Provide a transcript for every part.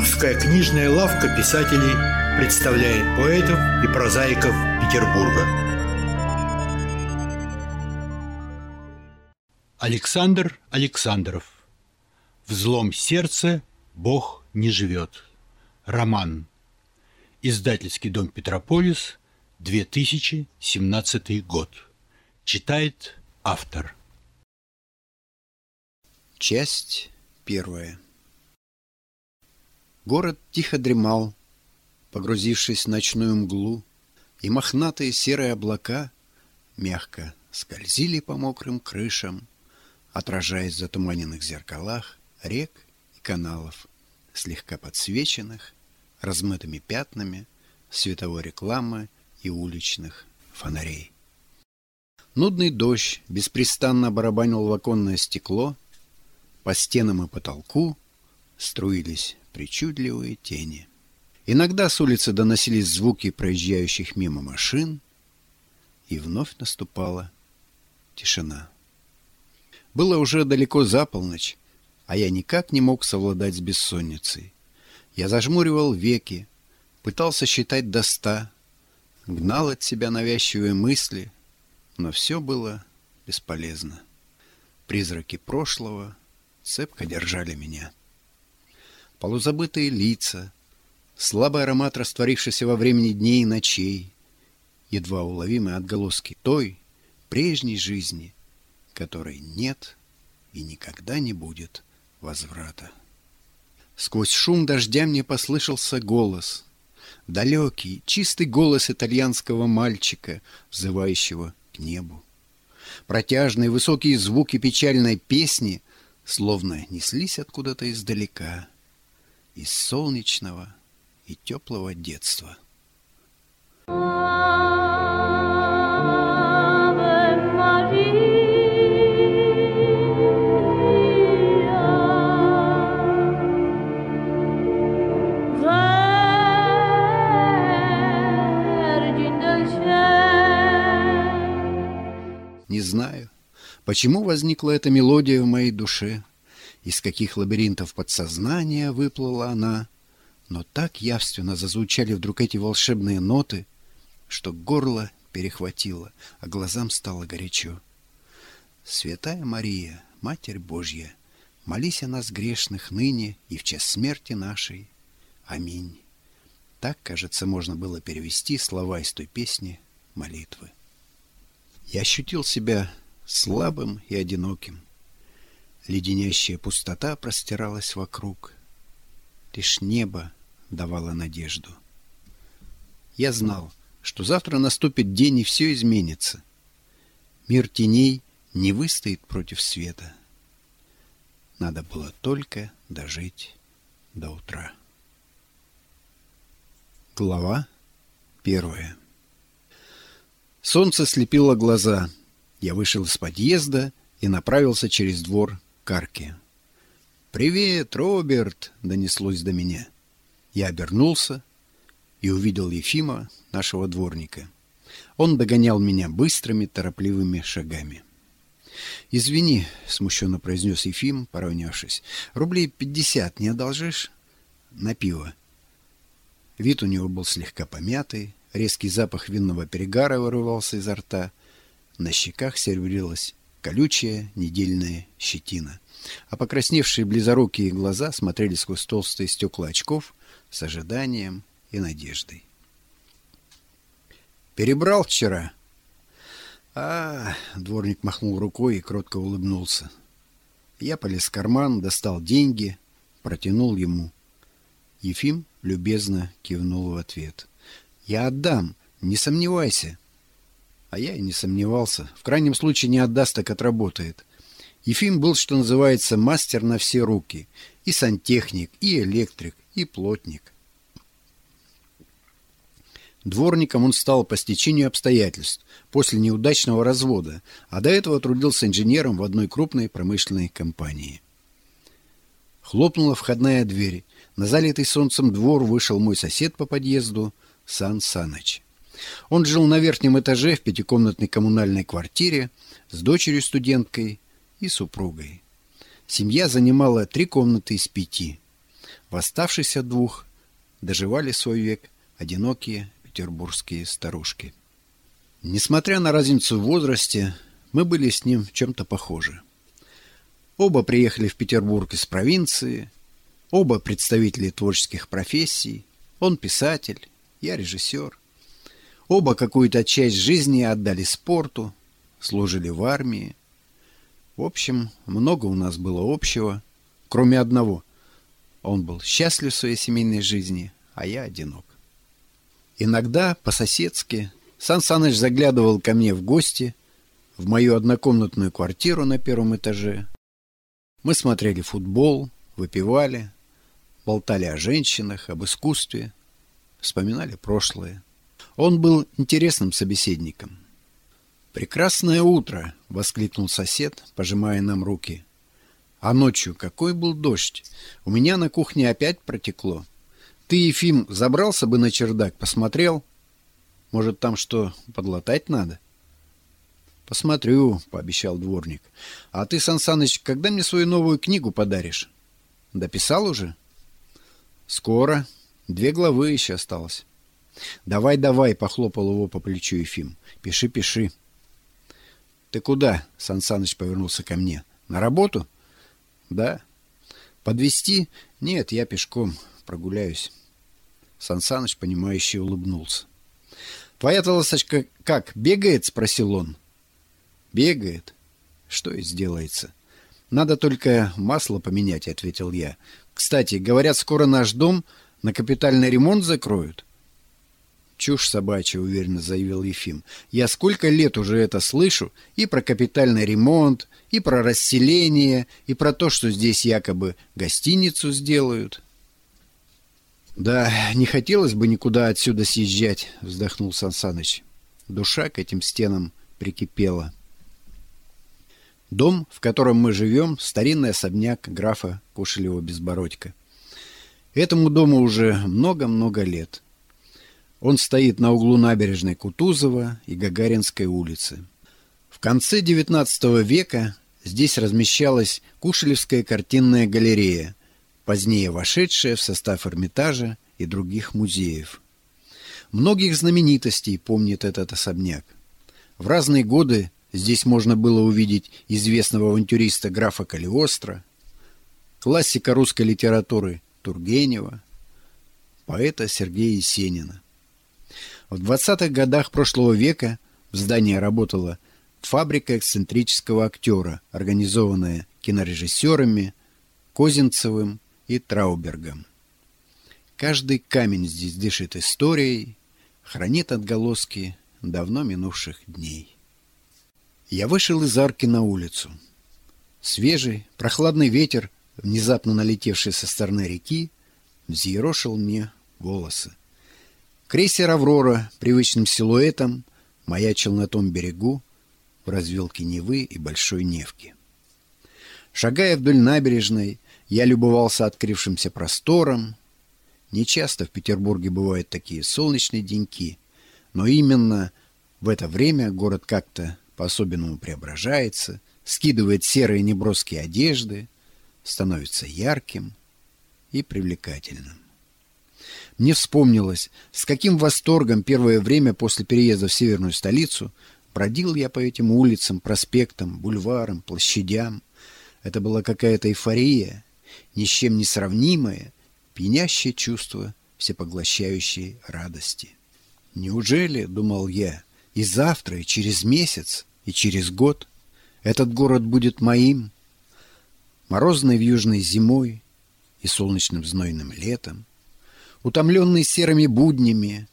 Петербургская книжная лавка писателей представляет поэтов и прозаиков Петербурга. Александр Александров В злом сердце Бог не живет. Роман. Издательский дом Петрополис, 2017 год. Читает автор. Часть первая. Город тихо дремал, погрузившись в ночную мглу, и мохнатые серые облака мягко скользили по мокрым крышам, отражаясь в затуманенных зеркалах рек и каналов, слегка подсвеченных размытыми пятнами световой рекламы и уличных фонарей. Нудный дождь беспрестанно барабанил в оконное стекло, по стенам и потолку струились причудливые тени. Иногда с улицы доносились звуки проезжающих мимо машин, и вновь наступала тишина. Было уже далеко за полночь, а я никак не мог совладать с бессонницей. Я зажмуривал веки, пытался считать до ста, гнал от себя навязчивые мысли, но все было бесполезно. Призраки прошлого цепко держали меня. Полузабытые лица, слабый аромат растворившийся во времени дней и ночей, едва уловимые отголоски той, прежней жизни, которой нет и никогда не будет возврата. Сквозь шум дождя мне послышался голос. Далекий, чистый голос итальянского мальчика, взывающего к небу. Протяжные высокие звуки печальной песни словно неслись откуда-то издалека, из солнечного и теплого детства. Не знаю, почему возникла эта мелодия в моей душе, из каких лабиринтов подсознания выплыла она, но так явственно зазвучали вдруг эти волшебные ноты, что горло перехватило, а глазам стало горячо. Святая Мария, Матерь Божья, молись о нас грешных ныне и в час смерти нашей. Аминь. Так, кажется, можно было перевести слова из той песни молитвы. Я ощутил себя слабым и одиноким. Леденящая пустота простиралась вокруг. Лишь небо давало надежду. Я знал, что завтра наступит день и все изменится. Мир теней не выстоит против света. Надо было только дожить до утра. Глава первая Солнце слепило глаза. Я вышел из подъезда и направился через двор к арке. «Привет, Роберт!» — донеслось до меня. Я обернулся и увидел Ефима, нашего дворника. Он догонял меня быстрыми, торопливыми шагами. «Извини», — смущенно произнес Ефим, поравнявшись. «Рублей пятьдесят не одолжишь?» «На пиво». Вид у него был слегка помятый, Резкий запах винного перегара вырывался изо рта. На щеках сервировалась колючая недельная щетина. А покрасневшие близорукие глаза смотрели сквозь толстые стекла очков с ожиданием и надеждой. «Перебрал вчера?» а, дворник махнул рукой и кротко улыбнулся. Я полез в карман, достал деньги, протянул ему. Ефим любезно кивнул в ответ. Я отдам, не сомневайся. А я и не сомневался. В крайнем случае не отдаст, так отработает. Ефим был, что называется, мастер на все руки. И сантехник, и электрик, и плотник. Дворником он стал по стечению обстоятельств после неудачного развода, а до этого трудился инженером в одной крупной промышленной компании. Хлопнула входная дверь. На залитый солнцем двор вышел мой сосед по подъезду – Сан Саныч. Он жил на верхнем этаже в пятикомнатной коммунальной квартире с дочерью-студенткой и супругой. Семья занимала три комнаты из пяти. В оставшихся двух доживали свой век одинокие петербургские старушки. Несмотря на разницу в возрасте, мы были с ним чем-то похожи. Оба приехали в Петербург из провинции, оба представители творческих профессий, он писатель, я режиссер. Оба какую-то часть жизни отдали спорту, служили в армии. В общем, много у нас было общего, кроме одного. Он был счастлив в своей семейной жизни, а я одинок. Иногда, по-соседски, Сан Саныч заглядывал ко мне в гости в мою однокомнатную квартиру на первом этаже. Мы смотрели футбол, выпивали, болтали о женщинах, об искусстве, вспоминали прошлое. Он был интересным собеседником. «Прекрасное утро!» — воскликнул сосед, пожимая нам руки. «А ночью какой был дождь! У меня на кухне опять протекло. Ты, Ефим, забрался бы на чердак, посмотрел? Может, там что, подлатать надо?» «Посмотрю», — пообещал дворник. «А ты, Сансаныч, когда мне свою новую книгу подаришь?» «Дописал уже?» «Скоро. Две главы еще осталось». «Давай, давай», — похлопал его по плечу Ефим. «Пиши, пиши». «Ты куда?» — Сансаныч повернулся ко мне. «На работу?» «Да». «Подвезти?» «Нет, я пешком. Прогуляюсь». Сансаныч, понимающе улыбнулся. «Твоя-то ласточка как, бегает?» — спросил он. «Бегает. Что и сделается. Надо только масло поменять», — ответил я. «Кстати, говорят, скоро наш дом на капитальный ремонт закроют». «Чушь собачья», — уверенно заявил Ефим. «Я сколько лет уже это слышу, и про капитальный ремонт, и про расселение, и про то, что здесь якобы гостиницу сделают». «Да, не хотелось бы никуда отсюда съезжать», — вздохнул Сансаныч. Душа к этим стенам прикипела. Дом, в котором мы живем, старинный особняк графа Кушелева-Безбородько. Этому дому уже много-много лет — он стоит на углу набережной Кутузова и Гагаринской улицы. В конце XIX века здесь размещалась Кушелевская картинная галерея, позднее вошедшая в состав Эрмитажа и других музеев. Многих знаменитостей помнит этот особняк. В разные годы здесь можно было увидеть известного авантюриста графа Калиостро, классика русской литературы Тургенева, поэта Сергея Есенина. В 20-х годах прошлого века в здании работала фабрика эксцентрического актера, организованная кинорежиссерами Козинцевым и Траубергом. Каждый камень здесь дышит историей, хранит отголоски давно минувших дней. Я вышел из арки на улицу. Свежий, прохладный ветер, внезапно налетевший со стороны реки, взъерошил мне волосы. Крейсер «Аврора» привычным силуэтом маячил на том берегу в развилке Невы и Большой Невки. Шагая вдоль набережной, я любовался открывшимся простором. Нечасто в Петербурге бывают такие солнечные деньки, но именно в это время город как-то по-особенному преображается, скидывает серые неброские одежды, становится ярким и привлекательным. Мне вспомнилось, с каким восторгом первое время после переезда в северную столицу бродил я по этим улицам, проспектам, бульварам, площадям. Это была какая-то эйфория, ни с чем не сравнимое, пьянящее чувство всепоглощающей радости. Неужели, думал я, и завтра, и через месяц, и через год этот город будет моим? Морозной вьюжной зимой и солнечным знойным летом, утомленный серыми буднями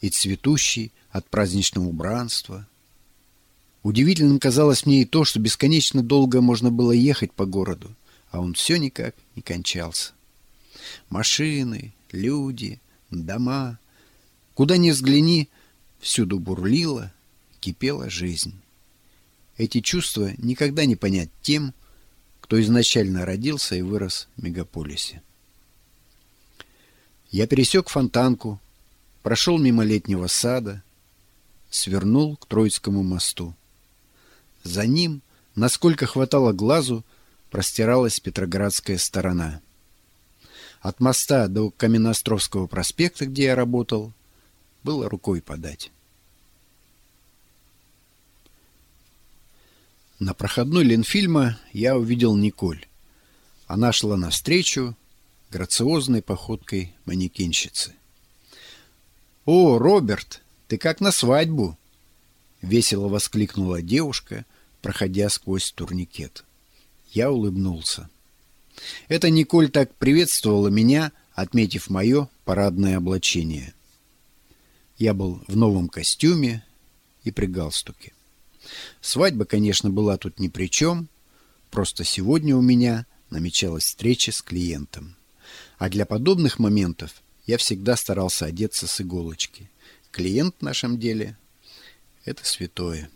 и цветущий от праздничного убранства. Удивительным казалось мне и то, что бесконечно долго можно было ехать по городу, а он все никак не кончался. Машины, люди, дома. Куда ни взгляни, всюду бурлила, кипела жизнь. Эти чувства никогда не понять тем, кто изначально родился и вырос в мегаполисе. Я пересек фонтанку, прошел мимо летнего сада, свернул к Троицкому мосту. За ним, насколько хватало глазу, простиралась Петроградская сторона. От моста до Каменноостровского проспекта, где я работал, было рукой подать. На проходной Ленфильма я увидел Николь. Она шла навстречу грациозной походкой манекенщицы. «О, Роберт, ты как на свадьбу!» — весело воскликнула девушка, проходя сквозь турникет. Я улыбнулся. Это Николь так приветствовала меня, отметив мое парадное облачение. Я был в новом костюме и при галстуке. Свадьба, конечно, была тут ни при чем, просто сегодня у меня намечалась встреча с клиентом. А для подобных моментов я всегда старался одеться с иголочки. Клиент в нашем деле – это святое.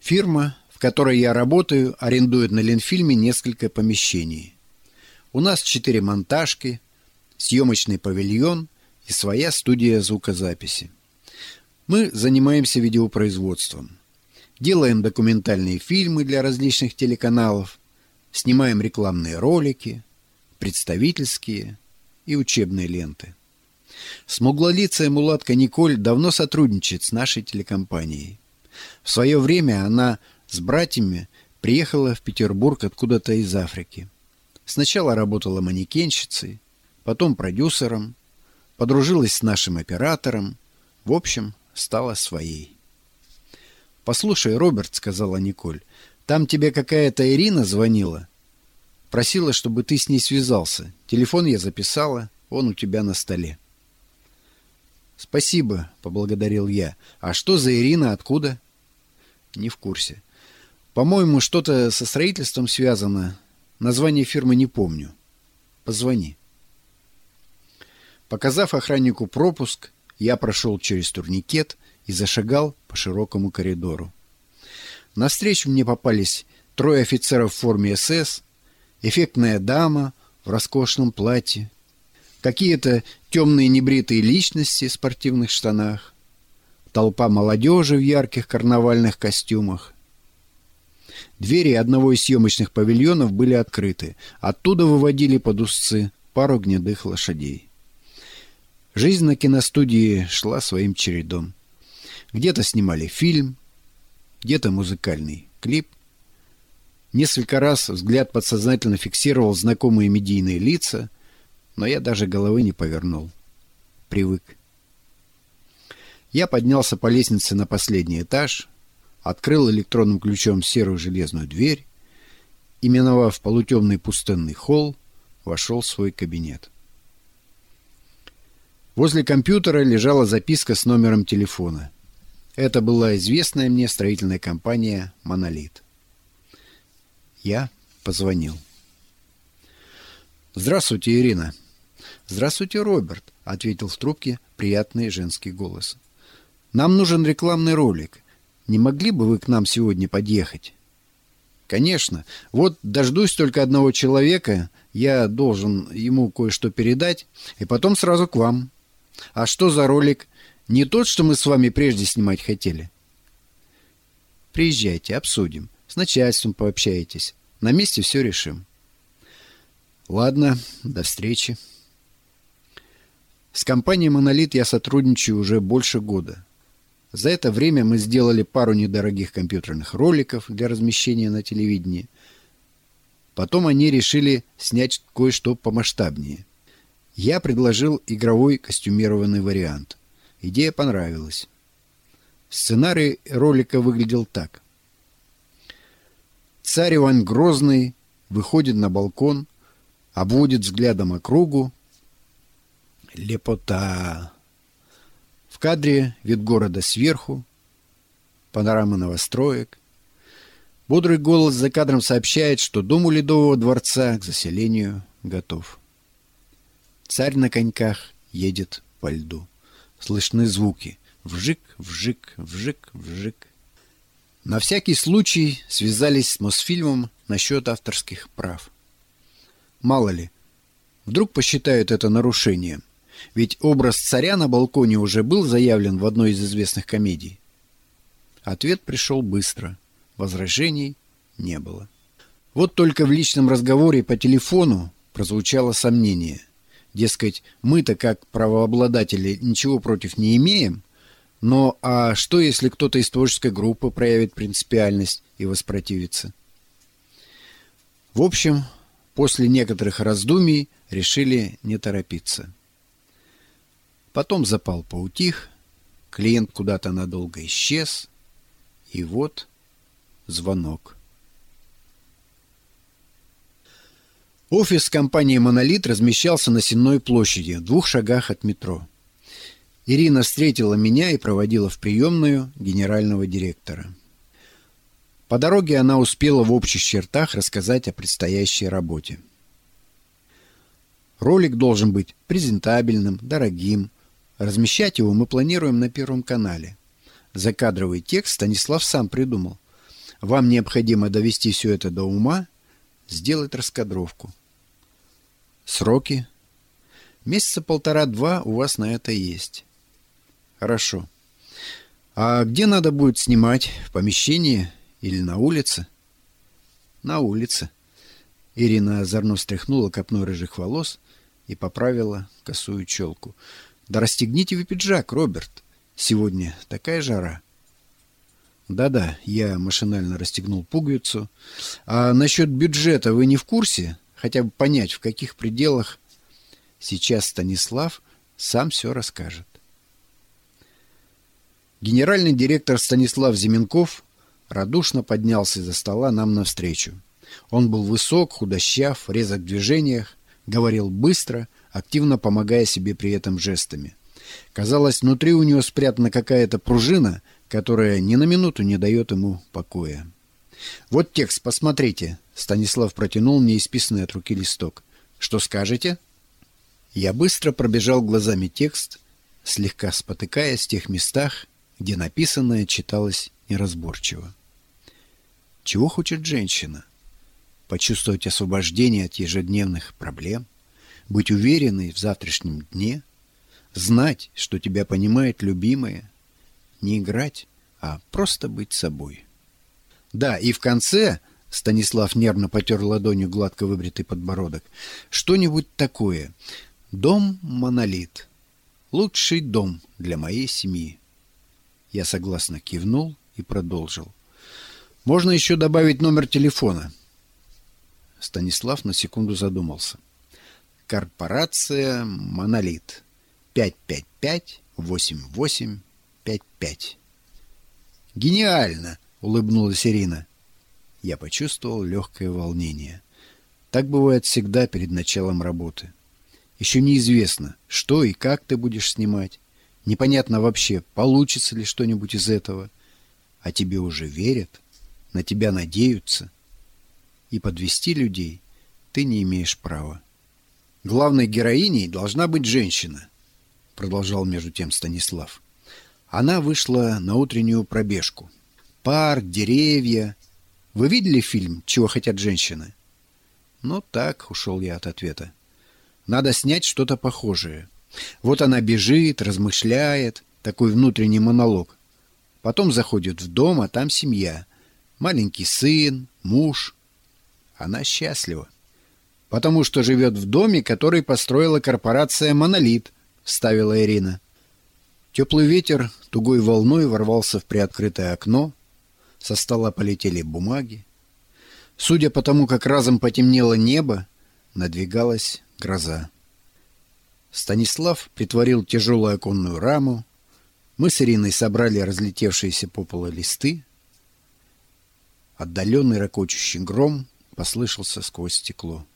Фирма, в которой я работаю, арендует на Ленфильме несколько помещений. У нас четыре монтажки, съемочный павильон и своя студия звукозаписи. Мы занимаемся видеопроизводством. Делаем документальные фильмы для различных телеканалов, снимаем рекламные ролики, представительские и учебные ленты. Смуглолицая мулатка Николь давно сотрудничает с нашей телекомпанией. В свое время она с братьями приехала в Петербург откуда-то из Африки. Сначала работала манекенщицей, потом продюсером, подружилась с нашим оператором, в общем, стала своей. «Послушай, Роберт», — сказала Николь, — «там тебе какая-то Ирина звонила. Просила, чтобы ты с ней связался. Телефон я записала, он у тебя на столе». «Спасибо», — поблагодарил я. «А что за Ирина? Откуда?» «Не в курсе. По-моему, что-то со строительством связано. Название фирмы не помню. Позвони». Показав охраннику пропуск, я прошел через турникет и зашагал по широкому коридору. Навстречу мне попались трое офицеров в форме СС, эффектная дама в роскошном платье, какие-то темные небритые личности в спортивных штанах, толпа молодежи в ярких карнавальных костюмах. Двери одного из съемочных павильонов были открыты. Оттуда выводили под узцы пару гнедых лошадей. Жизнь на киностудии шла своим чередом. Где-то снимали фильм, где-то музыкальный клип. Несколько раз взгляд подсознательно фиксировал знакомые медийные лица, но я даже головы не повернул. Привык. Я поднялся по лестнице на последний этаж, открыл электронным ключом серую железную дверь и, миновав полутемный пустынный холл, вошел в свой кабинет. Возле компьютера лежала записка с номером телефона — это была известная мне строительная компания «Монолит». Я позвонил. «Здравствуйте, Ирина». «Здравствуйте, Роберт», — ответил в трубке приятный женский голос. «Нам нужен рекламный ролик. Не могли бы вы к нам сегодня подъехать?» «Конечно. Вот дождусь только одного человека. Я должен ему кое-что передать, и потом сразу к вам. А что за ролик? Не тот, что мы с вами прежде снимать хотели. Приезжайте, обсудим. С начальством пообщаетесь. На месте все решим. Ладно, до встречи. С компанией «Монолит» я сотрудничаю уже больше года. За это время мы сделали пару недорогих компьютерных роликов для размещения на телевидении. Потом они решили снять кое-что помасштабнее. Я предложил игровой костюмированный вариант – Идея понравилась. Сценарий ролика выглядел так. Царь Иван Грозный выходит на балкон, обводит взглядом округу. Лепота. В кадре вид города сверху, панорама новостроек. Бодрый голос за кадром сообщает, что дом у Ледового дворца к заселению готов. Царь на коньках едет по льду слышны звуки. Вжик, вжик, вжик, вжик. На всякий случай связались с Мосфильмом насчет авторских прав. Мало ли, вдруг посчитают это нарушением. Ведь образ царя на балконе уже был заявлен в одной из известных комедий. Ответ пришел быстро. Возражений не было. Вот только в личном разговоре по телефону прозвучало сомнение. Дескать, мы-то как правообладатели ничего против не имеем, но а что, если кто-то из творческой группы проявит принципиальность и воспротивится? В общем, после некоторых раздумий решили не торопиться. Потом запал поутих, клиент куда-то надолго исчез, и вот звонок. Офис компании «Монолит» размещался на Сенной площади, в двух шагах от метро. Ирина встретила меня и проводила в приемную генерального директора. По дороге она успела в общих чертах рассказать о предстоящей работе. Ролик должен быть презентабельным, дорогим. Размещать его мы планируем на Первом канале. Закадровый текст Станислав сам придумал. Вам необходимо довести все это до ума, сделать раскадровку. Сроки? Месяца полтора-два у вас на это есть. Хорошо. А где надо будет снимать? В помещении или на улице? На улице. Ирина озорно стряхнула копной рыжих волос и поправила косую челку. Да расстегните вы пиджак, Роберт. Сегодня такая жара. Да-да, я машинально расстегнул пуговицу. А насчет бюджета вы не в курсе? хотя бы понять, в каких пределах сейчас Станислав сам все расскажет. Генеральный директор Станислав Зименков радушно поднялся из-за стола нам навстречу. Он был высок, худощав, резок в движениях, говорил быстро, активно помогая себе при этом жестами. Казалось, внутри у него спрятана какая-то пружина, которая ни на минуту не дает ему покоя. «Вот текст, посмотрите», Станислав протянул мне исписанный от руки листок. «Что скажете?» Я быстро пробежал глазами текст, слегка спотыкаясь в тех местах, где написанное читалось неразборчиво. Чего хочет женщина? Почувствовать освобождение от ежедневных проблем? Быть уверенной в завтрашнем дне? Знать, что тебя понимает любимая? Не играть, а просто быть собой. Да, и в конце Станислав нервно потер ладонью гладко выбритый подбородок. Что-нибудь такое. Дом монолит. Лучший дом для моей семьи. Я согласно кивнул и продолжил. Можно еще добавить номер телефона. Станислав на секунду задумался. Корпорация «Монолит». 555-8855. «Гениально!» — улыбнулась Ирина. Я почувствовал легкое волнение. Так бывает всегда перед началом работы. Еще неизвестно, что и как ты будешь снимать. Непонятно вообще, получится ли что-нибудь из этого. А тебе уже верят, на тебя надеются. И подвести людей ты не имеешь права. Главной героиней должна быть женщина, продолжал между тем Станислав. Она вышла на утреннюю пробежку. Парк, деревья, вы видели фильм «Чего хотят женщины»? Ну так, ушел я от ответа. Надо снять что-то похожее. Вот она бежит, размышляет, такой внутренний монолог. Потом заходит в дом, а там семья. Маленький сын, муж. Она счастлива. Потому что живет в доме, который построила корпорация «Монолит», — вставила Ирина. Теплый ветер тугой волной ворвался в приоткрытое окно, со стола полетели бумаги. Судя по тому, как разом потемнело небо, надвигалась гроза. Станислав притворил тяжелую оконную раму. Мы с Ириной собрали разлетевшиеся по полу листы. Отдаленный ракочущий гром послышался сквозь стекло.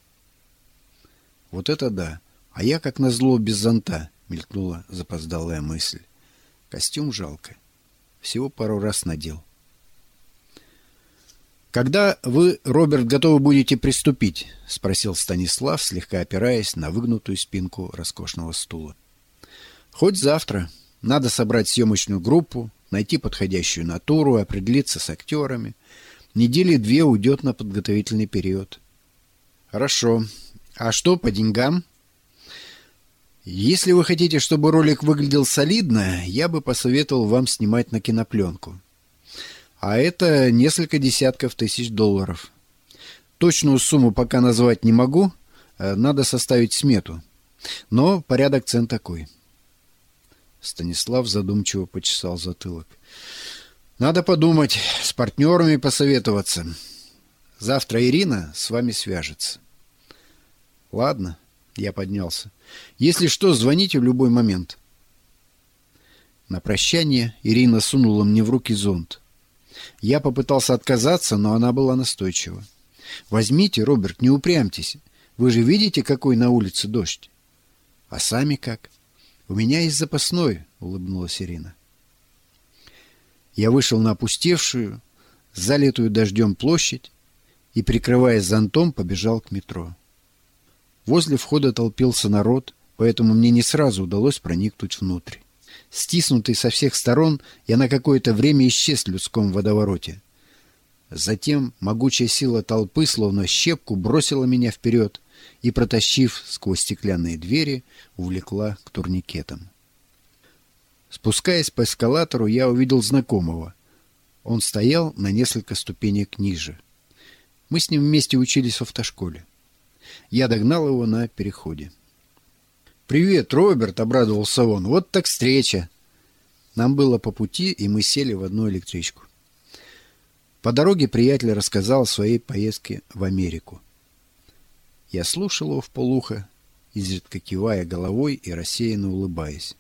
Вот это да! А я, как назло, без зонта, мелькнула запоздалая мысль. Костюм жалко. Всего пару раз надел. «Когда вы, Роберт, готовы будете приступить?» — спросил Станислав, слегка опираясь на выгнутую спинку роскошного стула. «Хоть завтра. Надо собрать съемочную группу, найти подходящую натуру, определиться с актерами. Недели две уйдет на подготовительный период». «Хорошо. А что по деньгам?» «Если вы хотите, чтобы ролик выглядел солидно, я бы посоветовал вам снимать на кинопленку. А это несколько десятков тысяч долларов. Точную сумму пока назвать не могу, Э, надо составить смету. Но порядок цен такой. Станислав задумчиво почесал затылок. Надо подумать, с партнерами посоветоваться. Завтра Ирина с вами свяжется. Ладно, я поднялся. Если что, звоните в любой момент. На прощание Ирина сунула мне в руки зонт. Я попытался отказаться, но она была настойчива. «Возьмите, Роберт, не упрямьтесь. Вы же видите, какой на улице дождь?» «А сами как?» «У меня есть запасной», — улыбнулась Ирина. Я вышел на опустевшую, залитую дождем площадь и, прикрываясь зонтом, побежал к метро. Возле входа толпился народ, поэтому мне не сразу удалось проникнуть внутрь. Стиснутый со всех сторон, я на какое-то время исчез в людском водовороте. Затем могучая сила толпы, словно щепку, бросила меня вперед и, протащив сквозь стеклянные двери, увлекла к турникетам. Спускаясь по эскалатору, я увидел знакомого. Он стоял на несколько ступенек ниже. Мы с ним вместе учились в автошколе. Я догнал его на переходе. «Привет, Роберт!» — обрадовался он. «Вот так встреча!» Нам было по пути, и мы сели в одну электричку. По дороге приятель рассказал о своей поездке в Америку. Я слушал его полухо, изредка кивая головой и рассеянно улыбаясь.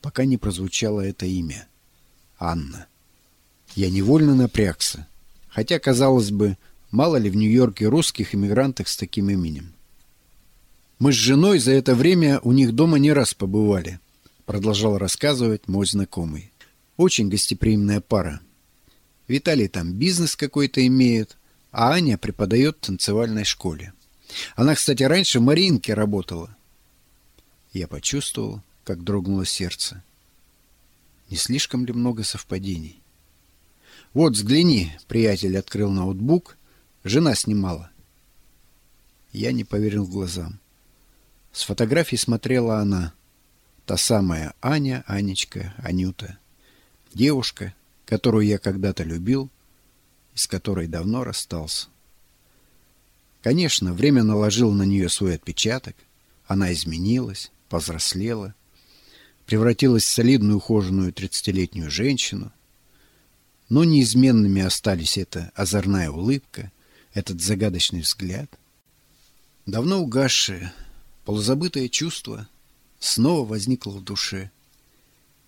Пока не прозвучало это имя. Анна. Я невольно напрягся. Хотя, казалось бы, мало ли в Нью-Йорке русских иммигрантов с таким именем. Мы с женой за это время у них дома не раз побывали, продолжал рассказывать мой знакомый. Очень гостеприимная пара. Виталий там бизнес какой-то имеет, а Аня преподает в танцевальной школе. Она, кстати, раньше в Маринке работала. Я почувствовал, как дрогнуло сердце. Не слишком ли много совпадений? Вот, взгляни, приятель открыл ноутбук, жена снимала. Я не поверил глазам. С фотографии смотрела она. Та самая Аня, Анечка, Анюта. Девушка, которую я когда-то любил и с которой давно расстался. Конечно, время наложило на нее свой отпечаток. Она изменилась, повзрослела, превратилась в солидную ухоженную тридцатилетнюю женщину. Но неизменными остались эта озорная улыбка, этот загадочный взгляд. Давно угасшие, Полузабытое чувство снова возникло в душе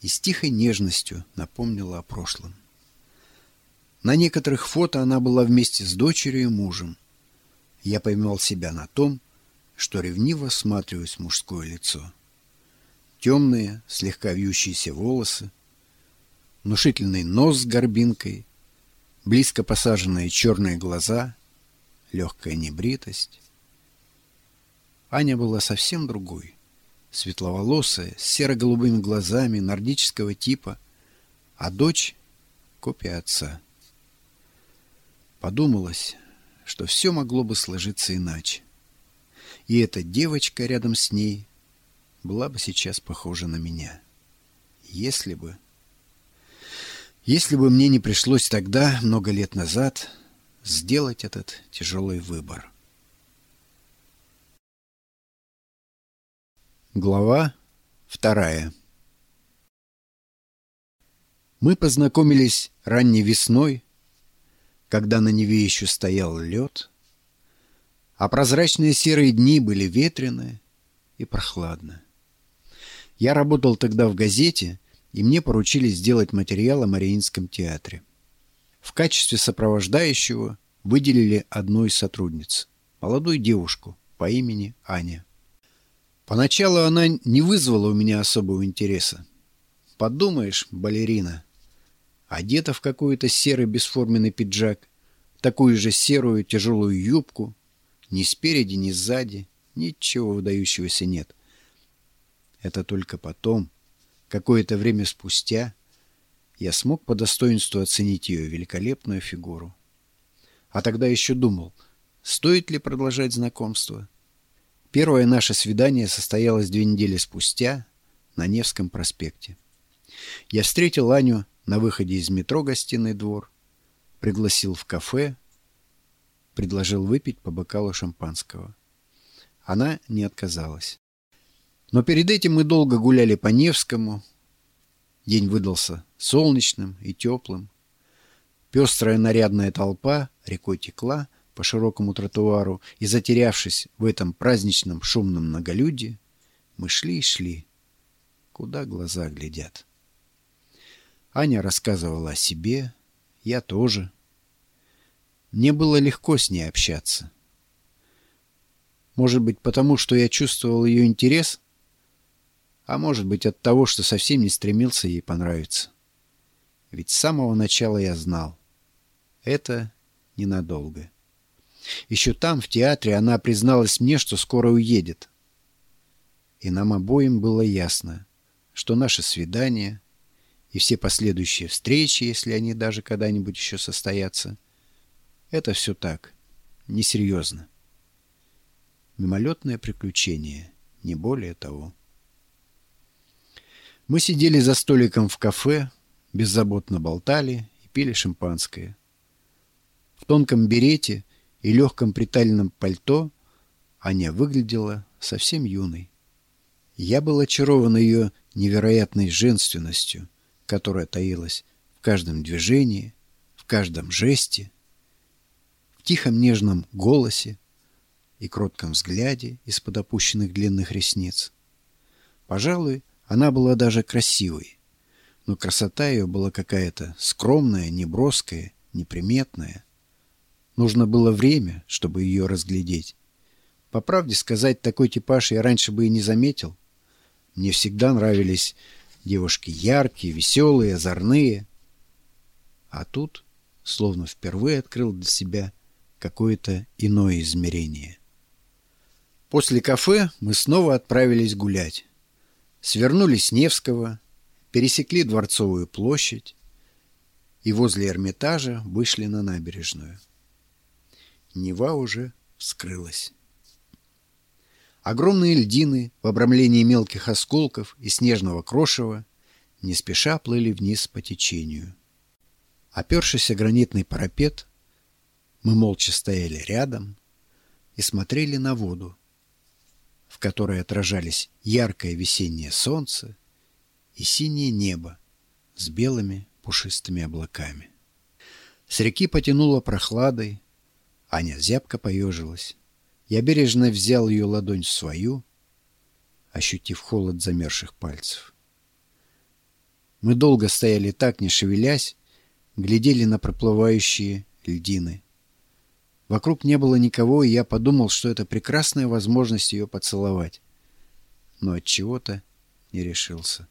и с тихой нежностью напомнило о прошлом. На некоторых фото она была вместе с дочерью и мужем. Я поймал себя на том, что ревниво всматриваюсь в мужское лицо. Темные, слегка вьющиеся волосы, внушительный нос с горбинкой, близко посаженные черные глаза, легкая небритость. Аня была совсем другой. Светловолосая, с серо-голубыми глазами, нордического типа, а дочь — копия отца. Подумалось, что все могло бы сложиться иначе. И эта девочка рядом с ней была бы сейчас похожа на меня. Если бы... Если бы мне не пришлось тогда, много лет назад, сделать этот тяжелый выбор. Глава вторая Мы познакомились ранней весной, когда на Неве еще стоял лед, а прозрачные серые дни были ветреные и прохладные. Я работал тогда в газете, и мне поручили сделать материал о Мариинском театре. В качестве сопровождающего выделили одну из сотрудниц, молодую девушку по имени Аня. Поначалу она не вызвала у меня особого интереса. Подумаешь, балерина. Одета в какой-то серый бесформенный пиджак, такую же серую тяжелую юбку. Ни спереди, ни сзади. Ничего выдающегося нет. Это только потом, какое-то время спустя, я смог по достоинству оценить ее великолепную фигуру. А тогда еще думал, стоит ли продолжать знакомство — Первое наше свидание состоялось две недели спустя на Невском проспекте. Я встретил Аню на выходе из метро «Гостиный двор», пригласил в кафе, предложил выпить по бокалу шампанского. она не отказалась. Но перед этим мы долго гуляли по Невскому. День выдался солнечным и теплым. Пестрая нарядная толпа рекой текла по широкому тротуару, и, затерявшись в этом праздничном шумном многолюдии, мы шли и шли, куда глаза глядят. Аня рассказывала о себе, я тоже. Мне было легко с ней общаться. Может быть, потому что я чувствовал ее интерес, а может быть от того, что совсем не стремился ей понравиться. Ведь с самого начала я знал. Это ненадолго. Еще там, в театре, она призналась мне, что скоро уедет. И нам обоим было ясно, что наше свидание и все последующие встречи, если они даже когда-нибудь еще состоятся, это все так, несерьезно. Мимолетное приключение, не более того. Мы сидели за столиком в кафе, беззаботно болтали и пили шампанское. В тонком берете и легком притальном пальто Аня выглядела совсем юной. Я был очарован ее невероятной женственностью, которая таилась в каждом движении, в каждом жесте, в тихом нежном голосе и кротком взгляде из-под опущенных длинных ресниц. Пожалуй, она была даже красивой, но красота ее была какая-то скромная, неброская, неприметная. Нужно было время, чтобы ее разглядеть. По правде сказать, такой типаж я раньше бы и не заметил. Мне всегда нравились девушки яркие, веселые, озорные. А тут, словно впервые открыл для себя какое-то иное измерение. После кафе мы снова отправились гулять. Свернули с Невского, пересекли Дворцовую площадь и возле Эрмитажа вышли на набережную. Нева уже вскрылась. Огромные льдины в обрамлении мелких осколков и снежного крошева не спеша плыли вниз по течению. Опершийся гранитный парапет, мы молча стояли рядом и смотрели на воду, в которой отражались яркое весеннее солнце и синее небо с белыми пушистыми облаками. С реки потянуло прохладой, Аня зябко поежилась. Я бережно взял ее ладонь в свою, ощутив холод замерзших пальцев. Мы долго стояли так, не шевелясь, глядели на проплывающие льдины. Вокруг не было никого, и я подумал, что это прекрасная возможность ее поцеловать. Но от чего-то не решился.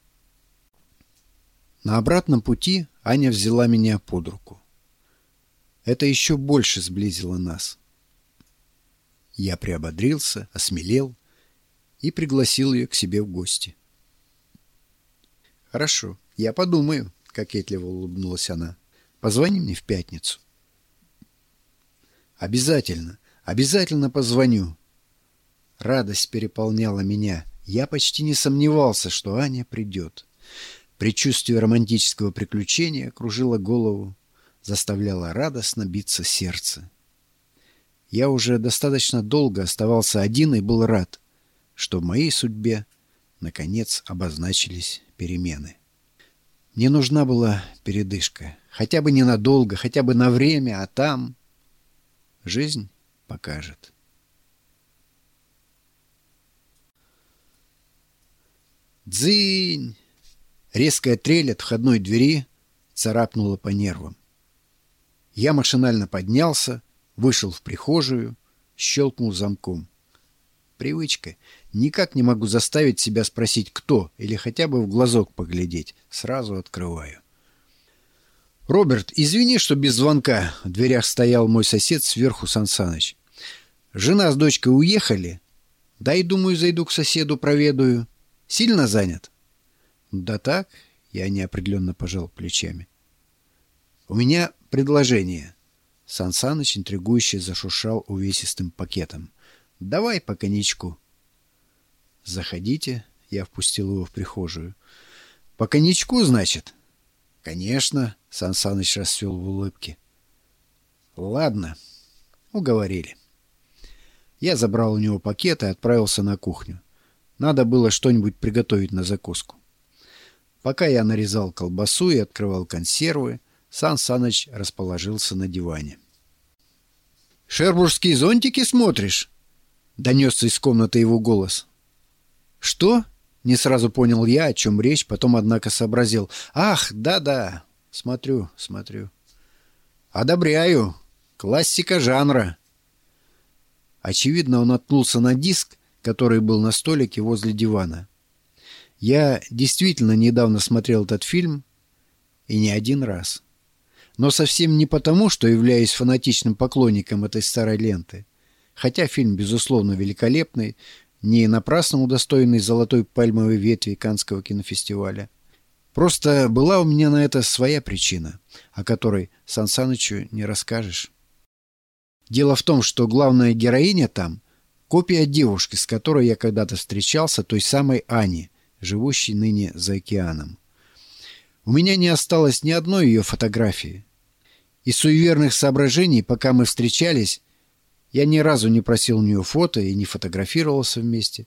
На обратном пути Аня взяла меня под руку. Это еще больше сблизило нас. Я приободрился, осмелел и пригласил ее к себе в гости. «Хорошо, я подумаю», — кокетливо улыбнулась она. «Позвони мне в пятницу». «Обязательно, обязательно позвоню». Радость переполняла меня. Я почти не сомневался, что Аня придет. Предчувствие романтического приключения кружило голову, заставляло радостно биться сердце. Я уже достаточно долго оставался один и был рад, что в моей судьбе наконец обозначились перемены. Мне нужна была передышка, хотя бы ненадолго, хотя бы на время, а там жизнь покажет. Дзынь! Резкая трель от входной двери царапнула по нервам. Я машинально поднялся, Вышел в прихожую, щелкнул замком. Привычка. Никак не могу заставить себя спросить, кто, или хотя бы в глазок поглядеть. Сразу открываю. «Роберт, извини, что без звонка». В дверях стоял мой сосед сверху Сансаныч. «Жена с дочкой уехали. Дай, думаю, зайду к соседу, проведаю. Сильно занят?» «Да так», — я неопределенно пожал плечами. «У меня предложение». Сан Саныч интригующе зашуршал увесистым пакетом. «Давай по коньячку». «Заходите», — я впустил его в прихожую. «По коньячку, значит?» «Конечно», — Сан Саныч расцвел в улыбке. «Ладно, уговорили». Я забрал у него пакет и отправился на кухню. Надо было что-нибудь приготовить на закуску. Пока я нарезал колбасу и открывал консервы, Сан Саныч расположился на диване. «Шербургские зонтики смотришь?» — донесся из комнаты его голос. «Что?» — не сразу понял я, о чем речь, потом, однако, сообразил. «Ах, да-да, смотрю, смотрю». «Одобряю. Классика жанра». Очевидно, он наткнулся на диск, который был на столике возле дивана. Я действительно недавно смотрел этот фильм, и не один раз. Но совсем не потому, что являюсь фанатичным поклонником этой старой ленты. Хотя фильм, безусловно, великолепный, не напрасно удостоенный золотой пальмовой ветви Канского кинофестиваля. Просто была у меня на это своя причина, о которой Сан Санычу не расскажешь. Дело в том, что главная героиня там — копия девушки, с которой я когда-то встречался, той самой Ани, живущей ныне за океаном. У меня не осталось ни одной ее фотографии. Из суеверных соображений, пока мы встречались, я ни разу не просил у нее фото и не фотографировался вместе.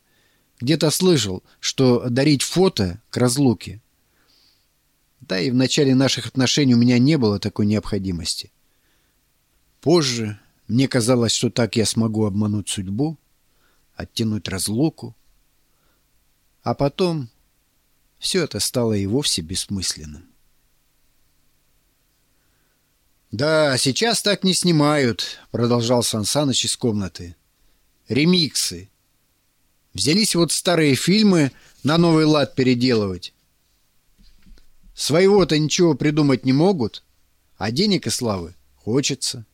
Где-то слышал, что дарить фото к разлуке. Да и в начале наших отношений у меня не было такой необходимости. Позже мне казалось, что так я смогу обмануть судьбу, оттянуть разлуку. А потом все это стало и вовсе бессмысленным. «Да, сейчас так не снимают», — продолжал Сансаныч из комнаты. «Ремиксы. Взялись вот старые фильмы на новый лад переделывать. Своего-то ничего придумать не могут, а денег и славы хочется.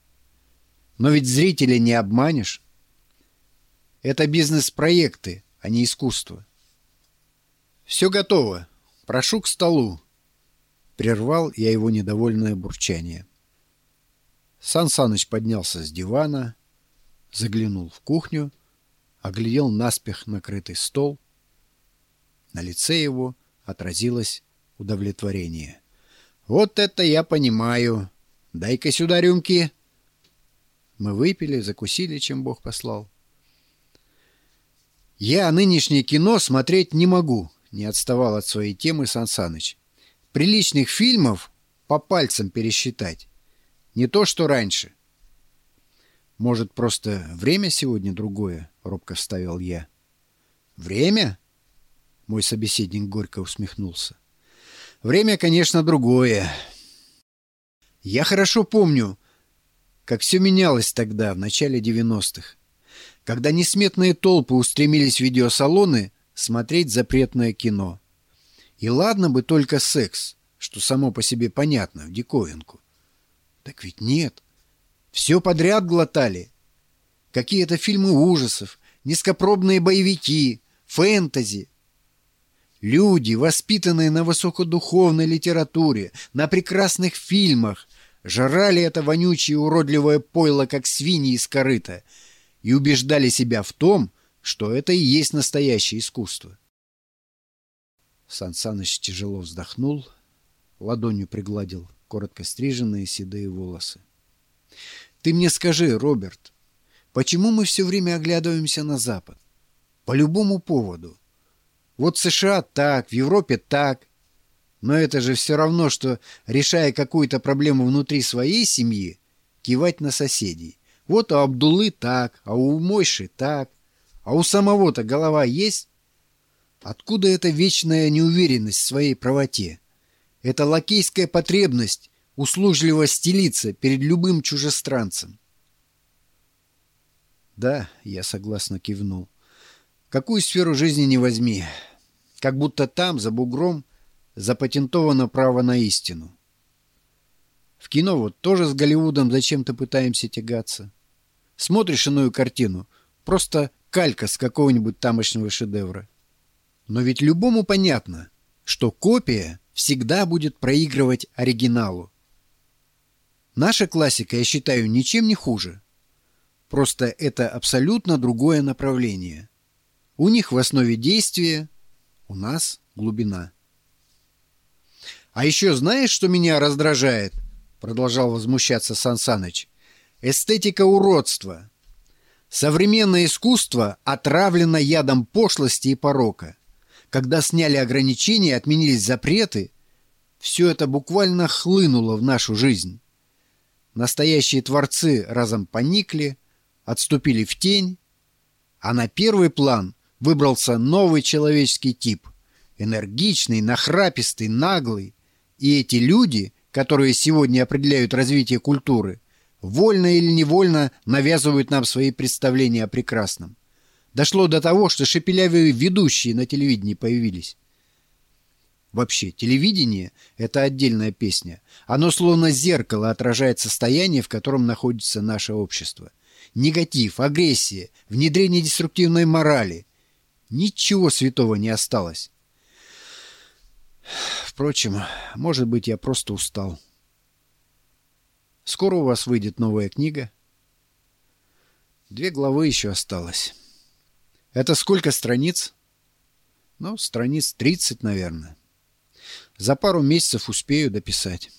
Но ведь зрителя не обманешь. Это бизнес-проекты, а не искусство. Все готово. Прошу к столу. Прервал я его недовольное бурчание. Сан поднялся с дивана, заглянул в кухню, оглядел наспех накрытый стол. На лице его отразилось удовлетворение. «Вот это я понимаю! Дай-ка сюда рюмки!» Мы выпили, закусили, чем Бог послал. «Я нынешнее кино смотреть не могу», — не отставал от своей темы Сан. «Приличных фильмов по пальцам пересчитать. Не то, что раньше. Может, просто время сегодня другое, — робко вставил я. Время? Мой собеседник горько усмехнулся. Время, конечно, другое. Я хорошо помню, как все менялось тогда, в начале девяностых, когда несметные толпы устремились в видеосалоны смотреть запретное кино. И ладно бы только секс, что само по себе понятно, в диковинку. Так ведь нет. Все подряд глотали. Какие-то фильмы ужасов, низкопробные боевики, фэнтези. Люди, воспитанные на высокодуховной литературе, на прекрасных фильмах, жрали это вонючее уродливое пойло, как свиньи из корыта, и убеждали себя в том, что это и есть настоящее искусство. Сан Саныч тяжело вздохнул, ладонью пригладил коротко стриженные седые волосы. «Ты мне скажи, Роберт, почему мы все время оглядываемся на Запад? По любому поводу. Вот в США так, в Европе так. Но это же все равно, что, решая какую-то проблему внутри своей семьи, кивать на соседей. Вот у Абдулы так, а у Мойши так. А у самого-то голова есть? Откуда эта вечная неуверенность в своей правоте? Это лакейская потребность услужливо стелиться перед любым чужестранцем. Да, я согласно кивнул. Какую сферу жизни не возьми. Как будто там, за бугром, запатентовано право на истину. В кино вот тоже с Голливудом зачем-то пытаемся тягаться. Смотришь иную картину, просто калька с какого-нибудь тамошнего шедевра. Но ведь любому понятно, что копия всегда будет проигрывать оригиналу. Наша классика, я считаю, ничем не хуже. Просто это абсолютно другое направление. У них в основе действия, у нас глубина. «А еще знаешь, что меня раздражает?» Продолжал возмущаться Сан Саныч. «Эстетика уродства. Современное искусство отравлено ядом пошлости и порока. Когда сняли ограничения, отменились запреты, все это буквально хлынуло в нашу жизнь. Настоящие творцы разом поникли, отступили в тень, а на первый план выбрался новый человеческий тип. Энергичный, нахрапистый, наглый. И эти люди, которые сегодня определяют развитие культуры, вольно или невольно навязывают нам свои представления о прекрасном. Дошло до того, что шепелявые ведущие на телевидении появились. Вообще, телевидение — это отдельная песня. Оно словно зеркало отражает состояние, в котором находится наше общество. Негатив, агрессия, внедрение деструктивной морали. Ничего святого не осталось. Впрочем, может быть, я просто устал. Скоро у вас выйдет новая книга. Две главы еще осталось. Это сколько страниц? Ну, страниц 30, наверное. За пару месяцев успею дописать.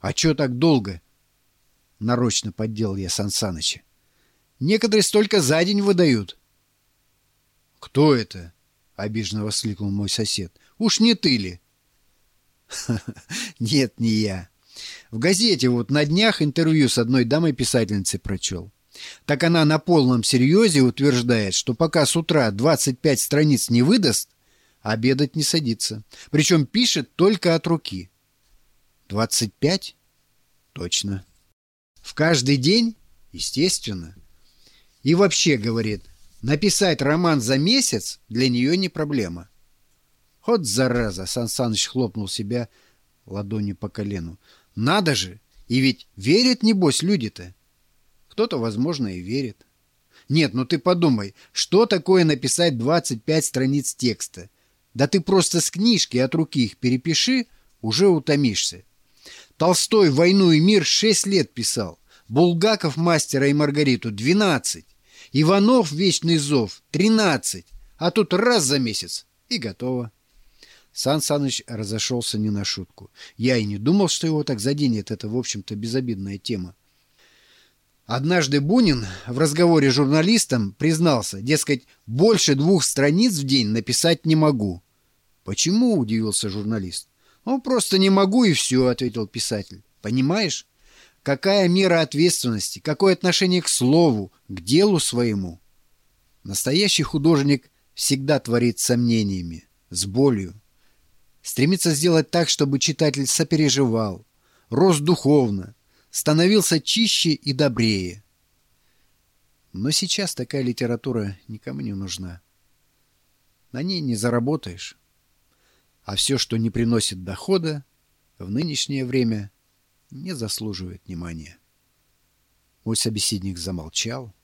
А чё так долго? Нарочно подделал я Сансаныча. Некоторые столько за день выдают. Кто это? Обиженно воскликнул мой сосед. Уж не ты ли? Нет, не я. В газете вот на днях интервью с одной дамой-писательницей прочел. Так она на полном серьезе утверждает, что пока с утра 25 страниц не выдаст, обедать не садится. Причем пишет только от руки. Двадцать пять? Точно. В каждый день? Естественно. И вообще, говорит, написать роман за месяц для нее не проблема. Вот зараза, Сан Саныч хлопнул себя ладонью по колену. Надо же! И ведь верят, небось, люди-то. Кто-то, возможно, и верит. Нет, ну ты подумай, что такое написать 25 страниц текста? Да ты просто с книжки от руки их перепиши, уже утомишься. Толстой «Войну и мир» шесть лет писал. Булгаков «Мастера и Маргариту» двенадцать. Иванов «Вечный зов» тринадцать. А тут раз за месяц и готово. Сан Саныч разошелся не на шутку. Я и не думал, что его так заденет эта, в общем-то, безобидная тема. Однажды Бунин в разговоре с журналистом признался, дескать, больше двух страниц в день написать не могу. «Почему?» — удивился журналист. «Ну, просто не могу и все», — ответил писатель. «Понимаешь? Какая мера ответственности, какое отношение к слову, к делу своему?» Настоящий художник всегда творит сомнениями, с болью. Стремится сделать так, чтобы читатель сопереживал, рос духовно, становился чище и добрее. Но сейчас такая литература никому не нужна. На ней не заработаешь. А все, что не приносит дохода, в нынешнее время не заслуживает внимания. Мой собеседник замолчал,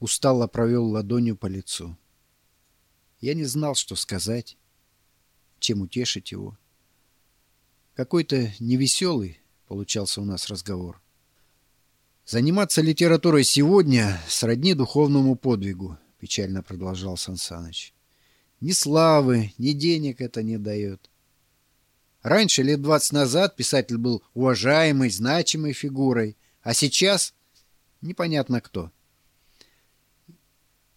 устало провел ладонью по лицу. Я не знал, что сказать, чем утешить его. Какой-то невеселый получался у нас разговор. «Заниматься литературой сегодня сродни духовному подвигу», — печально продолжал Сансаныч. Ни славы, ни денег это не дает. Раньше, лет двадцать назад, писатель был уважаемой, значимой фигурой, а сейчас непонятно кто.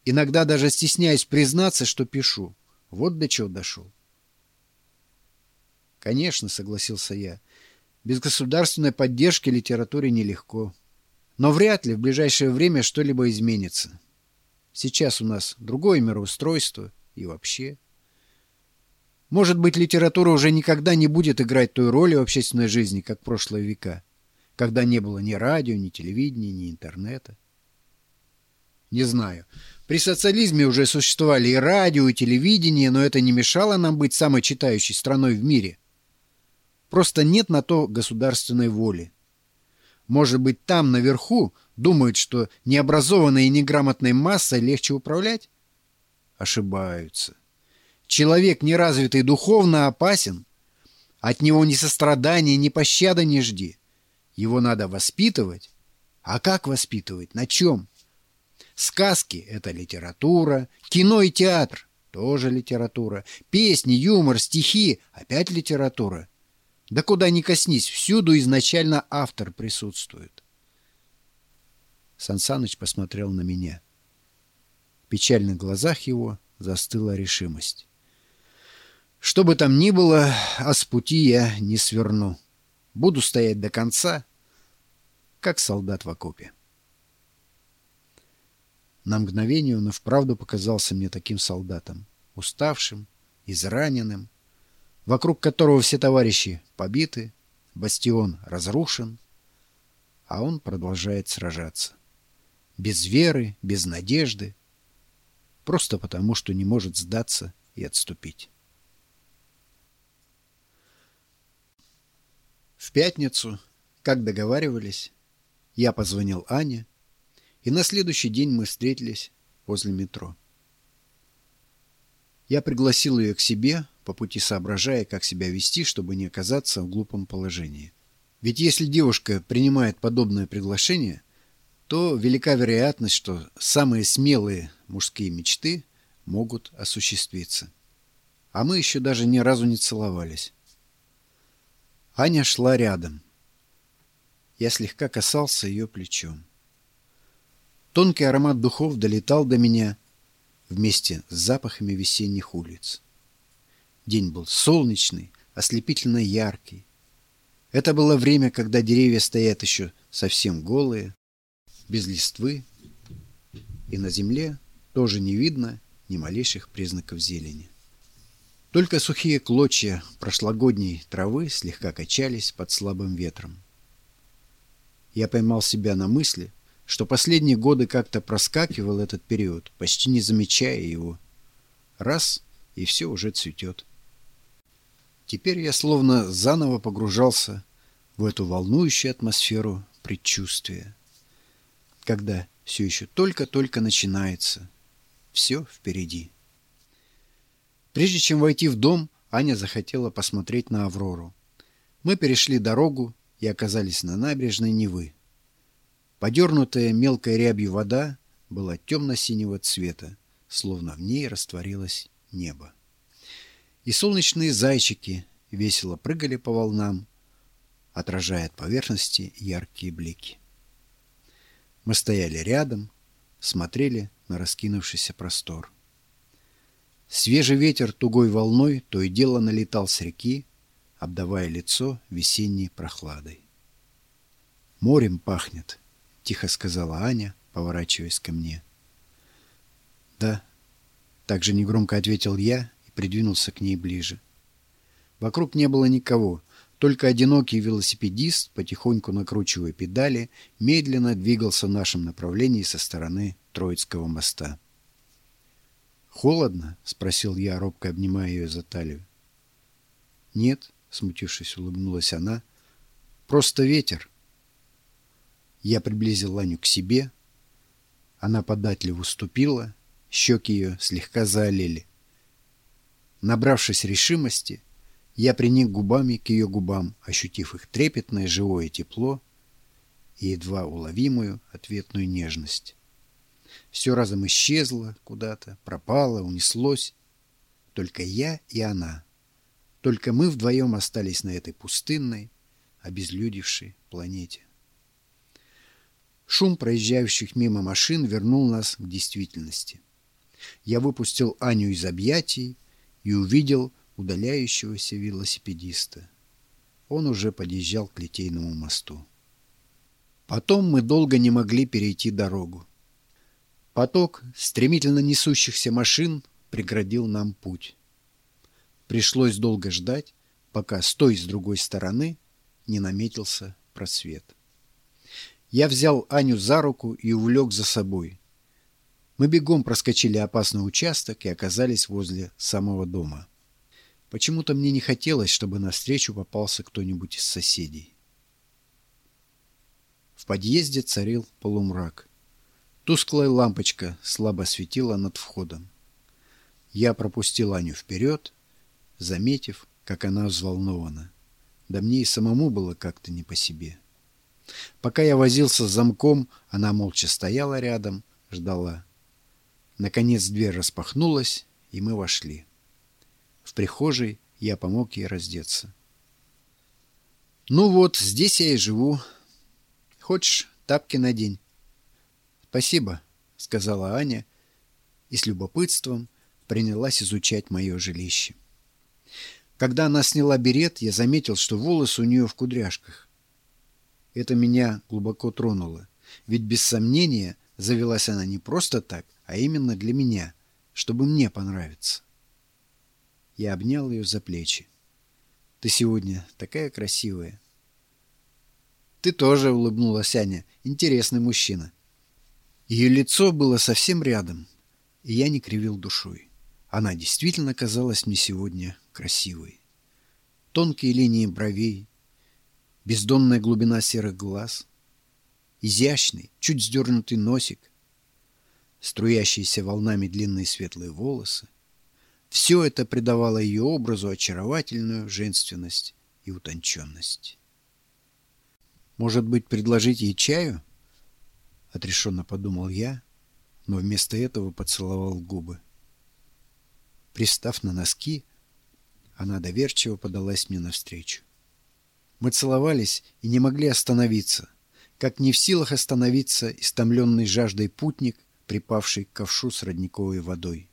Иногда даже стесняюсь признаться, что пишу. Вот до чего дошел. Конечно, согласился я. Без государственной поддержки литературе нелегко. Но вряд ли в ближайшее время что-либо изменится. Сейчас у нас другое мироустройство, и вообще. Может быть, литература уже никогда не будет играть той роли в общественной жизни, как прошлые века, когда не было ни радио, ни телевидения, ни интернета. Не знаю. При социализме уже существовали и радио, и телевидение, но это не мешало нам быть самой читающей страной в мире. Просто нет на то государственной воли. Может быть, там, наверху, думают, что необразованной и неграмотной массой легче управлять? ошибаются. Человек, неразвитый духовно, опасен. От него ни сострадания, ни пощады не жди. Его надо воспитывать. А как воспитывать? На чем? Сказки — это литература, кино и театр — тоже литература, песни, юмор, стихи — опять литература. Да куда ни коснись, всюду изначально автор присутствует. Сансаныч посмотрел на меня. В печальных глазах его застыла решимость. Что бы там ни было, а с пути я не сверну. Буду стоять до конца, как солдат в окопе. На мгновение он и вправду показался мне таким солдатом, уставшим, израненным, вокруг которого все товарищи побиты, бастион разрушен, а он продолжает сражаться. Без веры, без надежды, просто потому, что не может сдаться и отступить. В пятницу, как договаривались, я позвонил Ане, и на следующий день мы встретились возле метро. Я пригласил ее к себе, по пути соображая, как себя вести, чтобы не оказаться в глупом положении. Ведь если девушка принимает подобное приглашение, то велика вероятность, что самые смелые мужские мечты могут осуществиться. А мы еще даже ни разу не целовались. Аня шла рядом. Я слегка касался ее плечом. Тонкий аромат духов долетал до меня вместе с запахами весенних улиц. День был солнечный, ослепительно яркий. Это было время, когда деревья стоят еще совсем голые, без листвы, и на земле тоже не видно ни малейших признаков зелени. Только сухие клочья прошлогодней травы слегка качались под слабым ветром. Я поймал себя на мысли, что последние годы как-то проскакивал этот период, почти не замечая его. Раз — и все уже цветет. Теперь я словно заново погружался в эту волнующую атмосферу предчувствия, когда все еще только-только начинается, все впереди. Прежде чем войти в дом, Аня захотела посмотреть на Аврору. Мы перешли дорогу и оказались на набережной Невы. Подернутая мелкой рябью вода была темно-синего цвета, словно в ней растворилось небо. И солнечные зайчики весело прыгали по волнам, отражая от поверхности яркие блики. Мы стояли рядом, смотрели на раскинувшийся простор. Свежий ветер тугой волной то и дело налетал с реки, обдавая лицо весенней прохладой. «Морем пахнет», тихо сказала Аня, поворачиваясь ко мне. Да, также негромко ответил я придвинулся к ней ближе. Вокруг не было никого, только одинокий велосипедист, потихоньку накручивая педали, медленно двигался в нашем направлении со стороны Троицкого моста. «Холодно?» — спросил я, робко обнимая ее за талию. «Нет», — смутившись, улыбнулась она, — «просто ветер». Я приблизил Ланю к себе. Она податливо уступила, щеки ее слегка заолели. Набравшись решимости, я приник губами к ее губам, ощутив их трепетное живое тепло и едва уловимую ответную нежность. Все разом исчезло куда-то, пропало, унеслось. Только я и она. Только мы вдвоем остались на этой пустынной, обезлюдевшей планете. Шум проезжающих мимо машин вернул нас к действительности. Я выпустил Аню из объятий и увидел удаляющегося велосипедиста. Он уже подъезжал к Литейному мосту. Потом мы долго не могли перейти дорогу. Поток стремительно несущихся машин преградил нам путь. Пришлось долго ждать, пока с той с другой стороны не наметился просвет. Я взял Аню за руку и увлек за собой. Мы бегом проскочили опасный участок и оказались возле самого дома. Почему-то мне не хотелось, чтобы навстречу попался кто-нибудь из соседей. В подъезде царил полумрак. Тусклая лампочка слабо светила над входом. Я пропустил Аню вперед, заметив, как она взволнована. Да мне и самому было как-то не по себе. — Пока я возился с замком, она молча стояла рядом, ждала. Наконец дверь распахнулась, и мы вошли. В прихожей я помог ей раздеться. «Ну вот, здесь я и живу. Хочешь, тапки надень?» «Спасибо», — сказала Аня и с любопытством принялась изучать мое жилище. Когда она сняла берет, я заметил, что волосы у нее в кудряшках. Это меня глубоко тронуло, ведь без сомнения завелась она не просто так, а именно для меня, чтобы мне понравиться. Я обнял ее за плечи. «Ты сегодня такая красивая». «Ты тоже», — улыбнулась Аня, — «интересный мужчина». Ее лицо было совсем рядом, и я не кривил душой. Она действительно казалась мне сегодня красивой. Тонкие линии бровей, бездонная глубина серых глаз, изящный, чуть сдернутый носик, струящиеся волнами длинные светлые волосы. Все это придавало ее образу очаровательную женственность и утонченность. «Может быть, предложить ей чаю?» — отрешенно подумал я, но вместо этого поцеловал губы. Пристав на носки, она доверчиво подалась мне навстречу. Мы целовались и не могли остановиться, как не в силах остановиться истомленный жаждой путник, припавший к ковшу с родниковой водой.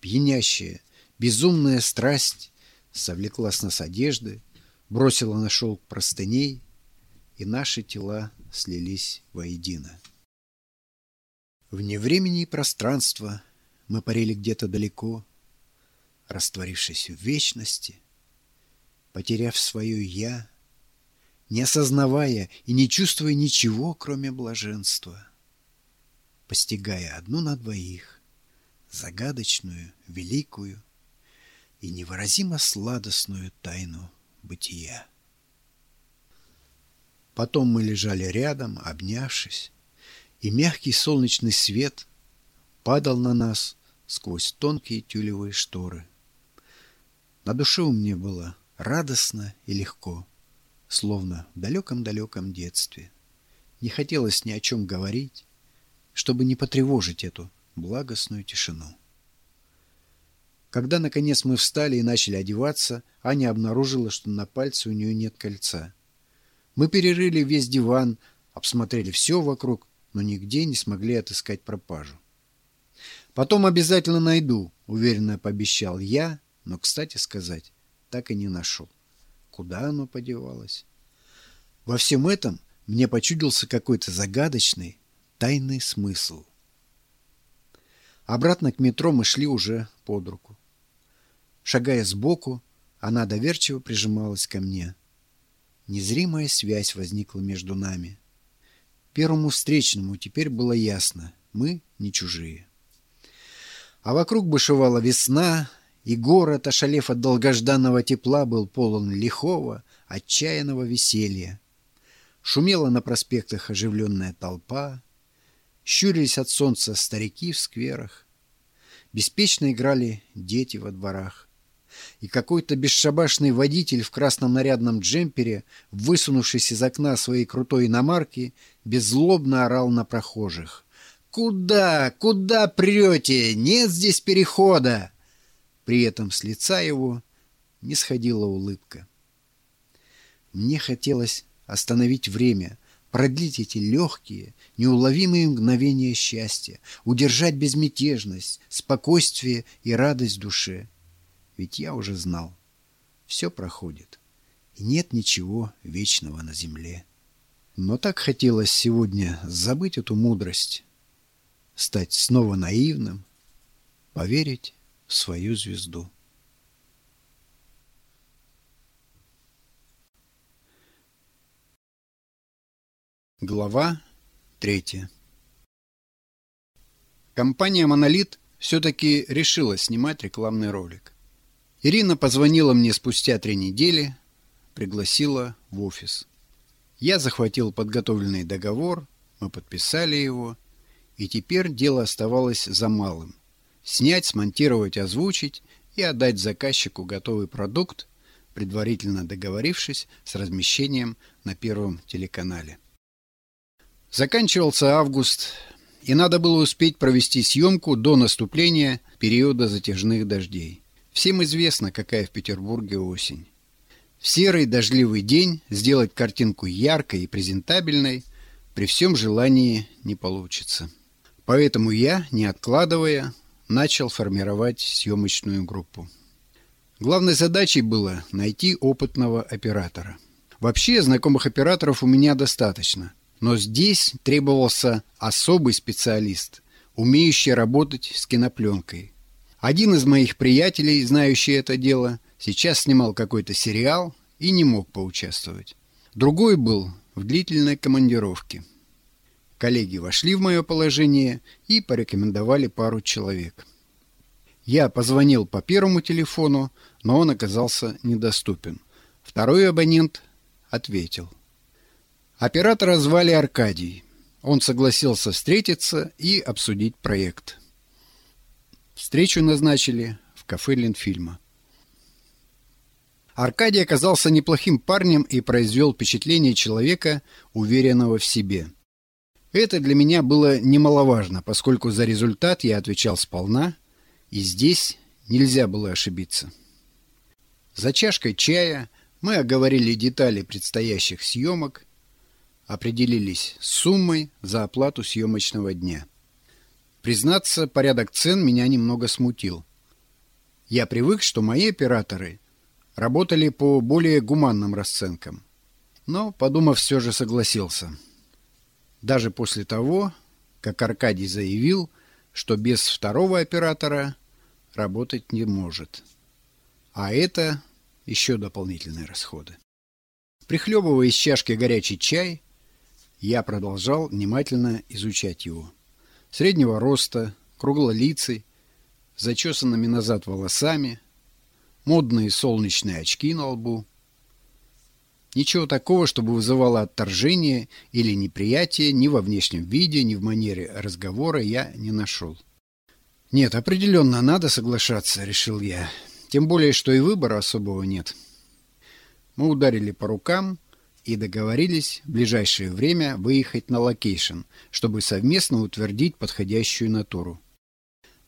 Пьянящая, безумная страсть совлекла с нас одежды, бросила на шелк простыней, и наши тела слились воедино. Вне времени и пространства мы парили где-то далеко, растворившись в вечности, потеряв свое «я», не осознавая и не чувствуя ничего, кроме блаженства, постигая одну на двоих, загадочную, великую и невыразимо сладостную тайну бытия. Потом мы лежали рядом, обнявшись, и мягкий солнечный свет падал на нас сквозь тонкие тюлевые шторы. На душе у меня было радостно и легко, словно в далеком-далеком детстве. Не хотелось ни о чем говорить, чтобы не потревожить эту благостную тишину. Когда, наконец, мы встали и начали одеваться, Аня обнаружила, что на пальце у нее нет кольца. Мы перерыли весь диван, обсмотрели все вокруг, но нигде не смогли отыскать пропажу. «Потом обязательно найду», — уверенно пообещал я, но, кстати сказать, так и не нашел. Куда оно подевалось? Во всем этом мне почудился какой-то загадочный, тайный смысл. Обратно к метро мы шли уже под руку. Шагая сбоку, она доверчиво прижималась ко мне. Незримая связь возникла между нами. Первому встречному теперь было ясно — мы не чужие. А вокруг бушевала весна, и город, ошалев от долгожданного тепла, был полон лихого, отчаянного веселья. Шумела на проспектах оживленная толпа, щурились от солнца старики в скверах, беспечно играли дети во дворах и какой-то бесшабашный водитель в красном нарядном джемпере, высунувшись из окна своей крутой иномарки, беззлобно орал на прохожих. «Куда? Куда прете? Нет здесь перехода!» При этом с лица его не сходила улыбка. Мне хотелось остановить время, продлить эти легкие, неуловимые мгновения счастья, удержать безмятежность, спокойствие и радость душе — ведь я уже знал. Все проходит. И нет ничего вечного на земле. Но так хотелось сегодня забыть эту мудрость, стать снова наивным, поверить в свою звезду. Глава третья Компания «Монолит» все-таки решила снимать рекламный ролик. Ирина позвонила мне спустя три недели, пригласила в офис. Я захватил подготовленный договор, мы подписали его, и теперь дело оставалось за малым. Снять, смонтировать, озвучить и отдать заказчику готовый продукт, предварительно договорившись с размещением на первом телеканале. Заканчивался август, и надо было успеть провести съемку до наступления периода затяжных дождей. Всем известно, какая в Петербурге осень. В серый дождливый день сделать картинку яркой и презентабельной при всем желании не получится. Поэтому я, не откладывая, начал формировать съемочную группу. Главной задачей было найти опытного оператора. Вообще, знакомых операторов у меня достаточно. Но здесь требовался особый специалист, умеющий работать с кинопленкой. Один из моих приятелей, знающий это дело, сейчас снимал какой-то сериал и не мог поучаствовать. Другой был в длительной командировке. Коллеги вошли в мое положение и порекомендовали пару человек. Я позвонил по первому телефону, но он оказался недоступен. Второй абонент ответил. Оператора звали Аркадий. Он согласился встретиться и обсудить проект. Встречу назначили в кафе Ленфильма. Аркадий оказался неплохим парнем и произвел впечатление человека, уверенного в себе. Это для меня было немаловажно, поскольку за результат я отвечал сполна, и здесь нельзя было ошибиться. За чашкой чая мы оговорили детали предстоящих съемок, определились с суммой за оплату съемочного дня. Признаться, порядок цен меня немного смутил. Я привык, что мои операторы работали по более гуманным расценкам. Но, подумав, все же согласился. Даже после того, как Аркадий заявил, что без второго оператора работать не может. А это еще дополнительные расходы. Прихлебывая из чашки горячий чай, я продолжал внимательно изучать его. Среднего роста, круглолицый, зачесанными назад волосами, модные солнечные очки на лбу. Ничего такого, чтобы вызывало отторжение или неприятие ни во внешнем виде, ни в манере разговора я не нашел. «Нет, определенно надо соглашаться», — решил я. «Тем более, что и выбора особого нет». Мы ударили по рукам и договорились в ближайшее время выехать на location, чтобы совместно утвердить подходящую натуру.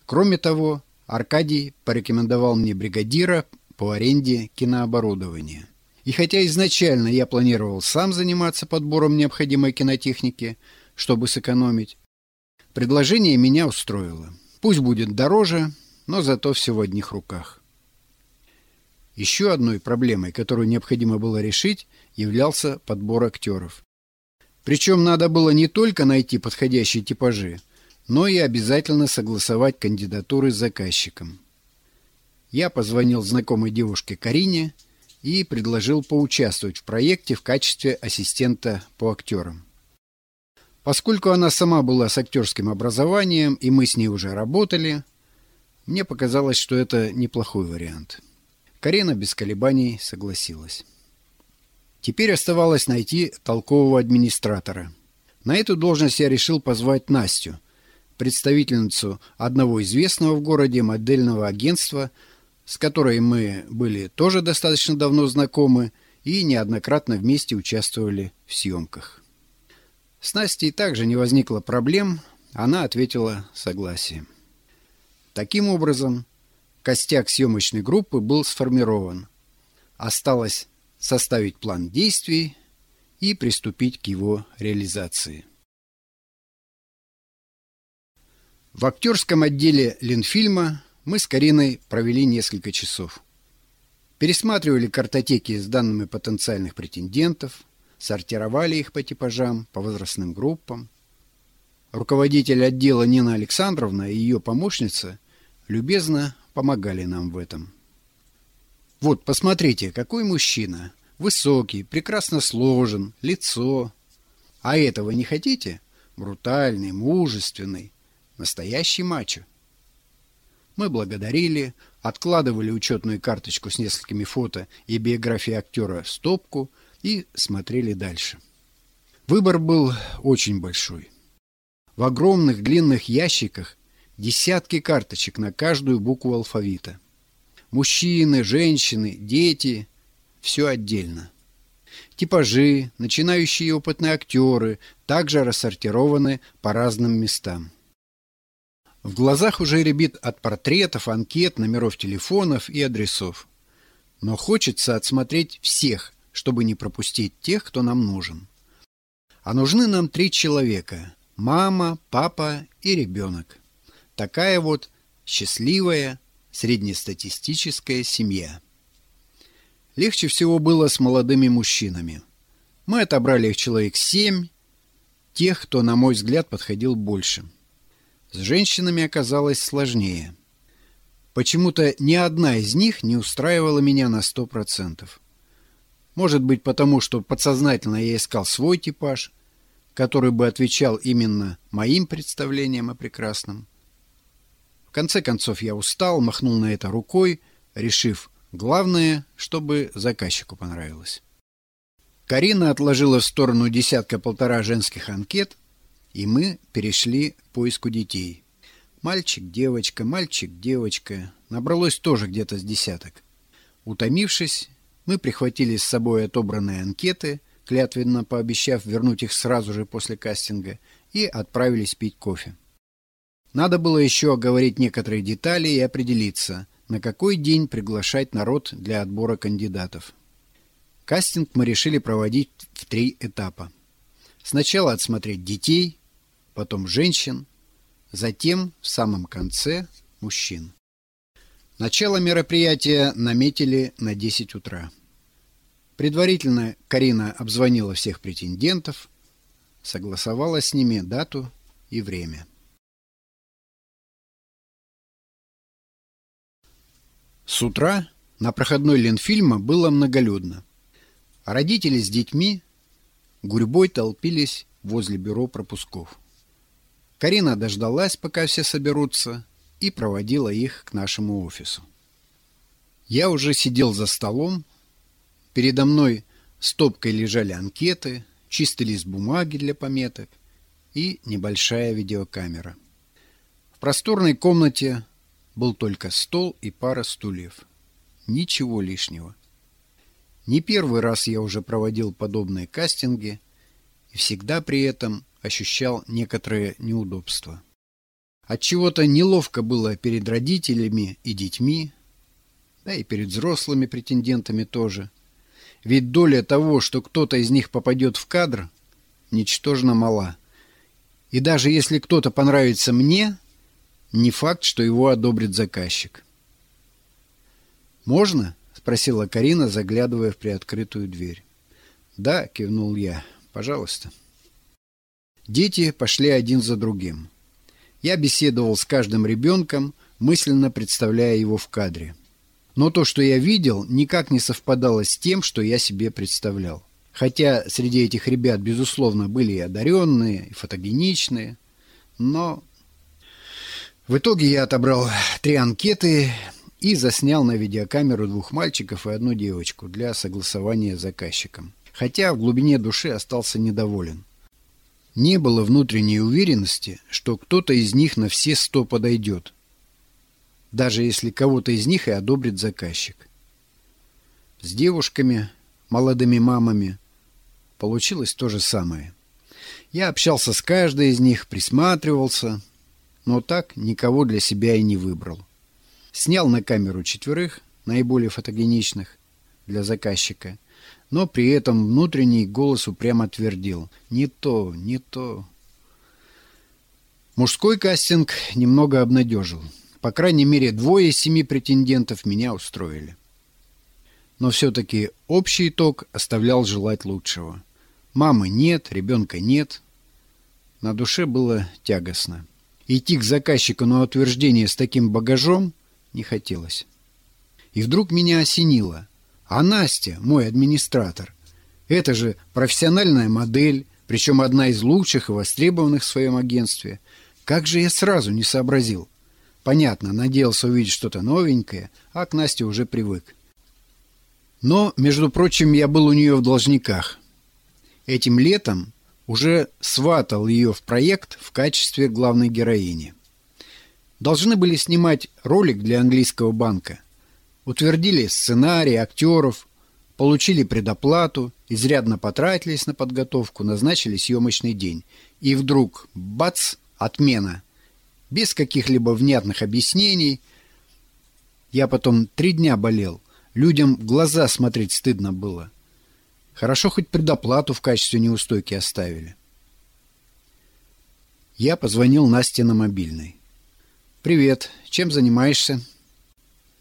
Кроме того, Аркадий порекомендовал мне бригадира по аренде кинооборудования. И хотя изначально я планировал сам заниматься подбором необходимой кинотехники, чтобы сэкономить, предложение меня устроило. Пусть будет дороже, но зато все в одних руках. Еще одной проблемой, которую необходимо было решить, являлся подбор актеров. Причем надо было не только найти подходящие типажи, но и обязательно согласовать кандидатуры с заказчиком. Я позвонил знакомой девушке Карине и предложил поучаствовать в проекте в качестве ассистента по актерам. Поскольку она сама была с актерским образованием, и мы с ней уже работали, мне показалось, что это неплохой вариант. Карена без колебаний согласилась. Теперь оставалось найти толкового администратора. На эту должность я решил позвать Настю, представительницу одного известного в городе модельного агентства, с которой мы были тоже достаточно давно знакомы и неоднократно вместе участвовали в съемках. С Настей также не возникло проблем, она ответила согласием. Таким образом, костяк съемочной группы был сформирован. Осталось составить план действий и приступить к его реализации. В актерском отделе Ленфильма мы с Кариной провели несколько часов. Пересматривали картотеки с данными потенциальных претендентов – сортировали их по типажам, по возрастным группам. Руководитель отдела Нина Александровна и ее помощница любезно помогали нам в этом. Вот, посмотрите, какой мужчина. Высокий, прекрасно сложен, лицо. А этого не хотите? Брутальный, мужественный, настоящий мачо. Мы благодарили, откладывали учетную карточку с несколькими фото и биографией актера в стопку – и смотрели дальше. Выбор был очень большой. В огромных длинных ящиках десятки карточек на каждую букву алфавита. Мужчины, женщины, дети – все отдельно. Типажи, начинающие и опытные актеры также рассортированы по разным местам. В глазах уже ребит от портретов, анкет, номеров телефонов и адресов. Но хочется отсмотреть всех, чтобы не пропустить тех, кто нам нужен. А нужны нам три человека – мама, папа и ребенок. Такая вот счастливая среднестатистическая семья. Легче всего было с молодыми мужчинами. Мы отобрали их человек семь, тех, кто, на мой взгляд, подходил больше. С женщинами оказалось сложнее. Почему-то ни одна из них не устраивала меня на сто процентов. Может быть, потому что подсознательно я искал свой типаж, который бы отвечал именно моим представлениям о прекрасном. В конце концов я устал, махнул на это рукой, решив, главное, чтобы заказчику понравилось. Карина отложила в сторону десятка-полтора женских анкет, и мы перешли к поиску детей. Мальчик, девочка, мальчик, девочка. Набралось тоже где-то с десяток. Утомившись, мы прихватили с собой отобранные анкеты, клятвенно пообещав вернуть их сразу же после кастинга, и отправились пить кофе. Надо было еще оговорить некоторые детали и определиться, на какой день приглашать народ для отбора кандидатов. Кастинг мы решили проводить в три этапа. Сначала отсмотреть детей, потом женщин, затем в самом конце мужчин. Начало мероприятия наметили на 10 утра. Предварительно Карина обзвонила всех претендентов, согласовала с ними дату и время. С утра на проходной Ленфильма было многолюдно. Родители с детьми гурьбой толпились возле бюро пропусков. Карина дождалась, пока все соберутся, и проводила их к нашему офису. Я уже сидел за столом. Передо мной стопкой лежали анкеты, чистый лист бумаги для пометок и небольшая видеокамера. В просторной комнате был только стол и пара стульев. Ничего лишнего. Не первый раз я уже проводил подобные кастинги и всегда при этом ощущал некоторые неудобства. От чего-то неловко было перед родителями и детьми, да и перед взрослыми претендентами тоже. Ведь доля того, что кто-то из них попадет в кадр, ничтожно мала. И даже если кто-то понравится мне, не факт, что его одобрит заказчик. «Можно?» — спросила Карина, заглядывая в приоткрытую дверь. «Да», — кивнул я. «Пожалуйста». Дети пошли один за другим. Я беседовал с каждым ребенком, мысленно представляя его в кадре. Но то, что я видел, никак не совпадало с тем, что я себе представлял. Хотя среди этих ребят, безусловно, были и одаренные, и фотогеничные. Но в итоге я отобрал три анкеты и заснял на видеокамеру двух мальчиков и одну девочку для согласования с заказчиком. Хотя в глубине души остался недоволен. Не было внутренней уверенности, что кто-то из них на все сто подойдет, даже если кого-то из них и одобрит заказчик. С девушками, молодыми мамами получилось то же самое. Я общался с каждой из них, присматривался, но так никого для себя и не выбрал. Снял на камеру четверых, наиболее фотогеничных для заказчика, но при этом внутренний голос упрямо твердил «Не то, не то». Мужской кастинг немного обнадежил. По крайней мере, двое из семи претендентов меня устроили. Но все-таки общий итог оставлял желать лучшего. Мамы нет, ребенка нет. На душе было тягостно. Идти к заказчику на утверждение с таким багажом не хотелось. И вдруг меня осенило – а Настя, мой администратор, это же профессиональная модель, причем одна из лучших и востребованных в своем агентстве. Как же я сразу не сообразил? Понятно, надеялся увидеть что-то новенькое, а к Насте уже привык. Но, между прочим, я был у нее в должниках. Этим летом уже сватал ее в проект в качестве главной героини. Должны были снимать ролик для английского банка – утвердили сценарий, актеров, получили предоплату, изрядно потратились на подготовку, назначили съемочный день. И вдруг, бац, отмена. Без каких-либо внятных объяснений. Я потом три дня болел. Людям в глаза смотреть стыдно было. Хорошо хоть предоплату в качестве неустойки оставили. Я позвонил Насте на мобильный. «Привет. Чем занимаешься?»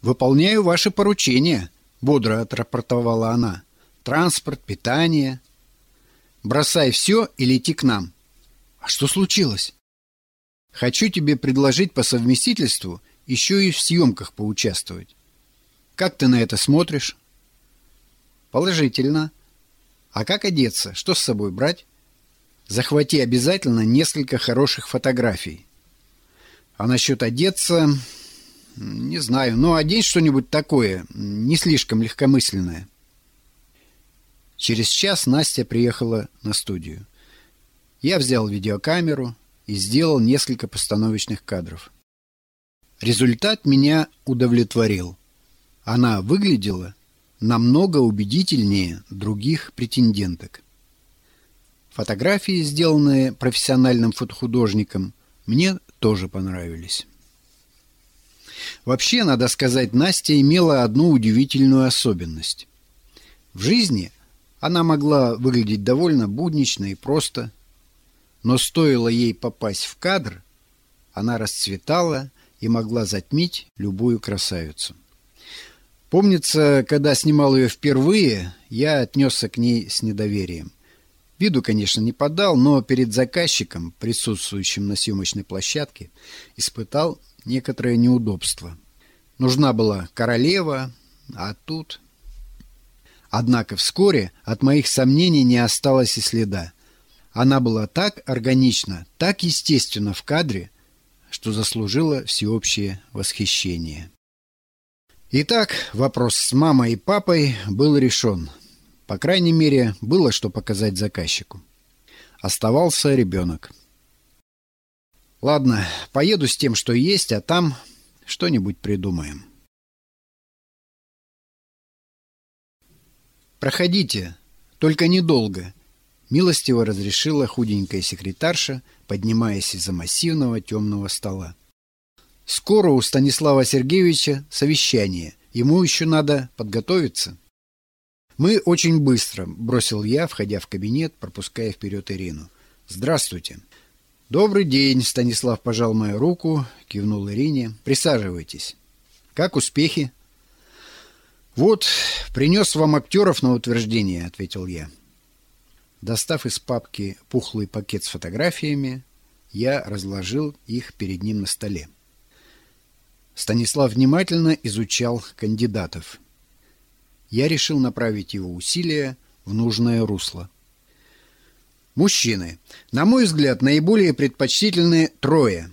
«Выполняю ваши поручения», — бодро отрапортовала она. «Транспорт, питание». «Бросай все и лети к нам». «А что случилось?» «Хочу тебе предложить по совместительству еще и в съемках поучаствовать. Как ты на это смотришь?» «Положительно. А как одеться? Что с собой брать?» «Захвати обязательно несколько хороших фотографий». «А насчет одеться...» Не знаю, но одень что-нибудь такое, не слишком легкомысленное. Через час Настя приехала на студию. Я взял видеокамеру и сделал несколько постановочных кадров. Результат меня удовлетворил. Она выглядела намного убедительнее других претенденток. Фотографии, сделанные профессиональным фотохудожником, мне тоже понравились. Вообще, надо сказать, Настя имела одну удивительную особенность. В жизни она могла выглядеть довольно буднично и просто, но стоило ей попасть в кадр, она расцветала и могла затмить любую красавицу. Помнится, когда снимал ее впервые, я отнесся к ней с недоверием. Виду, конечно, не подал, но перед заказчиком, присутствующим на съемочной площадке, испытал некоторое неудобство. Нужна была королева, а тут... Однако вскоре от моих сомнений не осталось и следа. Она была так органична, так естественно в кадре, что заслужила всеобщее восхищение. Итак, вопрос с мамой и папой был решен. По крайней мере, было что показать заказчику. Оставался ребенок. Ладно, поеду с тем, что есть, а там что-нибудь придумаем. Проходите, только недолго. Милостиво разрешила худенькая секретарша, поднимаясь из-за массивного темного стола. Скоро у Станислава Сергеевича совещание. Ему еще надо подготовиться. Мы очень быстро, бросил я, входя в кабинет, пропуская вперед Ирину. Здравствуйте. «Добрый день!» — Станислав пожал мою руку, кивнул Ирине. «Присаживайтесь. Как успехи?» «Вот, принес вам актеров на утверждение», — ответил я. Достав из папки пухлый пакет с фотографиями, я разложил их перед ним на столе. Станислав внимательно изучал кандидатов. Я решил направить его усилия в нужное русло. Мужчины. На мой взгляд, наиболее предпочтительны трое.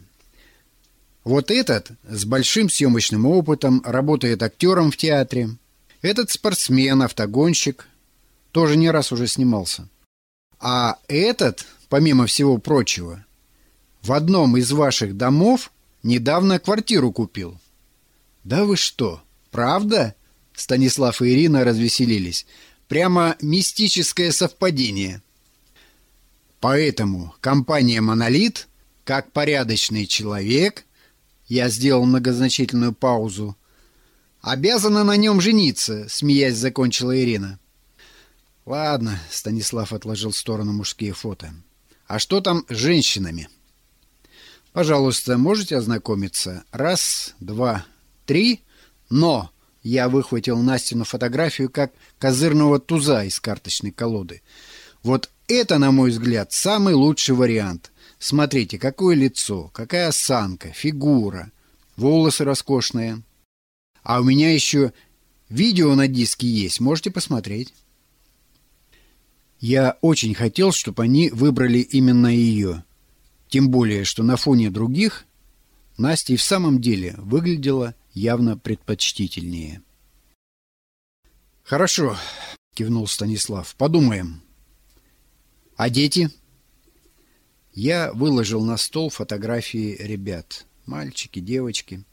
Вот этот с большим съемочным опытом, работает актером в театре. Этот спортсмен, автогонщик, тоже не раз уже снимался. А этот, помимо всего прочего, в одном из ваших домов недавно квартиру купил. Да вы что, правда? Станислав и Ирина развеселились. Прямо мистическое совпадение. Поэтому компания «Монолит», как порядочный человек, я сделал многозначительную паузу, обязана на нем жениться, смеясь закончила Ирина. Ладно, Станислав отложил в сторону мужские фото. А что там с женщинами? Пожалуйста, можете ознакомиться? Раз, два, три. Но я выхватил Настину фотографию как козырного туза из карточной колоды. Вот это, на мой взгляд, самый лучший вариант. Смотрите, какое лицо, какая осанка, фигура, волосы роскошные. А у меня еще видео на диске есть, можете посмотреть. Я очень хотел, чтобы они выбрали именно ее. Тем более, что на фоне других Настя и в самом деле выглядела явно предпочтительнее. «Хорошо», — кивнул Станислав, — «подумаем». А дети? Я выложил на стол фотографии ребят. Мальчики, девочки.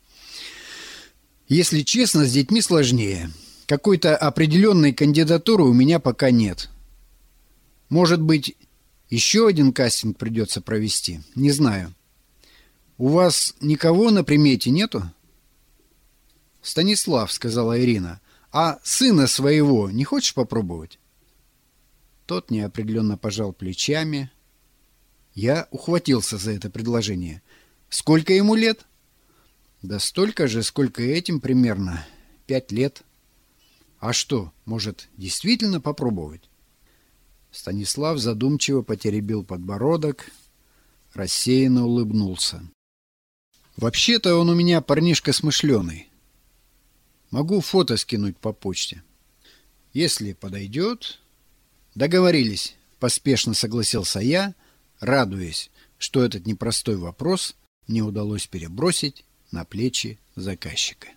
Если честно, с детьми сложнее. Какой-то определенной кандидатуры у меня пока нет. Может быть, еще один кастинг придется провести? Не знаю. У вас никого на примете нету? Станислав, сказала Ирина. А сына своего не хочешь попробовать? Тот неопределенно пожал плечами. Я ухватился за это предложение. Сколько ему лет? Да столько же, сколько этим примерно. Пять лет. А что, может, действительно попробовать? Станислав задумчиво потеребил подбородок, рассеянно улыбнулся. Вообще-то он у меня парнишка смышленый. Могу фото скинуть по почте. Если подойдет... Договорились, поспешно согласился я, радуясь, что этот непростой вопрос мне удалось перебросить на плечи заказчика.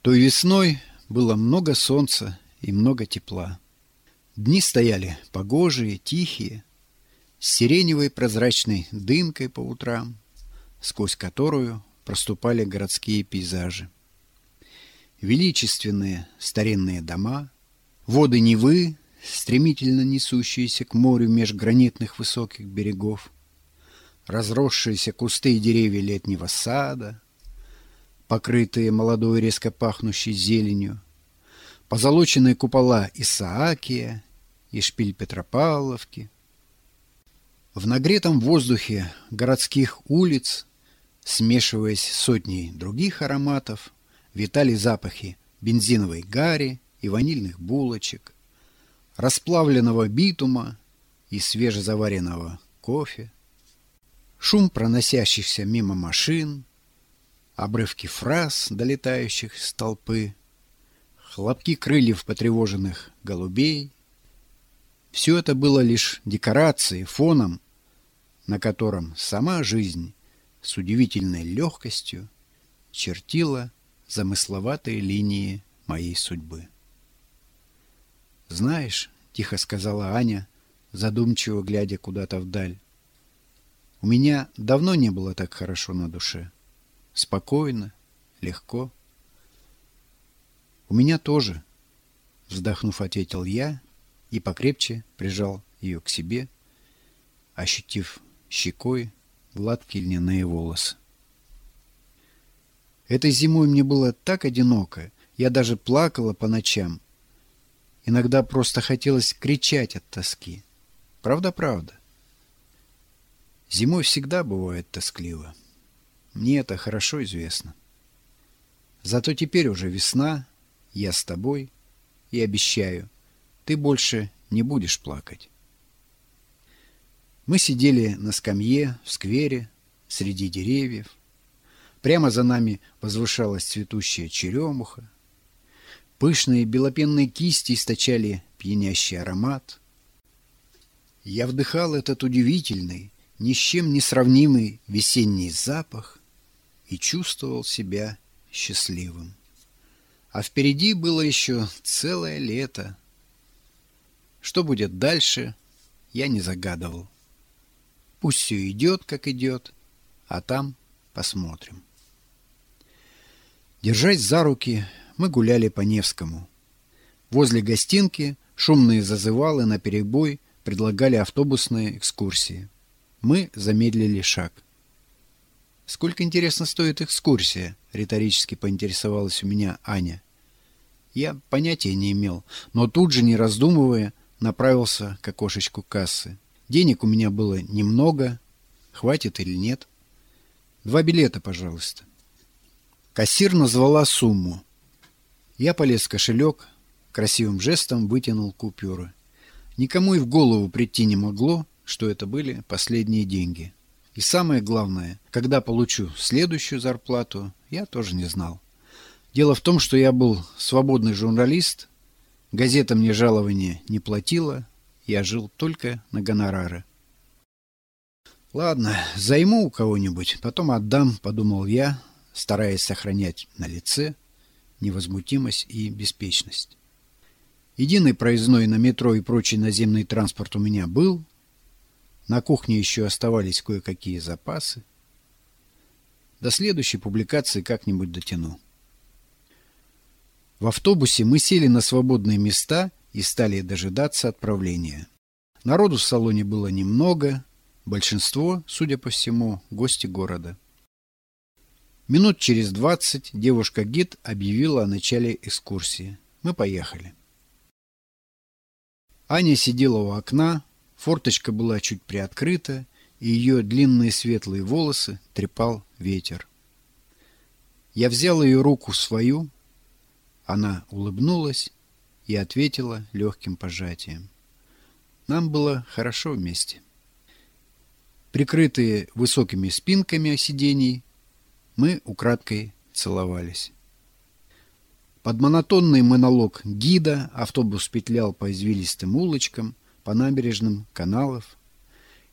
Той весной было много солнца и много тепла. Дни стояли погожие, тихие, с сиреневой прозрачной дымкой по утрам, сквозь которую проступали городские пейзажи. Величественные старинные дома, воды Невы, стремительно несущиеся к морю меж гранитных высоких берегов, разросшиеся кусты и деревья летнего сада, покрытые молодой резко пахнущей зеленью, позолоченные купола Исаакия и шпиль Петропавловки, в нагретом воздухе городских улиц, смешиваясь с сотней других ароматов, витали запахи бензиновой гари и ванильных булочек, расплавленного битума и свежезаваренного кофе, шум проносящихся мимо машин, обрывки фраз, долетающих с толпы, хлопки крыльев потревоженных голубей. Все это было лишь декорацией, фоном на котором сама жизнь с удивительной легкостью чертила замысловатые линии моей судьбы. «Знаешь», — тихо сказала Аня, задумчиво глядя куда-то вдаль, «у меня давно не было так хорошо на душе. Спокойно, легко». «У меня тоже», — вздохнув, ответил я и покрепче прижал ее к себе, ощутив щекой гладкие льняные волосы. Этой зимой мне было так одиноко, я даже плакала по ночам. Иногда просто хотелось кричать от тоски. Правда-правда. Зимой всегда бывает тоскливо. Мне это хорошо известно. Зато теперь уже весна, я с тобой, и обещаю, ты больше не будешь плакать. Мы сидели на скамье в сквере среди деревьев. Прямо за нами возвышалась цветущая черемуха. Пышные белопенные кисти источали пьянящий аромат. Я вдыхал этот удивительный, ни с чем не сравнимый весенний запах и чувствовал себя счастливым. А впереди было еще целое лето. Что будет дальше, я не загадывал. Пусть все идет, как идет, а там посмотрим. Держась за руки, мы гуляли по Невскому. Возле гостинки шумные зазывалы на перебой предлагали автобусные экскурсии. Мы замедлили шаг. «Сколько, интересно, стоит экскурсия?» — риторически поинтересовалась у меня Аня. Я понятия не имел, но тут же, не раздумывая, направился к окошечку кассы. Денег у меня было немного. Хватит или нет? Два билета, пожалуйста. Кассир назвала сумму. Я полез в кошелек, красивым жестом вытянул купюры. Никому и в голову прийти не могло, что это были последние деньги. И самое главное, когда получу следующую зарплату, я тоже не знал. Дело в том, что я был свободный журналист, газета мне жалования не платила, я жил только на гонорары. «Ладно, займу у кого-нибудь, потом отдам», — подумал я, стараясь сохранять на лице невозмутимость и беспечность. Единый проездной на метро и прочий наземный транспорт у меня был. На кухне еще оставались кое-какие запасы. До следующей публикации как-нибудь дотяну. В автобусе мы сели на свободные места — и стали дожидаться отправления. Народу в салоне было немного, большинство, судя по всему, гости города. Минут через двадцать девушка-гид объявила о начале экскурсии. Мы поехали. Аня сидела у окна, форточка была чуть приоткрыта, и ее длинные светлые волосы трепал ветер. Я взял ее руку свою, она улыбнулась и ответила легким пожатием. Нам было хорошо вместе. Прикрытые высокими спинками сидений, мы украдкой целовались. Под монотонный монолог гида автобус петлял по извилистым улочкам, по набережным каналов.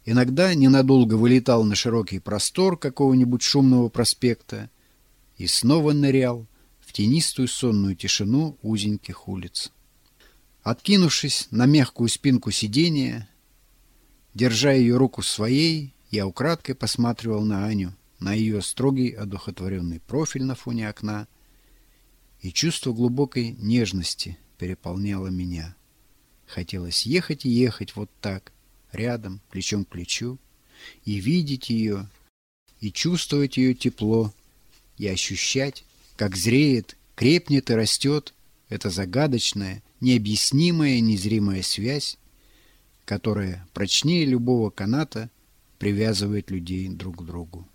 Иногда ненадолго вылетал на широкий простор какого-нибудь шумного проспекта и снова нырял в тенистую сонную тишину узеньких улиц. Откинувшись на мягкую спинку сиденья, держа ее руку своей, я украдкой посматривал на Аню, на ее строгий одухотворенный профиль на фоне окна — и чувство глубокой нежности переполняло меня. Хотелось ехать и ехать вот так, рядом, плечом к плечу, и видеть ее, и чувствовать ее тепло, и ощущать, как зреет, крепнет и растет эта загадочная, необъяснимая, незримая связь, которая прочнее любого каната привязывает людей друг к другу.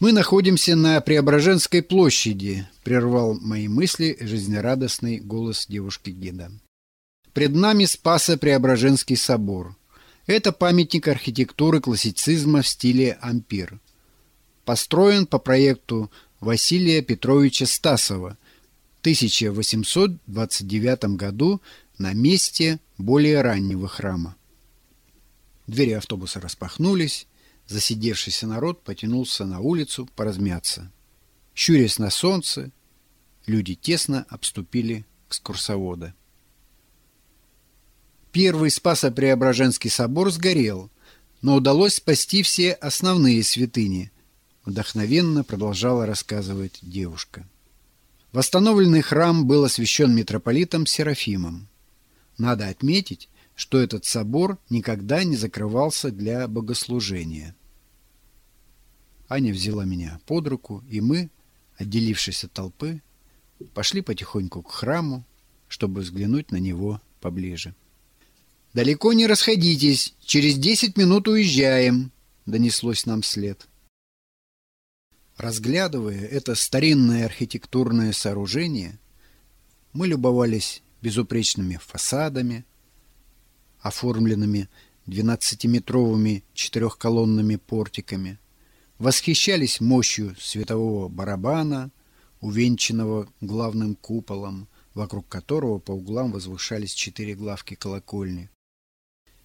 «Мы находимся на Преображенской площади», — прервал мои мысли жизнерадостный голос девушки-гида. «Пред нами Спасо-Преображенский собор. Это памятник архитектуры классицизма в стиле ампир. Построен по проекту Василия Петровича Стасова в 1829 году на месте более раннего храма. Двери автобуса распахнулись, Засидевшийся народ потянулся на улицу поразмяться. Щурясь на солнце, люди тесно обступили экскурсовода. Первый Спасо-Преображенский собор сгорел, но удалось спасти все основные святыни, вдохновенно продолжала рассказывать девушка. Восстановленный храм был освящен митрополитом Серафимом. Надо отметить, что этот собор никогда не закрывался для богослужения. Аня взяла меня под руку, и мы, отделившись от толпы, пошли потихоньку к храму, чтобы взглянуть на него поближе. «Далеко не расходитесь, через десять минут уезжаем», — донеслось нам след. Разглядывая это старинное архитектурное сооружение, мы любовались безупречными фасадами, оформленными двенадцатиметровыми четырехколонными портиками, восхищались мощью светового барабана, увенчанного главным куполом, вокруг которого по углам возвышались четыре главки колокольни.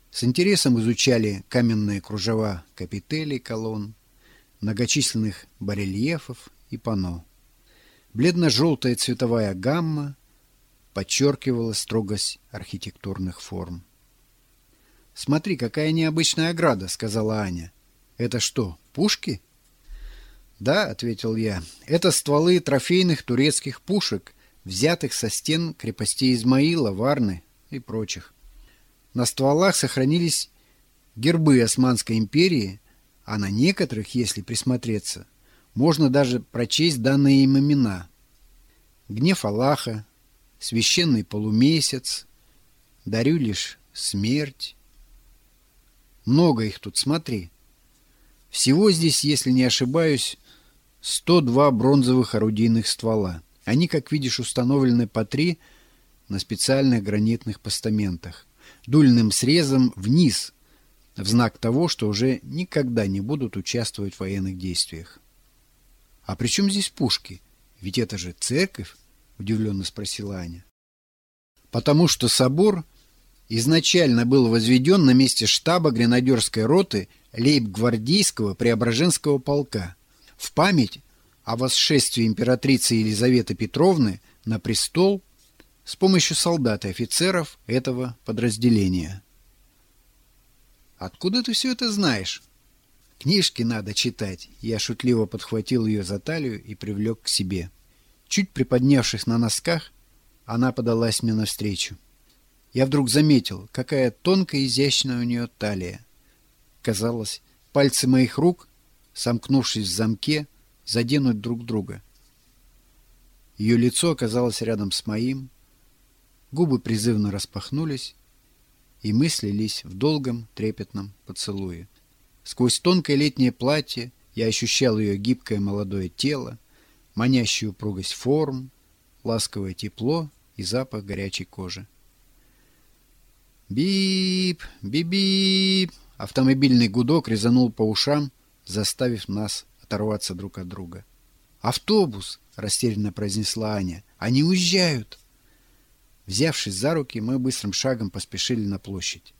С интересом изучали каменные кружева капителей колонн, многочисленных барельефов и панно. Бледно-желтая цветовая гамма подчеркивала строгость архитектурных форм. «Смотри, какая необычная ограда», — сказала Аня. «Это что, пушки?» «Да», — ответил я, — «это стволы трофейных турецких пушек, взятых со стен крепостей Измаила, Варны и прочих. На стволах сохранились гербы Османской империи, а на некоторых, если присмотреться, можно даже прочесть данные им имена. Гнев Аллаха, священный полумесяц, дарю лишь смерть, много их тут, смотри. Всего здесь, если не ошибаюсь, 102 бронзовых орудийных ствола. Они, как видишь, установлены по три на специальных гранитных постаментах, дульным срезом вниз, в знак того, что уже никогда не будут участвовать в военных действиях. «А при чем здесь пушки? Ведь это же церковь?» – удивленно спросила Аня. «Потому что собор изначально был возведен на месте штаба гренадерской роты лейб-гвардейского Преображенского полка в память о восшествии императрицы Елизаветы Петровны на престол с помощью солдат и офицеров этого подразделения. «Откуда ты все это знаешь?» «Книжки надо читать». Я шутливо подхватил ее за талию и привлек к себе. Чуть приподнявшись на носках, она подалась мне навстречу. Я вдруг заметил, какая тонкая и изящная у нее талия. Казалось, пальцы моих рук, сомкнувшись в замке, заденут друг друга. Ее лицо оказалось рядом с моим. Губы призывно распахнулись, и мы слились в долгом трепетном поцелуе. Сквозь тонкое летнее платье я ощущал ее гибкое молодое тело, манящую упругость форм, ласковое тепло и запах горячей кожи. Бип, бип-бип! Автомобильный гудок резанул по ушам, заставив нас оторваться друг от друга. «Автобус!» — растерянно произнесла Аня. «Они уезжают!» Взявшись за руки, мы быстрым шагом поспешили на площадь.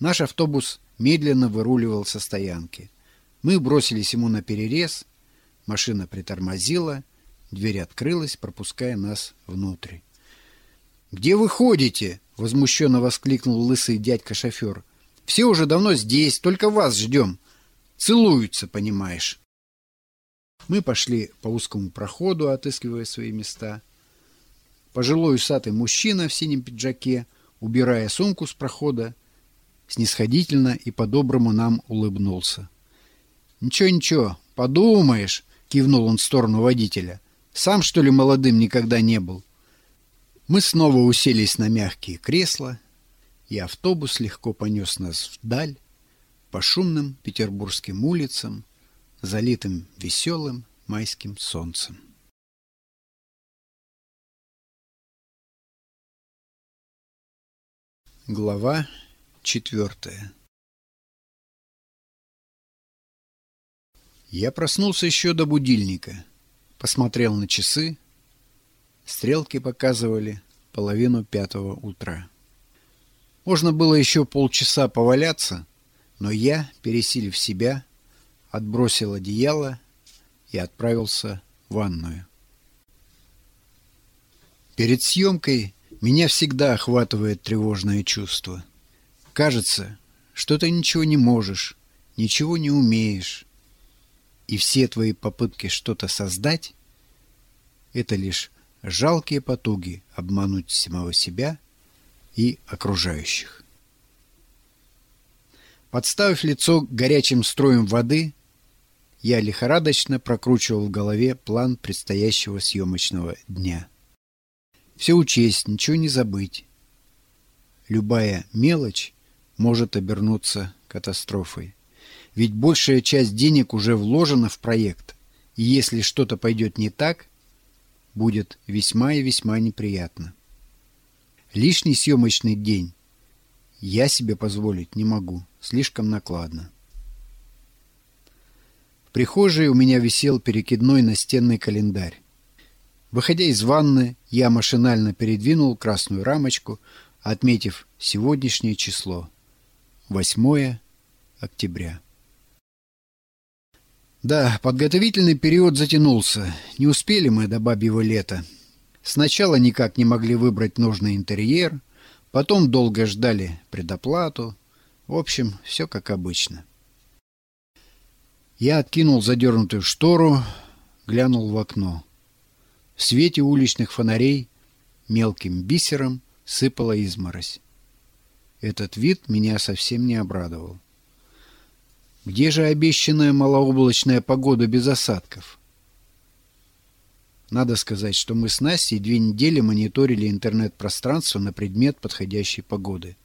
Наш автобус медленно выруливал со стоянки. Мы бросились ему на перерез, машина притормозила, дверь открылась, пропуская нас внутрь. «Где вы ходите?» — возмущенно воскликнул лысый дядька-шофер. «Все уже давно здесь, только вас ждем. Целуются, понимаешь». Мы пошли по узкому проходу, отыскивая свои места — Пожилой усатый мужчина в синем пиджаке, убирая сумку с прохода, снисходительно и по-доброму нам улыбнулся. «Ничего, ничего, подумаешь», — кивнул он в сторону водителя. «Сам, что ли, молодым никогда не был?» Мы снова уселись на мягкие кресла, и автобус легко понес нас вдаль, по шумным петербургским улицам, залитым веселым майским солнцем. Глава четвертая Я проснулся еще до будильника. Посмотрел на часы. Стрелки показывали половину пятого утра. Можно было еще полчаса поваляться, но я, пересилив себя, отбросил одеяло и отправился в ванную. Перед съемкой меня всегда охватывает тревожное чувство. Кажется, что ты ничего не можешь, ничего не умеешь. И все твои попытки что-то создать — это лишь жалкие потуги обмануть самого себя и окружающих. Подставив лицо горячим строем воды, я лихорадочно прокручивал в голове план предстоящего съемочного дня — все учесть, ничего не забыть. Любая мелочь может обернуться катастрофой. Ведь большая часть денег уже вложена в проект, и если что-то пойдет не так, будет весьма и весьма неприятно. Лишний съемочный день я себе позволить не могу, слишком накладно. В прихожей у меня висел перекидной настенный календарь. Выходя из ванны, я машинально передвинул красную рамочку, отметив сегодняшнее число — 8 октября. Да, подготовительный период затянулся. Не успели мы до бабьего лета. Сначала никак не могли выбрать нужный интерьер, потом долго ждали предоплату. В общем, все как обычно. Я откинул задернутую штору, глянул в окно. В свете уличных фонарей мелким бисером сыпала изморозь. Этот вид меня совсем не обрадовал. Где же обещанная малооблачная погода без осадков? Надо сказать, что мы с Настей две недели мониторили интернет-пространство на предмет подходящей погоды.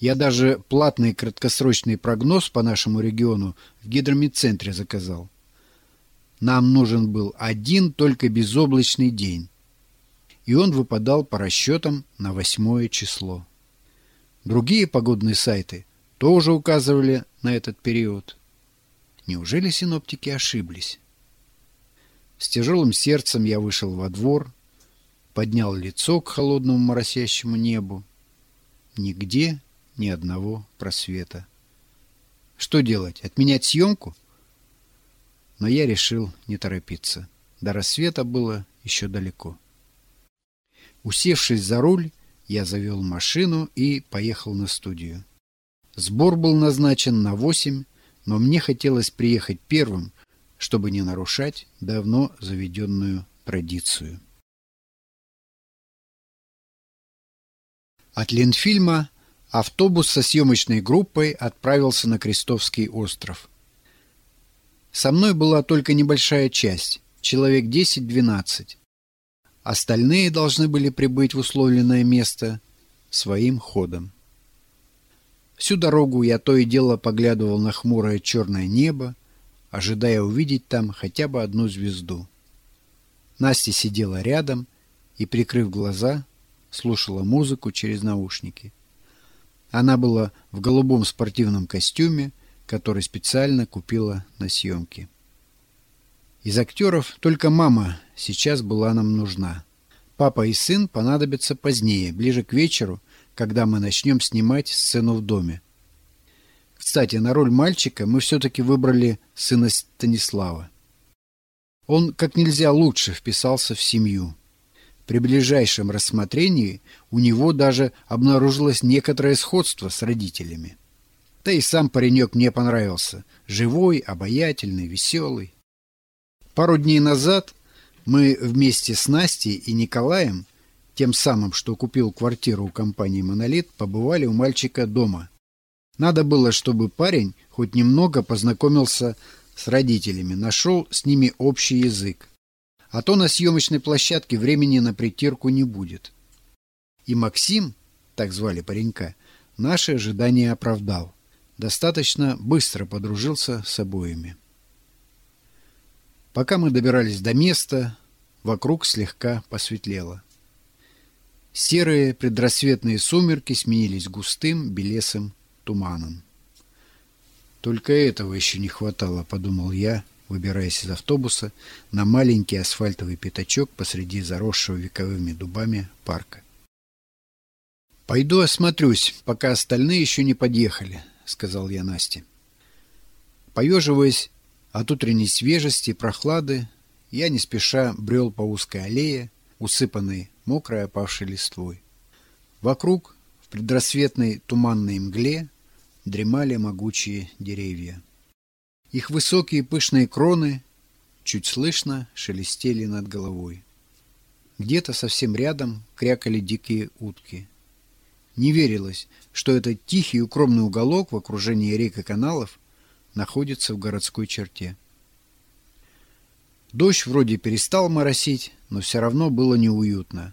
Я даже платный краткосрочный прогноз по нашему региону в гидромедцентре заказал. Нам нужен был один только безоблачный день. И он выпадал по расчетам на восьмое число. Другие погодные сайты тоже указывали на этот период. Неужели синоптики ошиблись? С тяжелым сердцем я вышел во двор, поднял лицо к холодному моросящему небу. Нигде ни одного просвета. Что делать? Отменять съемку? но я решил не торопиться. До рассвета было еще далеко. Усевшись за руль, я завел машину и поехал на студию. Сбор был назначен на восемь, но мне хотелось приехать первым, чтобы не нарушать давно заведенную традицию. От Ленфильма автобус со съемочной группой отправился на Крестовский остров. Со мной была только небольшая часть, человек 10-12. Остальные должны были прибыть в условленное место своим ходом. Всю дорогу я то и дело поглядывал на хмурое черное небо, ожидая увидеть там хотя бы одну звезду. Настя сидела рядом и, прикрыв глаза, слушала музыку через наушники. Она была в голубом спортивном костюме, который специально купила на съемке. Из актеров только мама сейчас была нам нужна. Папа и сын понадобятся позднее, ближе к вечеру, когда мы начнем снимать сцену в доме. Кстати, на роль мальчика мы все-таки выбрали сына Станислава. Он как нельзя лучше вписался в семью. При ближайшем рассмотрении у него даже обнаружилось некоторое сходство с родителями. Да и сам паренек мне понравился. Живой, обаятельный, веселый. Пару дней назад мы вместе с Настей и Николаем, тем самым, что купил квартиру у компании «Монолит», побывали у мальчика дома. Надо было, чтобы парень хоть немного познакомился с родителями, нашел с ними общий язык. А то на съемочной площадке времени на притирку не будет. И Максим, так звали паренька, наши ожидания оправдал. Достаточно быстро подружился с обоими. Пока мы добирались до места, вокруг слегка посветлело. Серые предрассветные сумерки сменились густым белесым туманом. Только этого еще не хватало, подумал я, выбираясь из автобуса на маленький асфальтовый пятачок посреди заросшего вековыми дубами парка. «Пойду осмотрюсь, пока остальные еще не подъехали», — сказал я Насте. Поеживаясь от утренней свежести и прохлады я не спеша брел по узкой аллее, усыпанной мокрой опавшей листвой. Вокруг, в предрассветной туманной мгле, дремали могучие деревья. Их высокие пышные кроны чуть слышно шелестели над головой. Где-то совсем рядом крякали дикие утки. Не верилось, что этот тихий укромный уголок в окружении рек и каналов находится в городской черте. Дождь вроде перестал моросить, но все равно было неуютно.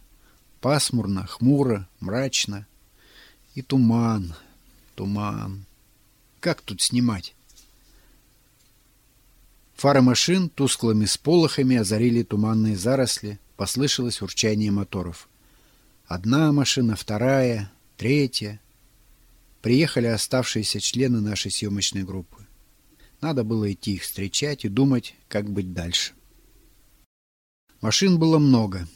Пасмурно, хмуро, мрачно. И туман, туман. Как тут снимать? Фары машин тусклыми сполохами озарили туманные заросли, послышалось урчание моторов. Одна машина, вторая, третья. Приехали оставшиеся члены нашей съемочной группы. Надо было идти их встречать и думать, как быть дальше. Машин было много.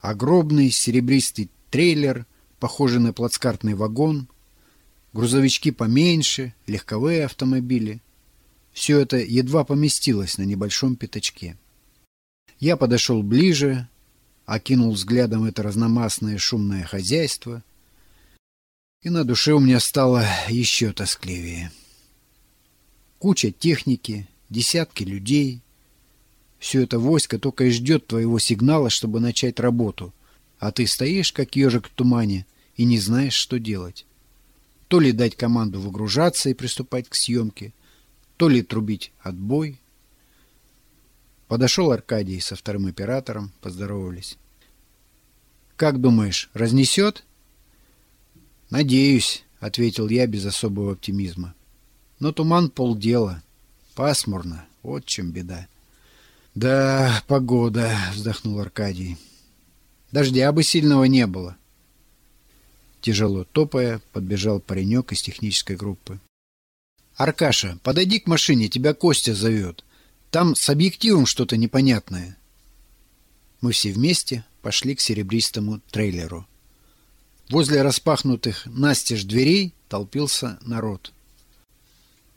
Огромный серебристый трейлер, похожий на плацкартный вагон, грузовички поменьше, легковые автомобили. Все это едва поместилось на небольшом пятачке. Я подошел ближе, окинул взглядом это разномастное шумное хозяйство, и на душе у меня стало еще тоскливее. Куча техники, десятки людей. Все это войско только и ждет твоего сигнала, чтобы начать работу. А ты стоишь, как ежик в тумане, и не знаешь, что делать. То ли дать команду выгружаться и приступать к съемке, то ли трубить отбой. Подошел Аркадий со вторым оператором, поздоровались. «Как думаешь, разнесет?» «Надеюсь», — ответил я без особого оптимизма. Но туман полдела. Пасмурно. Вот чем беда. Да, погода, вздохнул Аркадий. Дождя бы сильного не было. Тяжело топая, подбежал паренек из технической группы. «Аркаша, подойди к машине, тебя Костя зовет. Там с объективом что-то непонятное». Мы все вместе пошли к серебристому трейлеру. Возле распахнутых настежь дверей толпился народ.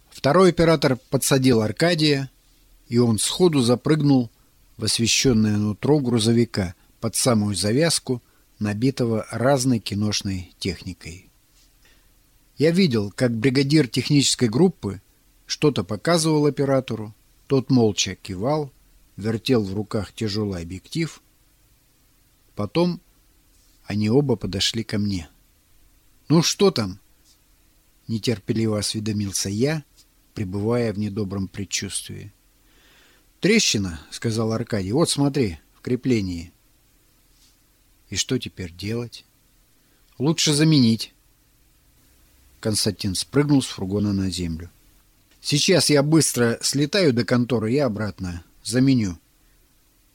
Второй оператор подсадил Аркадия, и он сходу запрыгнул в освещенное нутро грузовика под самую завязку, набитого разной киношной техникой. Я видел, как бригадир технической группы что-то показывал оператору, тот молча кивал, вертел в руках тяжелый объектив. Потом они оба подошли ко мне. «Ну что там?» — нетерпеливо осведомился я — пребывая в недобром предчувствии. «Трещина», — сказал Аркадий. «Вот смотри, в креплении». И что теперь делать? Лучше заменить. Константин спрыгнул с фургона на землю. Сейчас я быстро слетаю до конторы и обратно. Заменю.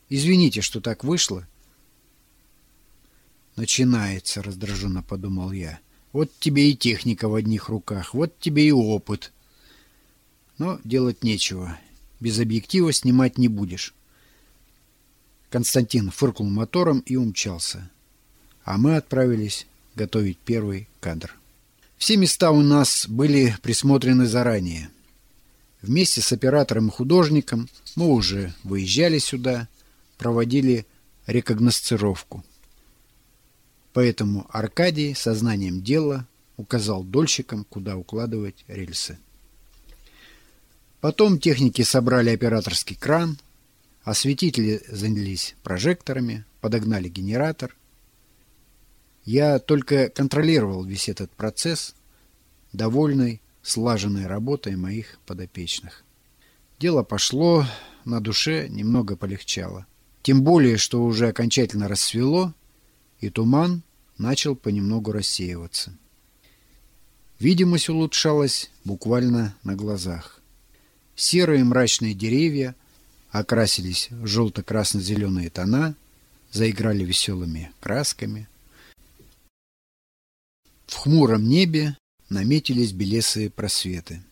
Извините, что так вышло. Начинается, раздраженно подумал я. Вот тебе и техника в одних руках, вот тебе и опыт. Но делать нечего. Без объектива снимать не будешь. Константин фыркнул мотором и умчался. А мы отправились готовить первый кадр. Все места у нас были присмотрены заранее. Вместе с оператором и художником мы уже выезжали сюда, проводили рекогносцировку. Поэтому Аркадий сознанием дела указал дольщикам, куда укладывать рельсы. Потом техники собрали операторский кран, осветители занялись прожекторами, подогнали генератор. Я только контролировал весь этот процесс, довольный слаженной работой моих подопечных. Дело пошло, на душе немного полегчало. Тем более, что уже окончательно рассвело, и туман начал понемногу рассеиваться. Видимость улучшалась буквально на глазах. Серые мрачные деревья окрасились в желто-красно-зеленые тона, заиграли веселыми красками. В хмуром небе наметились белесые просветы.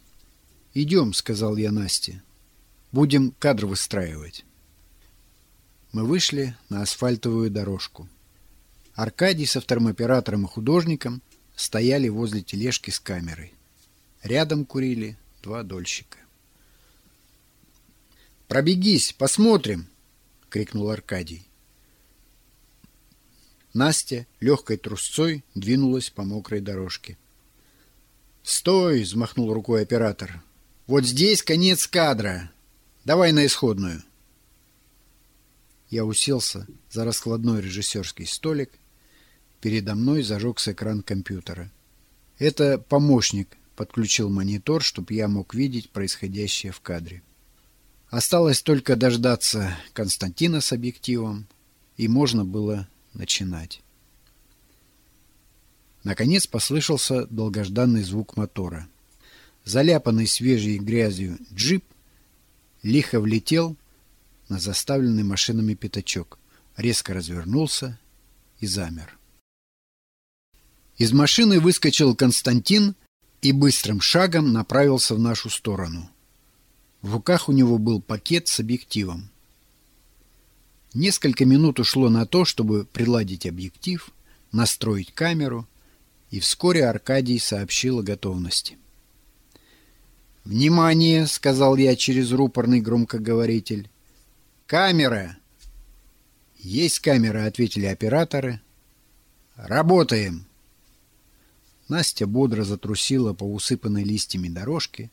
«Идем», — сказал я Насте. «Будем кадр выстраивать». Мы вышли на асфальтовую дорожку. Аркадий вторым оператором и художником стояли возле тележки с камерой. Рядом курили два дольщика. «Пробегись, посмотрим!» — крикнул Аркадий. Настя легкой трусцой двинулась по мокрой дорожке. «Стой!» — взмахнул рукой оператор. «Вот здесь конец кадра. Давай на исходную». Я уселся за раскладной режиссерский столик Передо мной зажегся экран компьютера. Это помощник подключил монитор, чтобы я мог видеть происходящее в кадре. Осталось только дождаться Константина с объективом, и можно было начинать. Наконец послышался долгожданный звук мотора. Заляпанный свежей грязью джип лихо влетел на заставленный машинами пятачок, резко развернулся и замер. Из машины выскочил Константин и быстрым шагом направился в нашу сторону. В руках у него был пакет с объективом. Несколько минут ушло на то, чтобы приладить объектив, настроить камеру, и вскоре Аркадий сообщил о готовности. «Внимание!» — сказал я через рупорный громкоговоритель. «Камера!» «Есть камера», — ответили операторы. «Работаем!» Настя бодро затрусила по усыпанной листьями дорожке.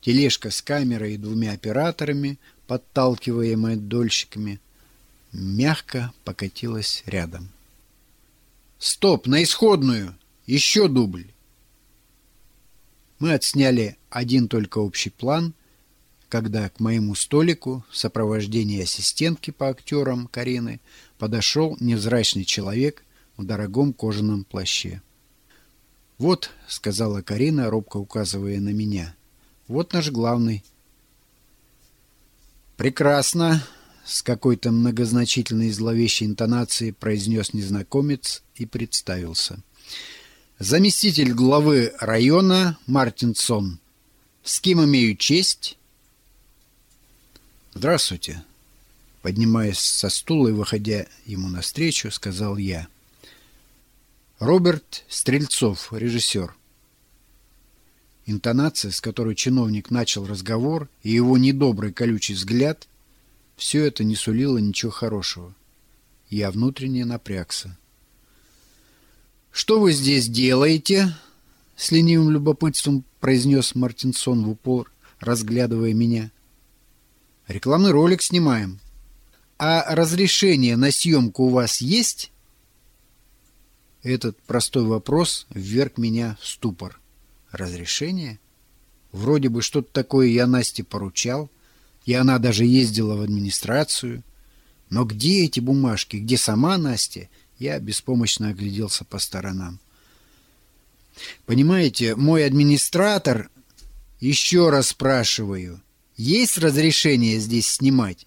Тележка с камерой и двумя операторами, подталкиваемая дольщиками, мягко покатилась рядом. «Стоп! На исходную! Еще дубль!» Мы отсняли один только общий план, когда к моему столику в сопровождении ассистентки по актерам Карины подошел невзрачный человек в дорогом кожаном плаще. «Вот», — сказала Карина, робко указывая на меня, — «вот наш главный». «Прекрасно», — с какой-то многозначительной зловещей интонацией произнес незнакомец и представился. «Заместитель главы района Мартинсон. С кем имею честь?» «Здравствуйте», — поднимаясь со стула и выходя ему навстречу, сказал я. — Роберт Стрельцов, режиссер. Интонация, с которой чиновник начал разговор, и его недобрый колючий взгляд, все это не сулило ничего хорошего. Я внутренне напрягся. «Что вы здесь делаете?» — с ленивым любопытством произнес Мартинсон в упор, разглядывая меня. «Рекламный ролик снимаем. А разрешение на съемку у вас есть?» Этот простой вопрос вверг меня в ступор. Разрешение? Вроде бы что-то такое я Насте поручал, и она даже ездила в администрацию. Но где эти бумажки? Где сама Настя? Я беспомощно огляделся по сторонам. Понимаете, мой администратор... Еще раз спрашиваю, есть разрешение здесь снимать?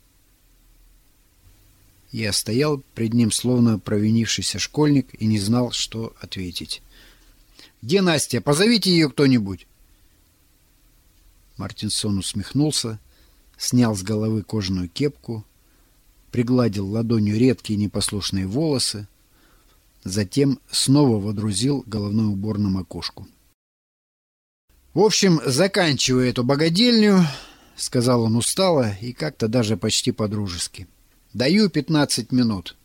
Я стоял пред ним, словно провинившийся школьник, и не знал, что ответить. «Где Настя? Позовите ее кто-нибудь!» Мартинсон усмехнулся, снял с головы кожаную кепку, пригладил ладонью редкие непослушные волосы, затем снова водрузил головной убор на макушку. «В общем, заканчиваю эту богадельню», — сказал он устало и как-то даже почти по-дружески. «Даю пятнадцать минут».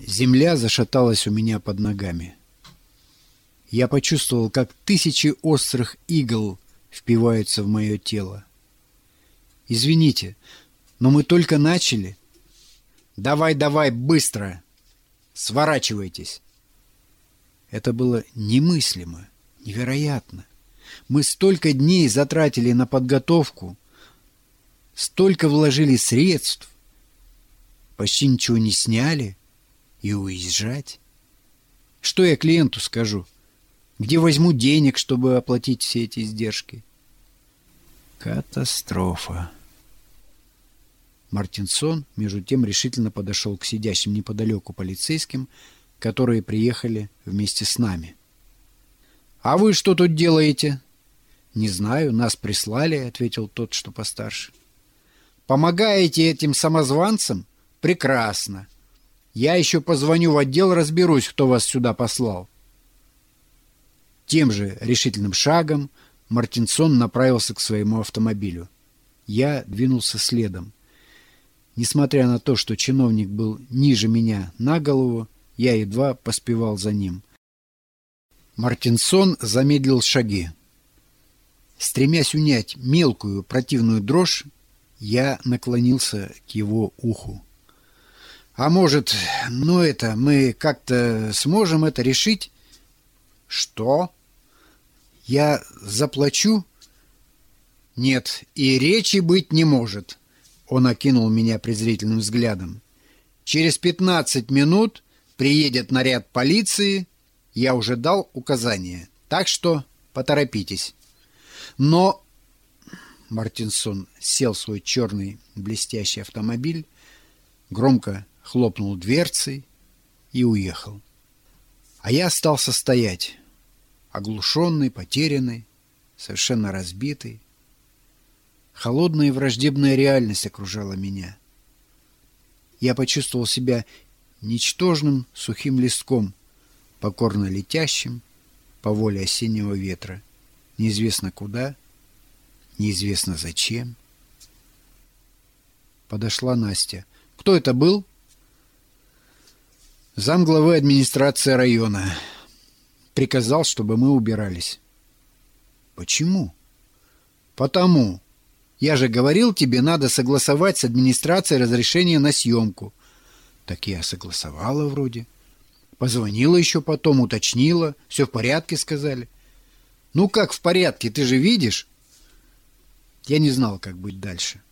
Земля зашаталась у меня под ногами. Я почувствовал, как тысячи острых игл впиваются в мое тело. «Извините, но мы только начали». «Давай, давай, быстро! Сворачивайтесь!» Это было немыслимо, невероятно. Мы столько дней затратили на подготовку, столько вложили средств, почти ничего не сняли и уезжать. Что я клиенту скажу? Где возьму денег, чтобы оплатить все эти издержки? Катастрофа. Мартинсон, между тем, решительно подошел к сидящим неподалеку полицейским, которые приехали вместе с нами. «А вы что тут делаете?» «Не знаю, нас прислали», — ответил тот, что постарше. «Помогаете этим самозванцам? Прекрасно. Я еще позвоню в отдел, разберусь, кто вас сюда послал». Тем же решительным шагом Мартинсон направился к своему автомобилю. Я двинулся следом. Несмотря на то, что чиновник был ниже меня на голову, я едва поспевал за ним. Мартинсон замедлил шаги. Стремясь унять мелкую противную дрожь, я наклонился к его уху. «А может, ну это, мы как-то сможем это решить?» «Что?» «Я заплачу?» «Нет, и речи быть не может», он окинул меня презрительным взглядом. «Через пятнадцать минут приедет наряд полиции. Я уже дал указание, так что поторопитесь». «Но...» Мартинсон сел в свой черный блестящий автомобиль, громко хлопнул дверцей и уехал. А я остался стоять, оглушенный, потерянный, совершенно разбитый, Холодная и враждебная реальность окружала меня. Я почувствовал себя ничтожным сухим листком, покорно летящим по воле осеннего ветра. Неизвестно куда, неизвестно зачем. Подошла Настя. Кто это был? Зам главы администрации района. Приказал, чтобы мы убирались. Почему? Потому. Я же говорил тебе, надо согласовать с администрацией разрешение на съемку. Так я согласовала вроде. Позвонила еще потом, уточнила. Все в порядке, сказали. Ну как в порядке, ты же видишь? Я не знал, как быть дальше.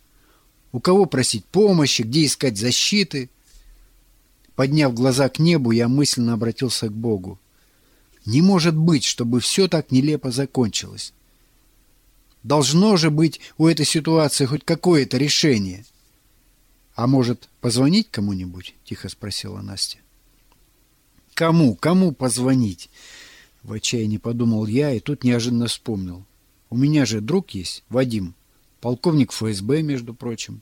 У кого просить помощи, где искать защиты. Подняв глаза к небу, я мысленно обратился к Богу. Не может быть, чтобы все так нелепо закончилось. Должно же быть у этой ситуации хоть какое-то решение. А может, позвонить кому-нибудь? Тихо спросила Настя. Кому? Кому позвонить? В отчаянии подумал я и тут неожиданно вспомнил. У меня же друг есть, Вадим, полковник ФСБ, между прочим.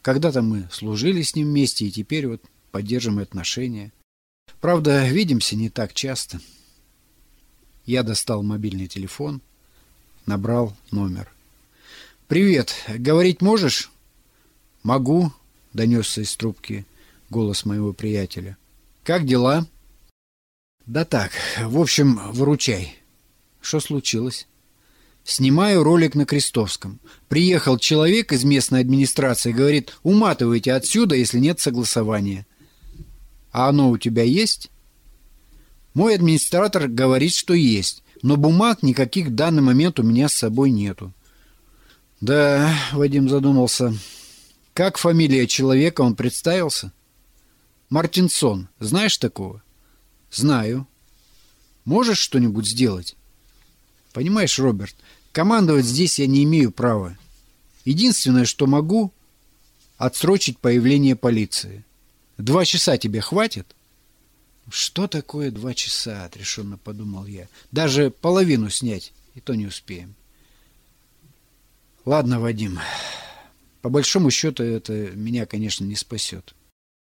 Когда-то мы служили с ним вместе и теперь вот поддержим отношения. Правда, видимся не так часто. Я достал мобильный телефон, Набрал номер. «Привет. Говорить можешь?» «Могу», — донесся из трубки голос моего приятеля. «Как дела?» «Да так. В общем, выручай». «Что случилось?» Снимаю ролик на Крестовском. Приехал человек из местной администрации, говорит, уматывайте отсюда, если нет согласования. А оно у тебя есть? Мой администратор говорит, что есть. Но бумаг никаких в данный момент у меня с собой нету. Да, Вадим задумался. Как фамилия человека он представился? Мартинсон, знаешь такого? Знаю. Можешь что-нибудь сделать? Понимаешь, Роберт, командовать здесь я не имею права. Единственное, что могу, отсрочить появление полиции. Два часа тебе хватит? Что такое два часа, отрешенно подумал я. Даже половину снять, и то не успеем. Ладно, Вадим, по большому счету это меня, конечно, не спасет.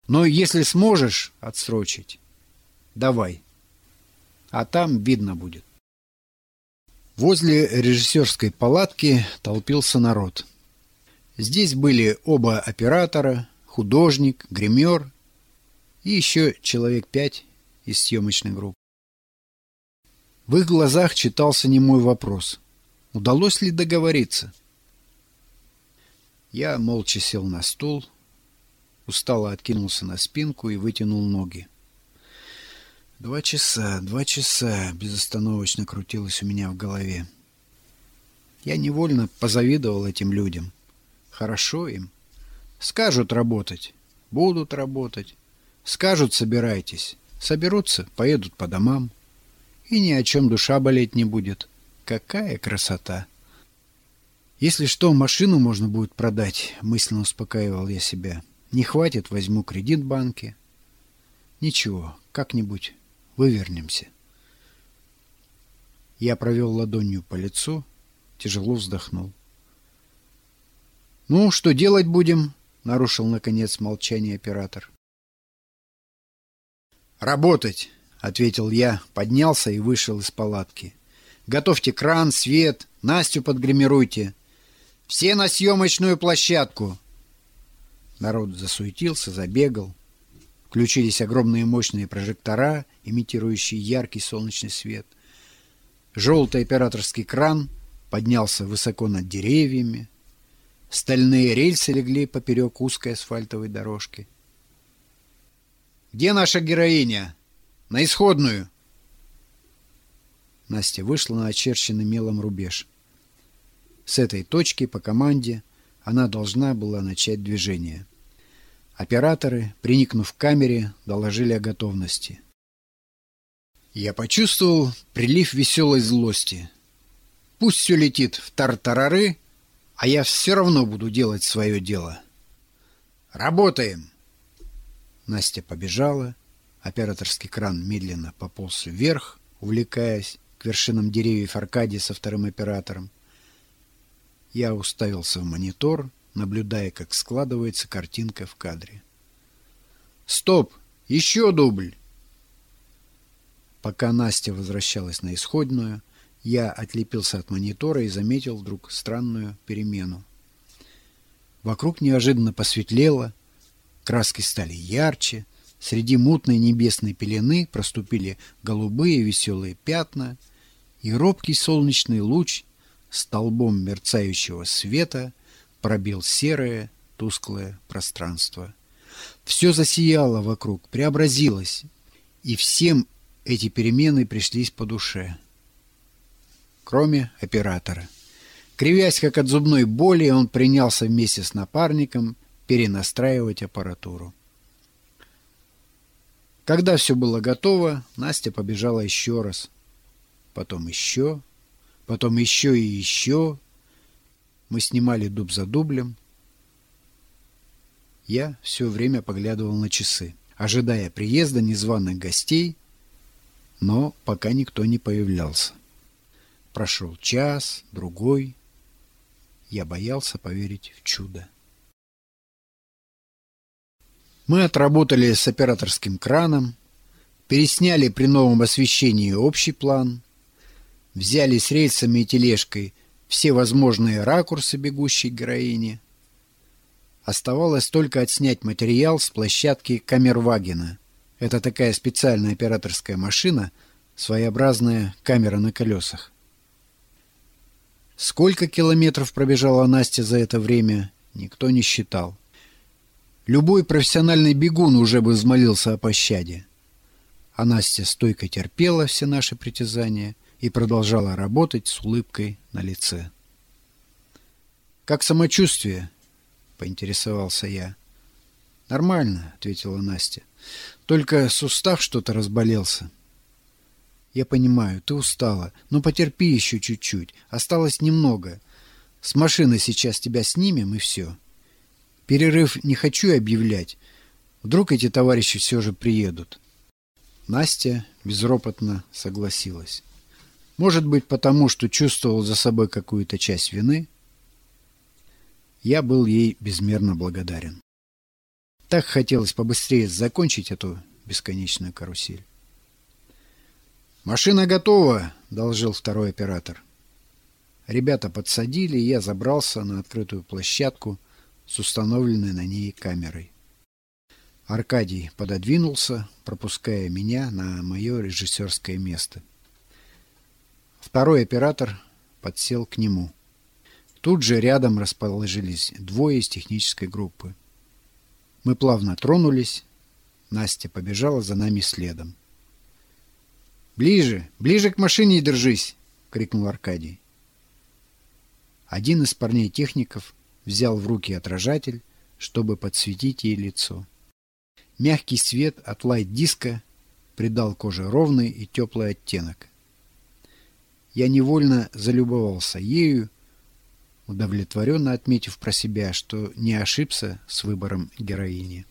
Но если сможешь отсрочить, давай. А там видно будет. Возле режиссерской палатки толпился народ. Здесь были оба оператора, художник, гример и еще человек пять из съемочной группы. В их глазах читался немой вопрос. Удалось ли договориться? Я молча сел на стул, устало откинулся на спинку и вытянул ноги. Два часа, два часа безостановочно крутилось у меня в голове. Я невольно позавидовал этим людям. Хорошо им. Скажут работать, будут работать. Скажут собирайтесь. Соберутся, поедут по домам. И ни о чем душа болеть не будет. Какая красота! Если что, машину можно будет продать, мысленно успокаивал я себя. Не хватит, возьму кредит в банке. Ничего, как-нибудь вывернемся. Я провел ладонью по лицу, тяжело вздохнул. «Ну, что делать будем?» — нарушил, наконец, молчание оператор. «Работать!» — ответил я, поднялся и вышел из палатки. «Готовьте кран, свет, Настю подгримируйте. Все на съемочную площадку!» Народ засуетился, забегал. Включились огромные мощные прожектора, имитирующие яркий солнечный свет. Желтый операторский кран поднялся высоко над деревьями. Стальные рельсы легли поперек узкой асфальтовой дорожки. «Где наша героиня? На исходную!» Настя вышла на очерченный мелом рубеж. С этой точки по команде она должна была начать движение. Операторы, приникнув к камере, доложили о готовности. Я почувствовал прилив веселой злости. Пусть все летит в тартарары, а я все равно буду делать свое дело. Работаем! Настя побежала. Операторский кран медленно пополз вверх, увлекаясь к вершинам деревьев Аркадия со вторым оператором. Я уставился в монитор, наблюдая, как складывается картинка в кадре. «Стоп! Еще дубль!» Пока Настя возвращалась на исходную, я отлепился от монитора и заметил вдруг странную перемену. Вокруг неожиданно посветлело, краски стали ярче, среди мутной небесной пелены проступили голубые веселые пятна, и робкий солнечный луч столбом мерцающего света пробил серое, тусклое пространство. Все засияло вокруг, преобразилось, и всем эти перемены пришлись по душе. Кроме оператора. Кривясь, как от зубной боли, он принялся вместе с напарником перенастраивать аппаратуру. Когда все было готово, Настя побежала еще раз. Потом еще потом еще и еще. Мы снимали дуб за дублем. Я все время поглядывал на часы, ожидая приезда незваных гостей, но пока никто не появлялся. Прошел час, другой. Я боялся поверить в чудо. Мы отработали с операторским краном, пересняли при новом освещении общий план, взяли с рельсами и тележкой все возможные ракурсы бегущей героини. Оставалось только отснять материал с площадки Камервагена. Это такая специальная операторская машина, своеобразная камера на колесах. Сколько километров пробежала Настя за это время, никто не считал. Любой профессиональный бегун уже бы взмолился о пощаде. А Настя стойко терпела все наши притязания — и продолжала работать с улыбкой на лице. «Как самочувствие?» — поинтересовался я. Нормально, ответила Настя. Только сустав что-то разболелся. Я понимаю, ты устала, но потерпи еще чуть-чуть. Осталось немного. С машины сейчас тебя снимем и все. Перерыв не хочу объявлять. Вдруг эти товарищи все же приедут. Настя безропотно согласилась. Может быть, потому что чувствовал за собой какую-то часть вины? Я был ей безмерно благодарен. Так хотелось побыстрее закончить эту бесконечную карусель. «Машина готова!» — должил второй оператор. Ребята подсадили, и я забрался на открытую площадку с установленной на ней камерой. Аркадий пододвинулся, пропуская меня на мое режиссерское место. Второй оператор подсел к нему. Тут же рядом расположились двое из технической группы. Мы плавно тронулись. Настя побежала за нами следом. «Ближе! Ближе к машине держись!» — крикнул Аркадий. Один из парней-техников взял в руки отражатель, чтобы подсветить ей лицо. Мягкий свет от лайт-диска придал коже ровный и теплый оттенок. Я невольно залюбовался ею, удовлетворенно отметив про себя, что не ошибся с выбором героини.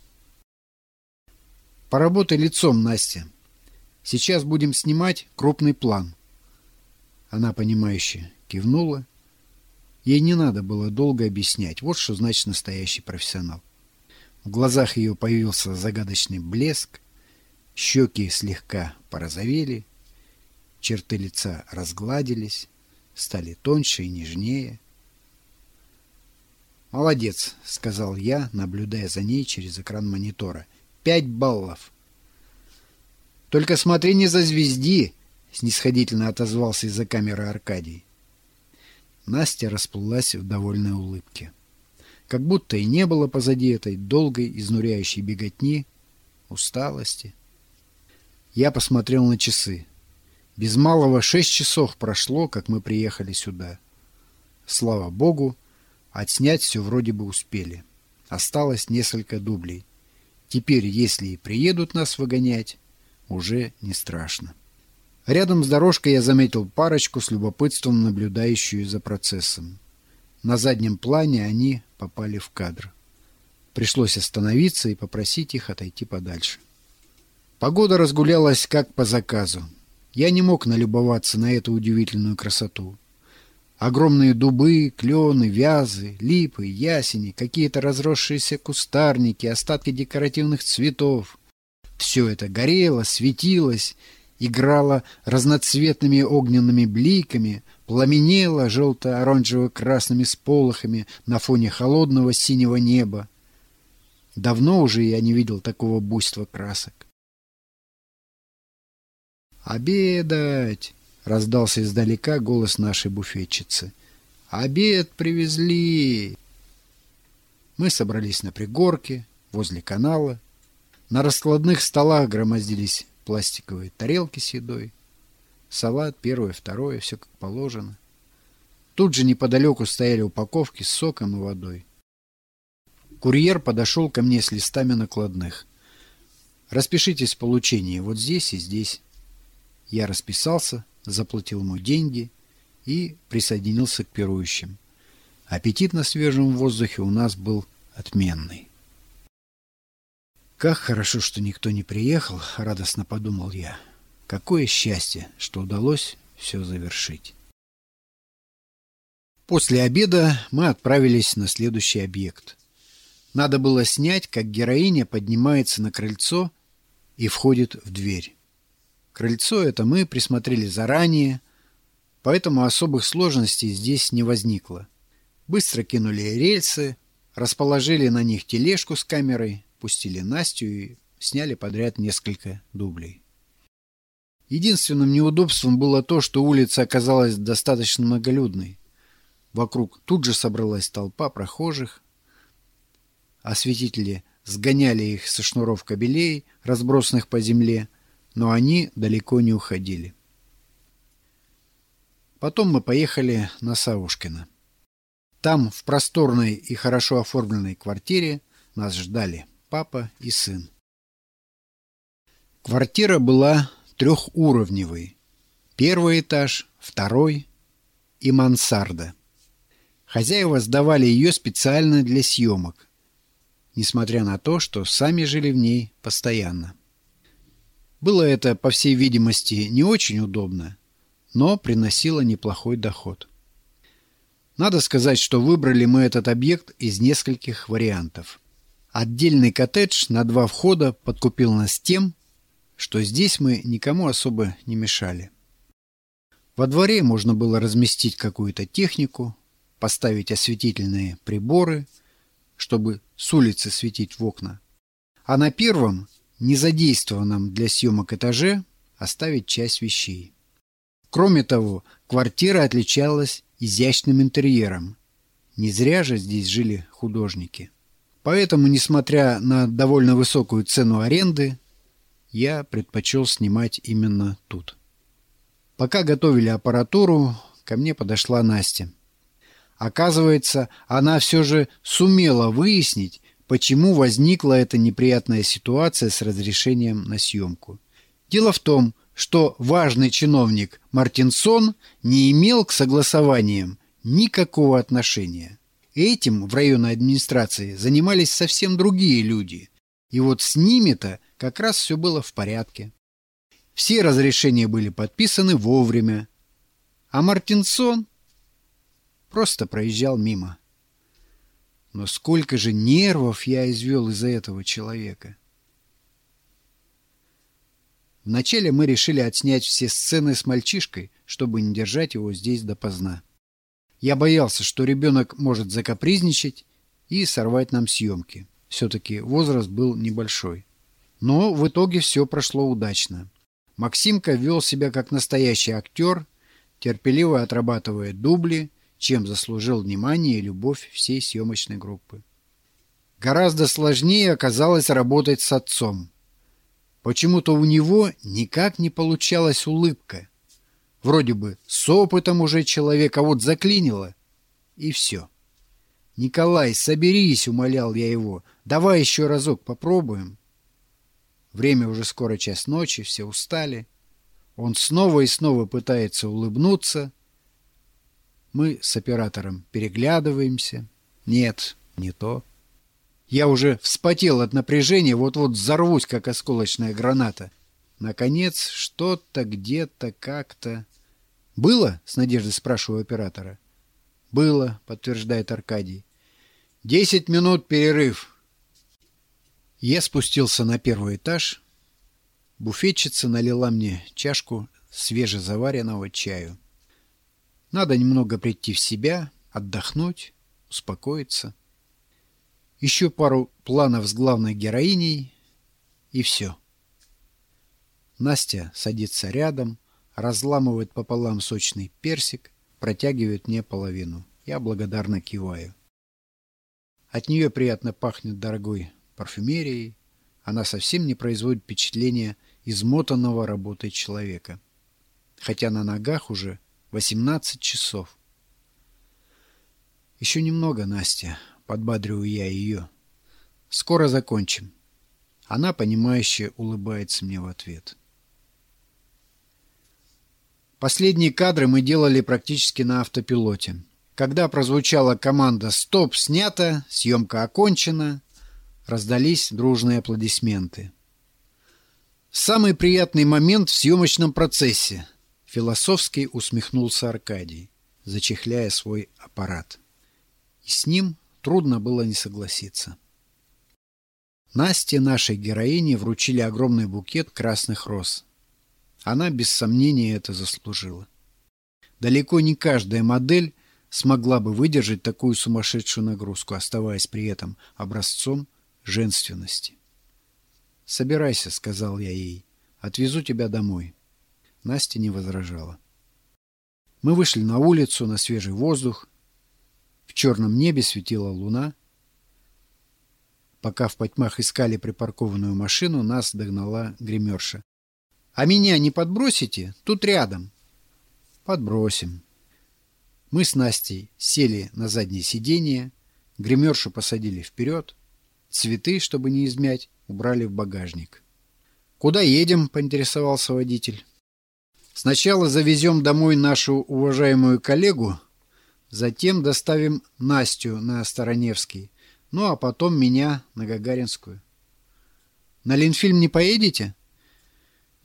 «Поработай лицом, Настя. Сейчас будем снимать крупный план». Она, понимающе кивнула. Ей не надо было долго объяснять. Вот что значит настоящий профессионал. В глазах ее появился загадочный блеск, щеки слегка порозовели, черты лица разгладились, стали тоньше и нежнее. «Молодец», — сказал я, наблюдая за ней через экран монитора. «Пять баллов». «Только смотри, не зазвезди», — снисходительно отозвался из-за камеры Аркадий. Настя расплылась в довольной улыбке как будто и не было позади этой долгой, изнуряющей беготни, усталости. Я посмотрел на часы. Без малого шесть часов прошло, как мы приехали сюда. Слава богу, отснять все вроде бы успели. Осталось несколько дублей. Теперь, если и приедут нас выгонять, уже не страшно. Рядом с дорожкой я заметил парочку с любопытством, наблюдающую за процессом. На заднем плане они попали в кадр. Пришлось остановиться и попросить их отойти подальше. Погода разгулялась как по заказу. Я не мог налюбоваться на эту удивительную красоту. Огромные дубы, клены, вязы, липы, ясени, какие-то разросшиеся кустарники, остатки декоративных цветов. Все это горело, светилось, играло разноцветными огненными бликами, пламенела желто-оранжево-красными сполохами на фоне холодного синего неба. Давно уже я не видел такого буйства красок. «Обедать!» — раздался издалека голос нашей буфетчицы. «Обед привезли!» Мы собрались на пригорке, возле канала. На раскладных столах громоздились пластиковые тарелки с едой. Салат, первое, второе, все как положено. Тут же неподалеку стояли упаковки с соком и водой. Курьер подошел ко мне с листами накладных. «Распишитесь в получении вот здесь и здесь». Я расписался, заплатил ему деньги и присоединился к пирующим. Аппетит на свежем воздухе у нас был отменный. «Как хорошо, что никто не приехал», — радостно подумал я. Какое счастье, что удалось все завершить. После обеда мы отправились на следующий объект. Надо было снять, как героиня поднимается на крыльцо и входит в дверь. Крыльцо это мы присмотрели заранее, поэтому особых сложностей здесь не возникло. Быстро кинули рельсы, расположили на них тележку с камерой, пустили Настю и сняли подряд несколько дублей. Единственным неудобством было то, что улица оказалась достаточно многолюдной. Вокруг тут же собралась толпа прохожих. Осветители сгоняли их со шнуров кабелей, разбросанных по земле, но они далеко не уходили. Потом мы поехали на Савушкина. Там, в просторной и хорошо оформленной квартире, нас ждали папа и сын. Квартира была трехуровневой. Первый этаж, второй и мансарда. Хозяева сдавали ее специально для съемок, несмотря на то, что сами жили в ней постоянно. Было это, по всей видимости, не очень удобно, но приносило неплохой доход. Надо сказать, что выбрали мы этот объект из нескольких вариантов. Отдельный коттедж на два входа подкупил нас тем, что здесь мы никому особо не мешали. Во дворе можно было разместить какую-то технику, поставить осветительные приборы, чтобы с улицы светить в окна. А на первом, незадействованном для съемок этаже, оставить часть вещей. Кроме того, квартира отличалась изящным интерьером. Не зря же здесь жили художники. Поэтому, несмотря на довольно высокую цену аренды, я предпочел снимать именно тут. Пока готовили аппаратуру, ко мне подошла Настя. Оказывается, она все же сумела выяснить, почему возникла эта неприятная ситуация с разрешением на съемку. Дело в том, что важный чиновник Мартинсон не имел к согласованиям никакого отношения. Этим в районной администрации занимались совсем другие люди. И вот с ними-то как раз все было в порядке. Все разрешения были подписаны вовремя. А Мартинсон просто проезжал мимо. Но сколько же нервов я извел из-за этого человека. Вначале мы решили отснять все сцены с мальчишкой, чтобы не держать его здесь допоздна. Я боялся, что ребенок может закапризничать и сорвать нам съемки. Все-таки возраст был небольшой. Но в итоге все прошло удачно. Максимка вел себя как настоящий актер, терпеливо отрабатывая дубли, чем заслужил внимание и любовь всей съемочной группы. Гораздо сложнее оказалось работать с отцом. Почему-то у него никак не получалась улыбка. Вроде бы с опытом уже человека вот заклинило, и все. «Николай, соберись!» — умолял я его. «Давай еще разок попробуем». Время уже скоро час ночи, все устали. Он снова и снова пытается улыбнуться. Мы с оператором переглядываемся. Нет, не то. Я уже вспотел от напряжения, вот-вот взорвусь, как осколочная граната. Наконец, что-то где-то как-то... «Было?» — с надеждой спрашиваю оператора. «Было», — подтверждает Аркадий. «Десять минут перерыв», я спустился на первый этаж. Буфетчица налила мне чашку свежезаваренного чаю. Надо немного прийти в себя, отдохнуть, успокоиться. Еще пару планов с главной героиней, и все. Настя садится рядом, разламывает пополам сочный персик, протягивает мне половину. Я благодарно киваю. От нее приятно пахнет дорогой парфюмерией, она совсем не производит впечатления измотанного работой человека. Хотя на ногах уже 18 часов. Еще немного, Настя, подбадриваю я ее. Скоро закончим. Она, понимающе улыбается мне в ответ. Последние кадры мы делали практически на автопилоте. Когда прозвучала команда «Стоп! Снято! Съемка окончена!», Раздались дружные аплодисменты. «Самый приятный момент в съемочном процессе», — философски усмехнулся Аркадий, зачехляя свой аппарат. И с ним трудно было не согласиться. Насте, нашей героине, вручили огромный букет красных роз. Она без сомнения это заслужила. Далеко не каждая модель смогла бы выдержать такую сумасшедшую нагрузку, оставаясь при этом образцом женственности. «Собирайся», — сказал я ей, — «отвезу тебя домой». Настя не возражала. Мы вышли на улицу, на свежий воздух. В черном небе светила луна. Пока в потьмах искали припаркованную машину, нас догнала гримерша. «А меня не подбросите? Тут рядом». «Подбросим». Мы с Настей сели на заднее сиденье, гримершу посадили вперед, Цветы, чтобы не измять, убрали в багажник. «Куда едем?» — поинтересовался водитель. «Сначала завезем домой нашу уважаемую коллегу, затем доставим Настю на Староневский, ну а потом меня на Гагаринскую». «На Ленфильм не поедете?»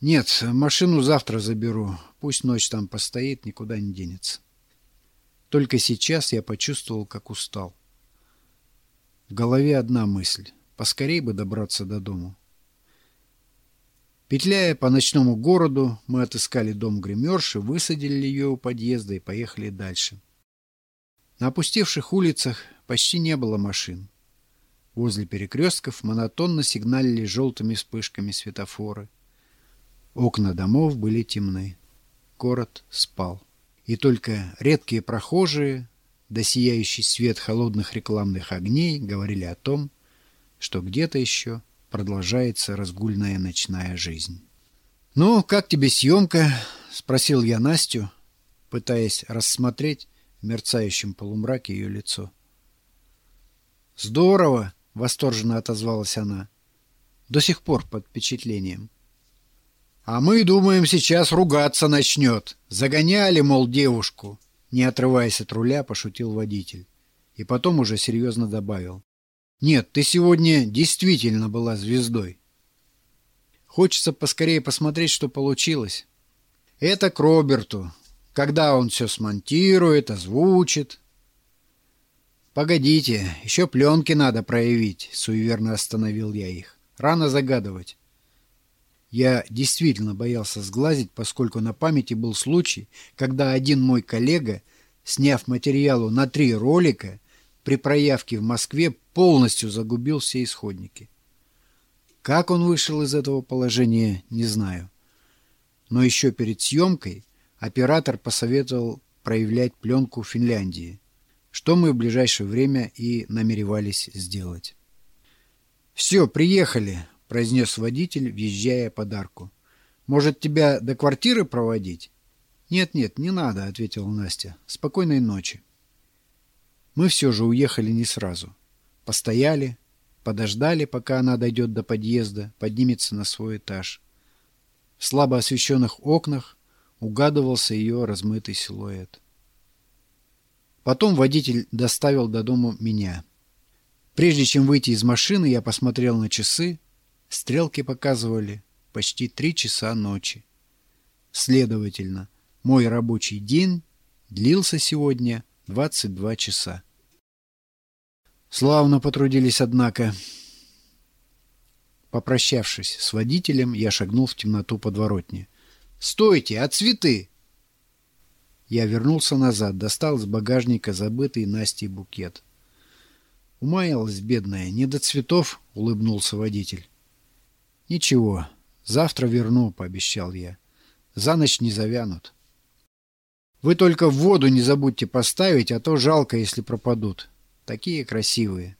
«Нет, машину завтра заберу. Пусть ночь там постоит, никуда не денется». Только сейчас я почувствовал, как устал. В голове одна мысль — поскорей бы добраться до дому. Петляя по ночному городу, мы отыскали дом гримерши, высадили ее у подъезда и поехали дальше. На опустевших улицах почти не было машин. Возле перекрестков монотонно сигналили желтыми вспышками светофоры. Окна домов были темны. Город спал. И только редкие прохожие, да свет холодных рекламных огней говорили о том, что где-то еще продолжается разгульная ночная жизнь. «Ну, как тебе съемка?» — спросил я Настю, пытаясь рассмотреть в мерцающем полумраке ее лицо. «Здорово!» — восторженно отозвалась она. До сих пор под впечатлением. «А мы думаем, сейчас ругаться начнет. Загоняли, мол, девушку!» Не отрываясь от руля, пошутил водитель. И потом уже серьезно добавил. Нет, ты сегодня действительно была звездой. Хочется поскорее посмотреть, что получилось. Это к Роберту. Когда он все смонтирует, озвучит. Погодите, еще пленки надо проявить, суеверно остановил я их. Рано загадывать. Я действительно боялся сглазить, поскольку на памяти был случай, когда один мой коллега, сняв материалу на три ролика, при проявке в Москве полностью загубил все исходники. Как он вышел из этого положения, не знаю. Но еще перед съемкой оператор посоветовал проявлять пленку Финляндии, что мы в ближайшее время и намеревались сделать. «Все, приехали», — произнес водитель, въезжая под арку. «Может, тебя до квартиры проводить?» «Нет-нет, не надо», — ответила Настя. «Спокойной ночи». Мы все же уехали не сразу. Постояли, подождали, пока она дойдет до подъезда, поднимется на свой этаж. В слабо освещенных окнах угадывался ее размытый силуэт. Потом водитель доставил до дома меня. Прежде чем выйти из машины, я посмотрел на часы. Стрелки показывали почти три часа ночи. Следовательно, мой рабочий день длился сегодня 22 часа. Славно потрудились, однако. Попрощавшись с водителем, я шагнул в темноту подворотни. «Стойте! А цветы?» Я вернулся назад, достал из багажника забытый Настей букет. Умаялась бедная, не до цветов, — улыбнулся водитель. «Ничего, завтра верну», — пообещал я. «За ночь не завянут». Вы только в воду не забудьте поставить, а то жалко, если пропадут. Такие красивые.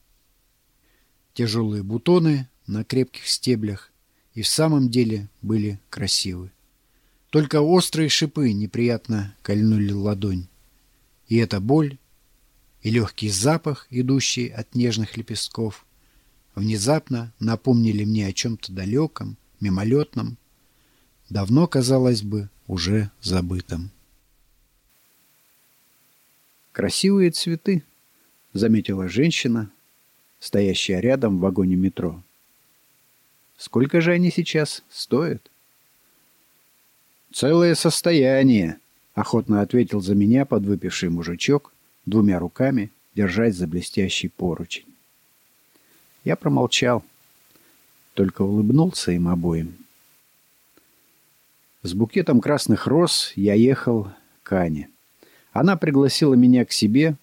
Тяжелые бутоны на крепких стеблях и в самом деле были красивы. Только острые шипы неприятно кольнули ладонь. И эта боль, и легкий запах, идущий от нежных лепестков, внезапно напомнили мне о чем-то далеком, мимолетном, давно, казалось бы, уже забытом. «Красивые цветы», — заметила женщина, стоящая рядом в вагоне метро. «Сколько же они сейчас стоят?» «Целое состояние», — охотно ответил за меня подвыпивший мужичок, двумя руками держась за блестящий поручень. Я промолчал, только улыбнулся им обоим. С букетом красных роз я ехал к Ане. Она пригласила меня к себе.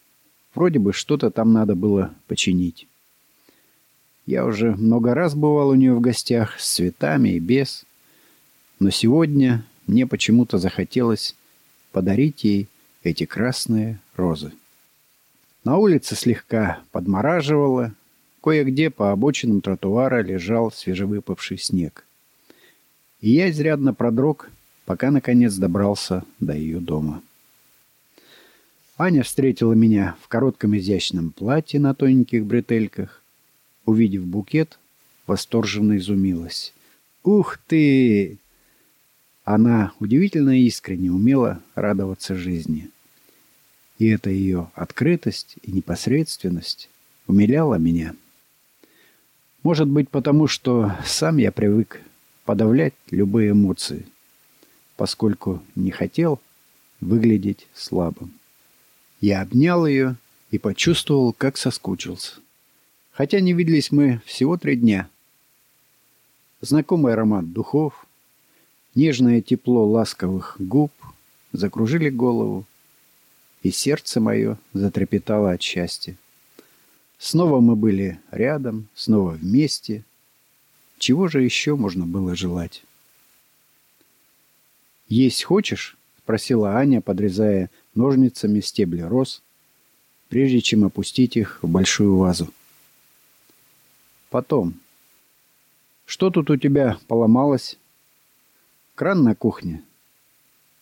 Вроде бы что-то там надо было починить. Я уже много раз бывал у нее в гостях с цветами и без. Но сегодня мне почему-то захотелось подарить ей эти красные розы. На улице слегка подмораживало. Кое-где по обочинам тротуара лежал свежевыпавший снег. И я изрядно продрог, пока наконец добрался до ее дома. Аня встретила меня в коротком изящном платье на тоненьких бретельках. Увидев букет, восторженно изумилась. «Ух ты!» Она удивительно искренне умела радоваться жизни. И эта ее открытость и непосредственность умиляла меня. Может быть, потому что сам я привык подавлять любые эмоции, поскольку не хотел выглядеть слабым. Я обнял ее и почувствовал, как соскучился. Хотя не виделись мы всего три дня. Знакомый аромат духов, нежное тепло ласковых губ закружили голову, и сердце мое затрепетало от счастья. Снова мы были рядом, снова вместе. Чего же еще можно было желать? «Есть хочешь?» — спросила Аня, подрезая ножницами стебли роз, прежде чем опустить их в большую вазу. «Потом. Что тут у тебя поломалось?» «Кран на кухне.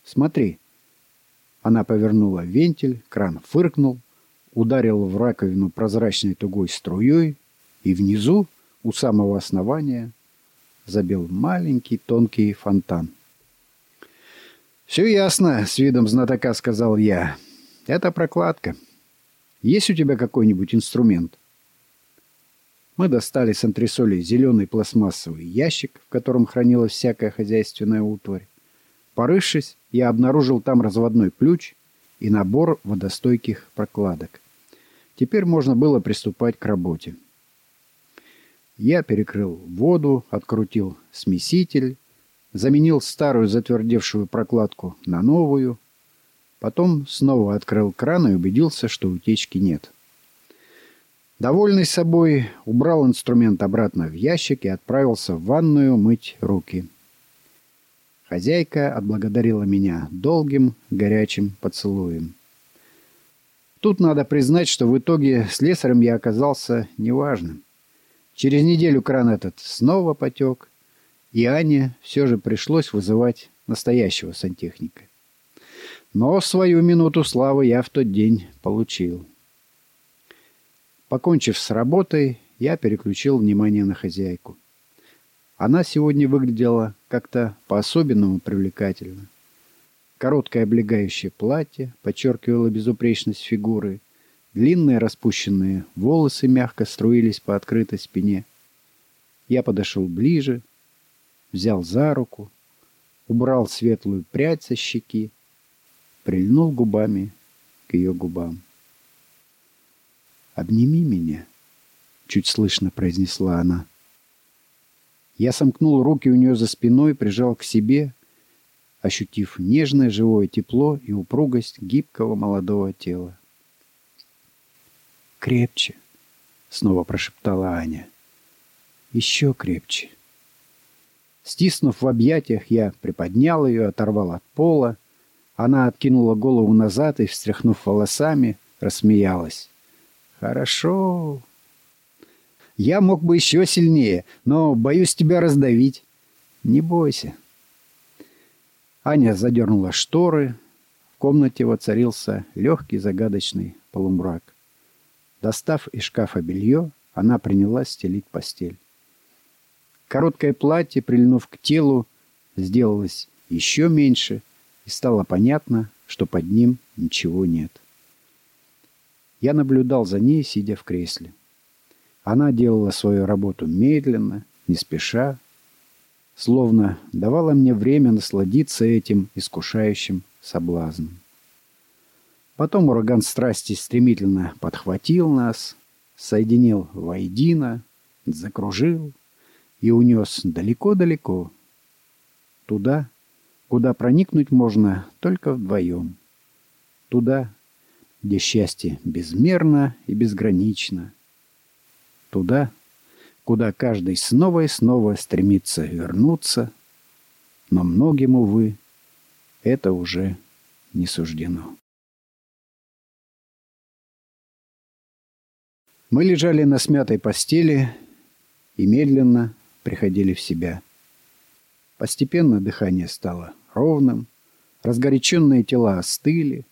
Смотри». Она повернула вентиль, кран фыркнул, ударил в раковину прозрачной тугой струей, и внизу, у самого основания, забил маленький тонкий фонтан. «Все ясно», — с видом знатока сказал я. «Это прокладка. Есть у тебя какой-нибудь инструмент?» Мы достали с антресолей зеленый пластмассовый ящик, в котором хранилась всякая хозяйственная утварь. Порывшись, я обнаружил там разводной ключ и набор водостойких прокладок. Теперь можно было приступать к работе. Я перекрыл воду, открутил смеситель, заменил старую затвердевшую прокладку на новую, потом снова открыл кран и убедился, что утечки нет. Довольный собой, убрал инструмент обратно в ящик и отправился в ванную мыть руки. Хозяйка отблагодарила меня долгим горячим поцелуем. Тут надо признать, что в итоге слесарем я оказался неважным. Через неделю кран этот снова потек, и Ане все же пришлось вызывать настоящего сантехника. Но свою минуту славы я в тот день получил. Покончив с работой, я переключил внимание на хозяйку. Она сегодня выглядела как-то по-особенному привлекательно. Короткое облегающее платье подчеркивало безупречность фигуры. Длинные распущенные волосы мягко струились по открытой спине. Я подошел ближе, взял за руку, убрал светлую прядь со щеки, прильнул губами к ее губам. «Обними меня», — чуть слышно произнесла она. Я сомкнул руки у нее за спиной, прижал к себе — ощутив нежное живое тепло и упругость гибкого молодого тела. «Крепче!» — снова прошептала Аня. «Еще крепче!» Стиснув в объятиях, я приподнял ее, оторвал от пола. Она откинула голову назад и, встряхнув волосами, рассмеялась. «Хорошо!» «Я мог бы еще сильнее, но боюсь тебя раздавить». «Не бойся, Аня задернула шторы. В комнате воцарился легкий загадочный полумрак. Достав из шкафа белье, она принялась стелить постель. Короткое платье, прильнув к телу, сделалось еще меньше, и стало понятно, что под ним ничего нет. Я наблюдал за ней, сидя в кресле. Она делала свою работу медленно, не спеша, словно давала мне время насладиться этим искушающим соблазном. Потом ураган страсти стремительно подхватил нас, соединил воедино, закружил и унес далеко-далеко. Туда, куда проникнуть можно только вдвоем. Туда, где счастье безмерно и безгранично. Туда, куда каждый снова и снова стремится вернуться, но многим, увы, это уже не суждено. Мы лежали на смятой постели и медленно приходили в себя. Постепенно дыхание стало ровным, разгоряченные тела остыли,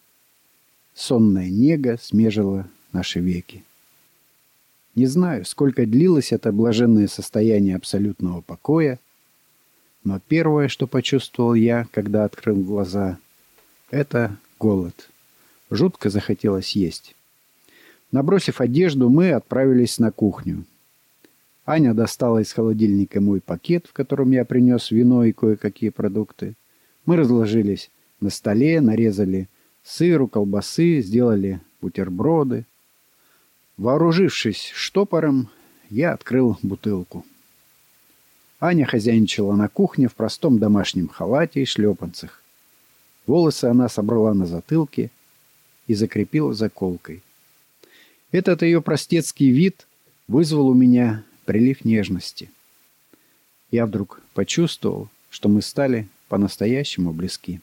сонная нега смежила наши веки. Не знаю, сколько длилось это блаженное состояние абсолютного покоя, но первое, что почувствовал я, когда открыл глаза, это голод. Жутко захотелось есть. Набросив одежду, мы отправились на кухню. Аня достала из холодильника мой пакет, в котором я принес вино и кое-какие продукты. Мы разложились на столе, нарезали сыру, колбасы, сделали бутерброды. Вооружившись штопором, я открыл бутылку. Аня хозяйничала на кухне в простом домашнем халате и шлепанцах. Волосы она собрала на затылке и закрепила заколкой. Этот ее простецкий вид вызвал у меня прилив нежности. Я вдруг почувствовал, что мы стали по-настоящему близки.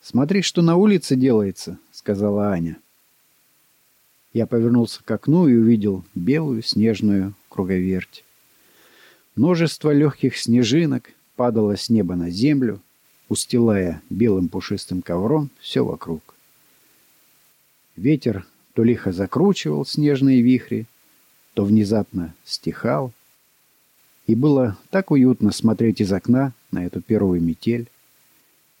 «Смотри, что на улице делается», — сказала Аня. Я повернулся к окну и увидел белую снежную круговерть. Множество легких снежинок падало с неба на землю, устилая белым пушистым ковром все вокруг. Ветер то лихо закручивал снежные вихри, то внезапно стихал, и было так уютно смотреть из окна на эту первую метель,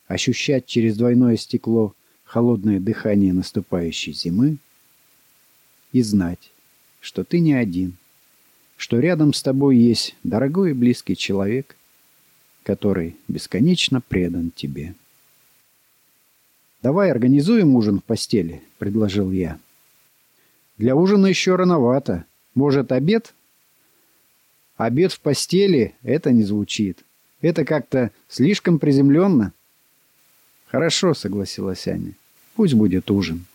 ощущать через двойное стекло холодное дыхание наступающей зимы и знать, что ты не один, что рядом с тобой есть дорогой и близкий человек, который бесконечно предан тебе. «Давай организуем ужин в постели», — предложил я. «Для ужина еще рановато. Может, обед?» «Обед в постели — это не звучит. Это как-то слишком приземленно». «Хорошо», — согласилась Аня. «Пусть будет ужин».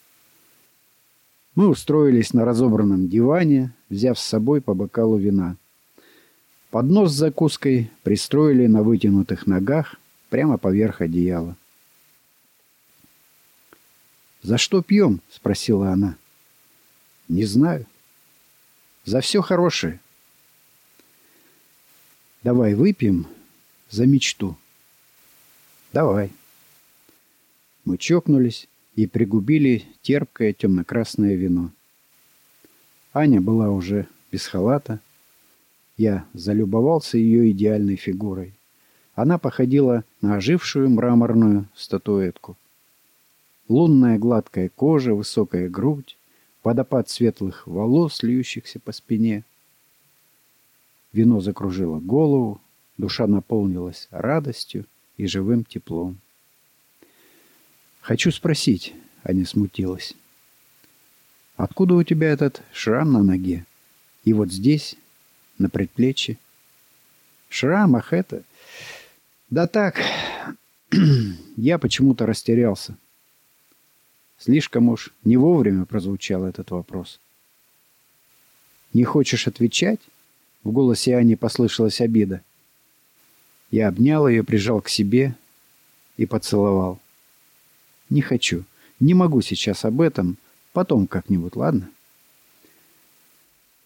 Мы устроились на разобранном диване, взяв с собой по бокалу вина. Поднос с закуской пристроили на вытянутых ногах прямо поверх одеяла. «За что пьем?» — спросила она. «Не знаю. За все хорошее. Давай выпьем за мечту». «Давай». Мы чокнулись и пригубили терпкое темно-красное вино. Аня была уже без халата. Я залюбовался ее идеальной фигурой. Она походила на ожившую мраморную статуэтку. Лунная гладкая кожа, высокая грудь, водопад светлых волос, льющихся по спине. Вино закружило голову, душа наполнилась радостью и живым теплом. «Хочу спросить», — Аня смутилась. «Откуда у тебя этот шрам на ноге? И вот здесь, на предплечье?» «Шрам, ах это...» «Да так...» Я почему-то растерялся. Слишком уж не вовремя прозвучал этот вопрос. «Не хочешь отвечать?» В голосе Ани послышалась обида. Я обнял ее, прижал к себе и поцеловал. Не хочу. Не могу сейчас об этом. Потом как-нибудь, ладно?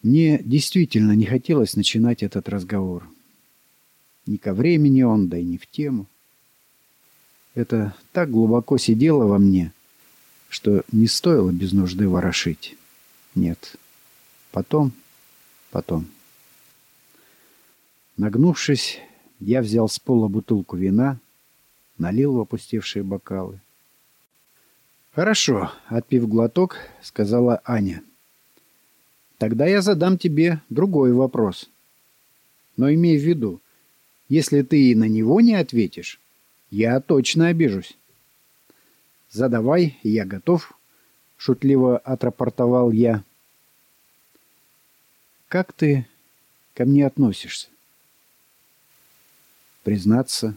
Мне действительно не хотелось начинать этот разговор. Ни ко времени он, да и не в тему. Это так глубоко сидело во мне, что не стоило без нужды ворошить. Нет. Потом, потом. Нагнувшись, я взял с пола бутылку вина, налил в опустевшие бокалы «Хорошо», — отпив глоток, сказала Аня. «Тогда я задам тебе другой вопрос. Но имей в виду, если ты и на него не ответишь, я точно обижусь». «Задавай, я готов», — шутливо отрапортовал я. «Как ты ко мне относишься?» Признаться,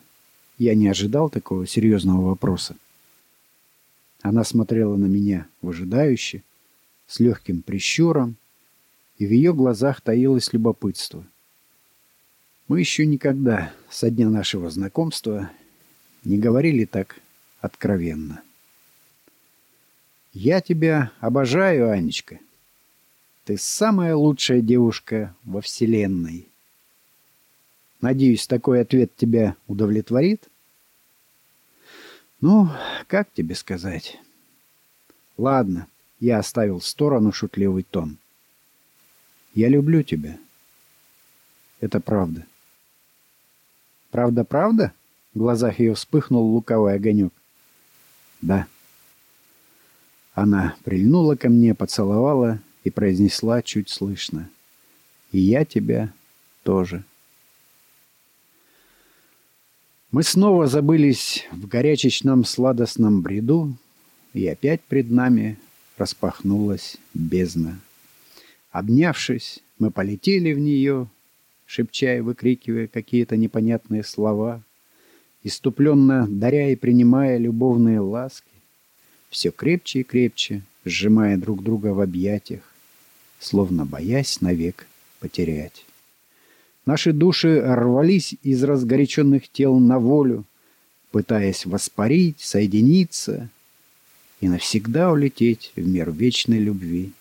я не ожидал такого серьезного вопроса. Она смотрела на меня выжидающе, с легким прищуром, и в ее глазах таилось любопытство. Мы еще никогда со дня нашего знакомства не говорили так откровенно. «Я тебя обожаю, Анечка. Ты самая лучшая девушка во Вселенной. Надеюсь, такой ответ тебя удовлетворит?» Ну, как тебе сказать? Ладно, я оставил в сторону шутливый тон. Я люблю тебя. Это правда. Правда-правда? В глазах ее вспыхнул луковый огонек. Да. Она прильнула ко мне, поцеловала и произнесла чуть слышно. И я тебя тоже. Мы снова забылись в горячечном сладостном бреду, и опять пред нами распахнулась бездна. Обнявшись, мы полетели в нее, шепча и выкрикивая какие-то непонятные слова, иступленно даря и принимая любовные ласки, все крепче и крепче, сжимая друг друга в объятиях, словно боясь навек потерять. Наши души рвались из разгоряченных тел на волю, пытаясь воспарить, соединиться и навсегда улететь в мир вечной любви.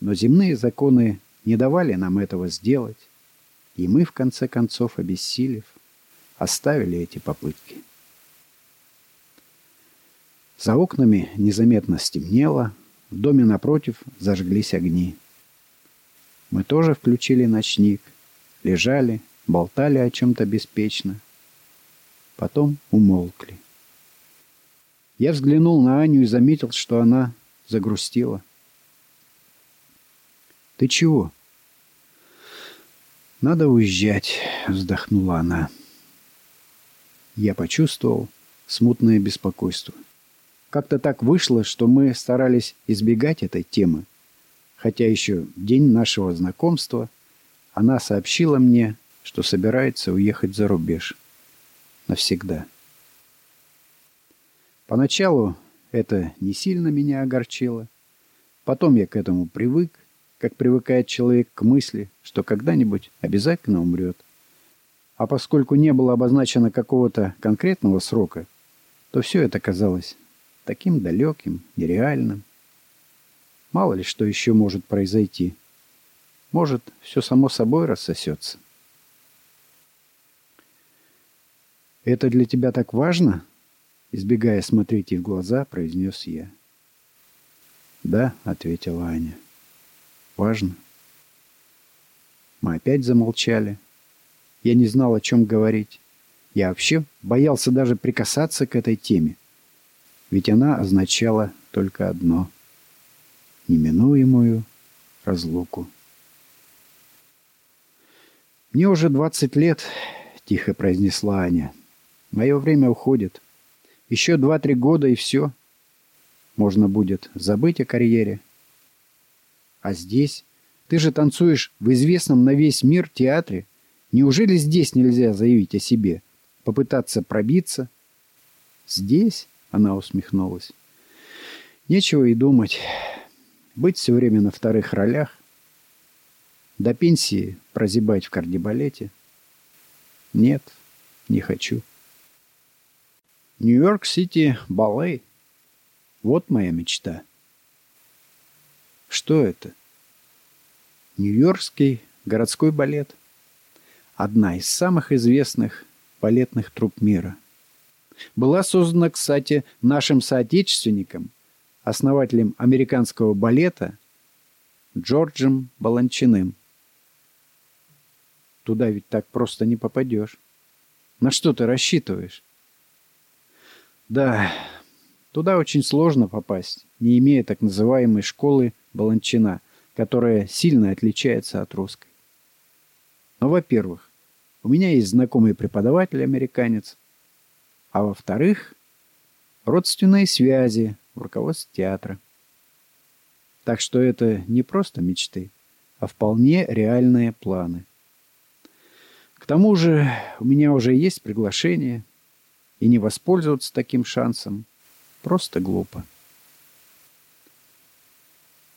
Но земные законы не давали нам этого сделать, и мы, в конце концов, обессилев, оставили эти попытки. За окнами незаметно стемнело, в доме напротив зажглись огни. Мы тоже включили ночник, лежали, болтали о чем-то беспечно. Потом умолкли. Я взглянул на Аню и заметил, что она загрустила. «Ты чего?» «Надо уезжать», — вздохнула она. Я почувствовал смутное беспокойство. Как-то так вышло, что мы старались избегать этой темы. Хотя еще день нашего знакомства она сообщила мне, что собирается уехать за рубеж. Навсегда. Поначалу это не сильно меня огорчило. Потом я к этому привык, как привыкает человек к мысли, что когда-нибудь обязательно умрет. А поскольку не было обозначено какого-то конкретного срока, то все это казалось таким далеким, нереальным. Мало ли что еще может произойти. Может, все само собой рассосется. «Это для тебя так важно?» Избегая смотреть ей в глаза, произнес я. «Да», — ответила Аня. «Важно». Мы опять замолчали. Я не знал, о чем говорить. Я вообще боялся даже прикасаться к этой теме. Ведь она означала только одно — неминуемую разлуку. «Мне уже двадцать лет», — тихо произнесла Аня. «Мое время уходит». Еще два-три года и все. Можно будет забыть о карьере. А здесь? Ты же танцуешь в известном на весь мир театре. Неужели здесь нельзя заявить о себе? Попытаться пробиться? Здесь? Она усмехнулась. Нечего и думать. Быть все время на вторых ролях. До пенсии прозябать в кардебалете? Нет, не хочу. Нью-Йорк-Сити балет. Вот моя мечта. Что это? Нью-Йоркский городской балет. Одна из самых известных балетных труп мира. Была создана, кстати, нашим соотечественником, основателем американского балета Джорджем Баланчиным. Туда ведь так просто не попадешь. На что ты рассчитываешь? Да, туда очень сложно попасть, не имея так называемой школы Баланчина, которая сильно отличается от русской. Но, во-первых, у меня есть знакомый преподаватель американец, а во-вторых, родственные связи в руководстве театра. Так что это не просто мечты, а вполне реальные планы. Тому же у меня уже есть приглашение, и не воспользоваться таким шансом просто глупо.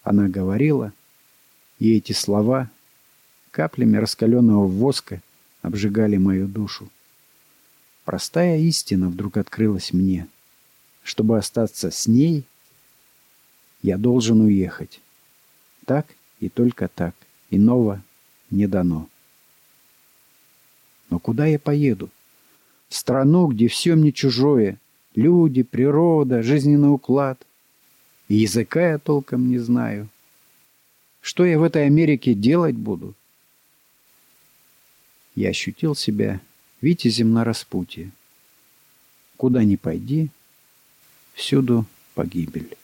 Она говорила, и эти слова каплями раскаленного воска обжигали мою душу. Простая истина вдруг открылась мне. Чтобы остаться с ней, я должен уехать. Так и только так. Иного не дано. Но куда я поеду? В страну, где все мне чужое. Люди, природа, жизненный уклад. И языка я толком не знаю. Что я в этой Америке делать буду? Я ощутил себя витязем на распутье. Куда ни пойди, всюду погибель.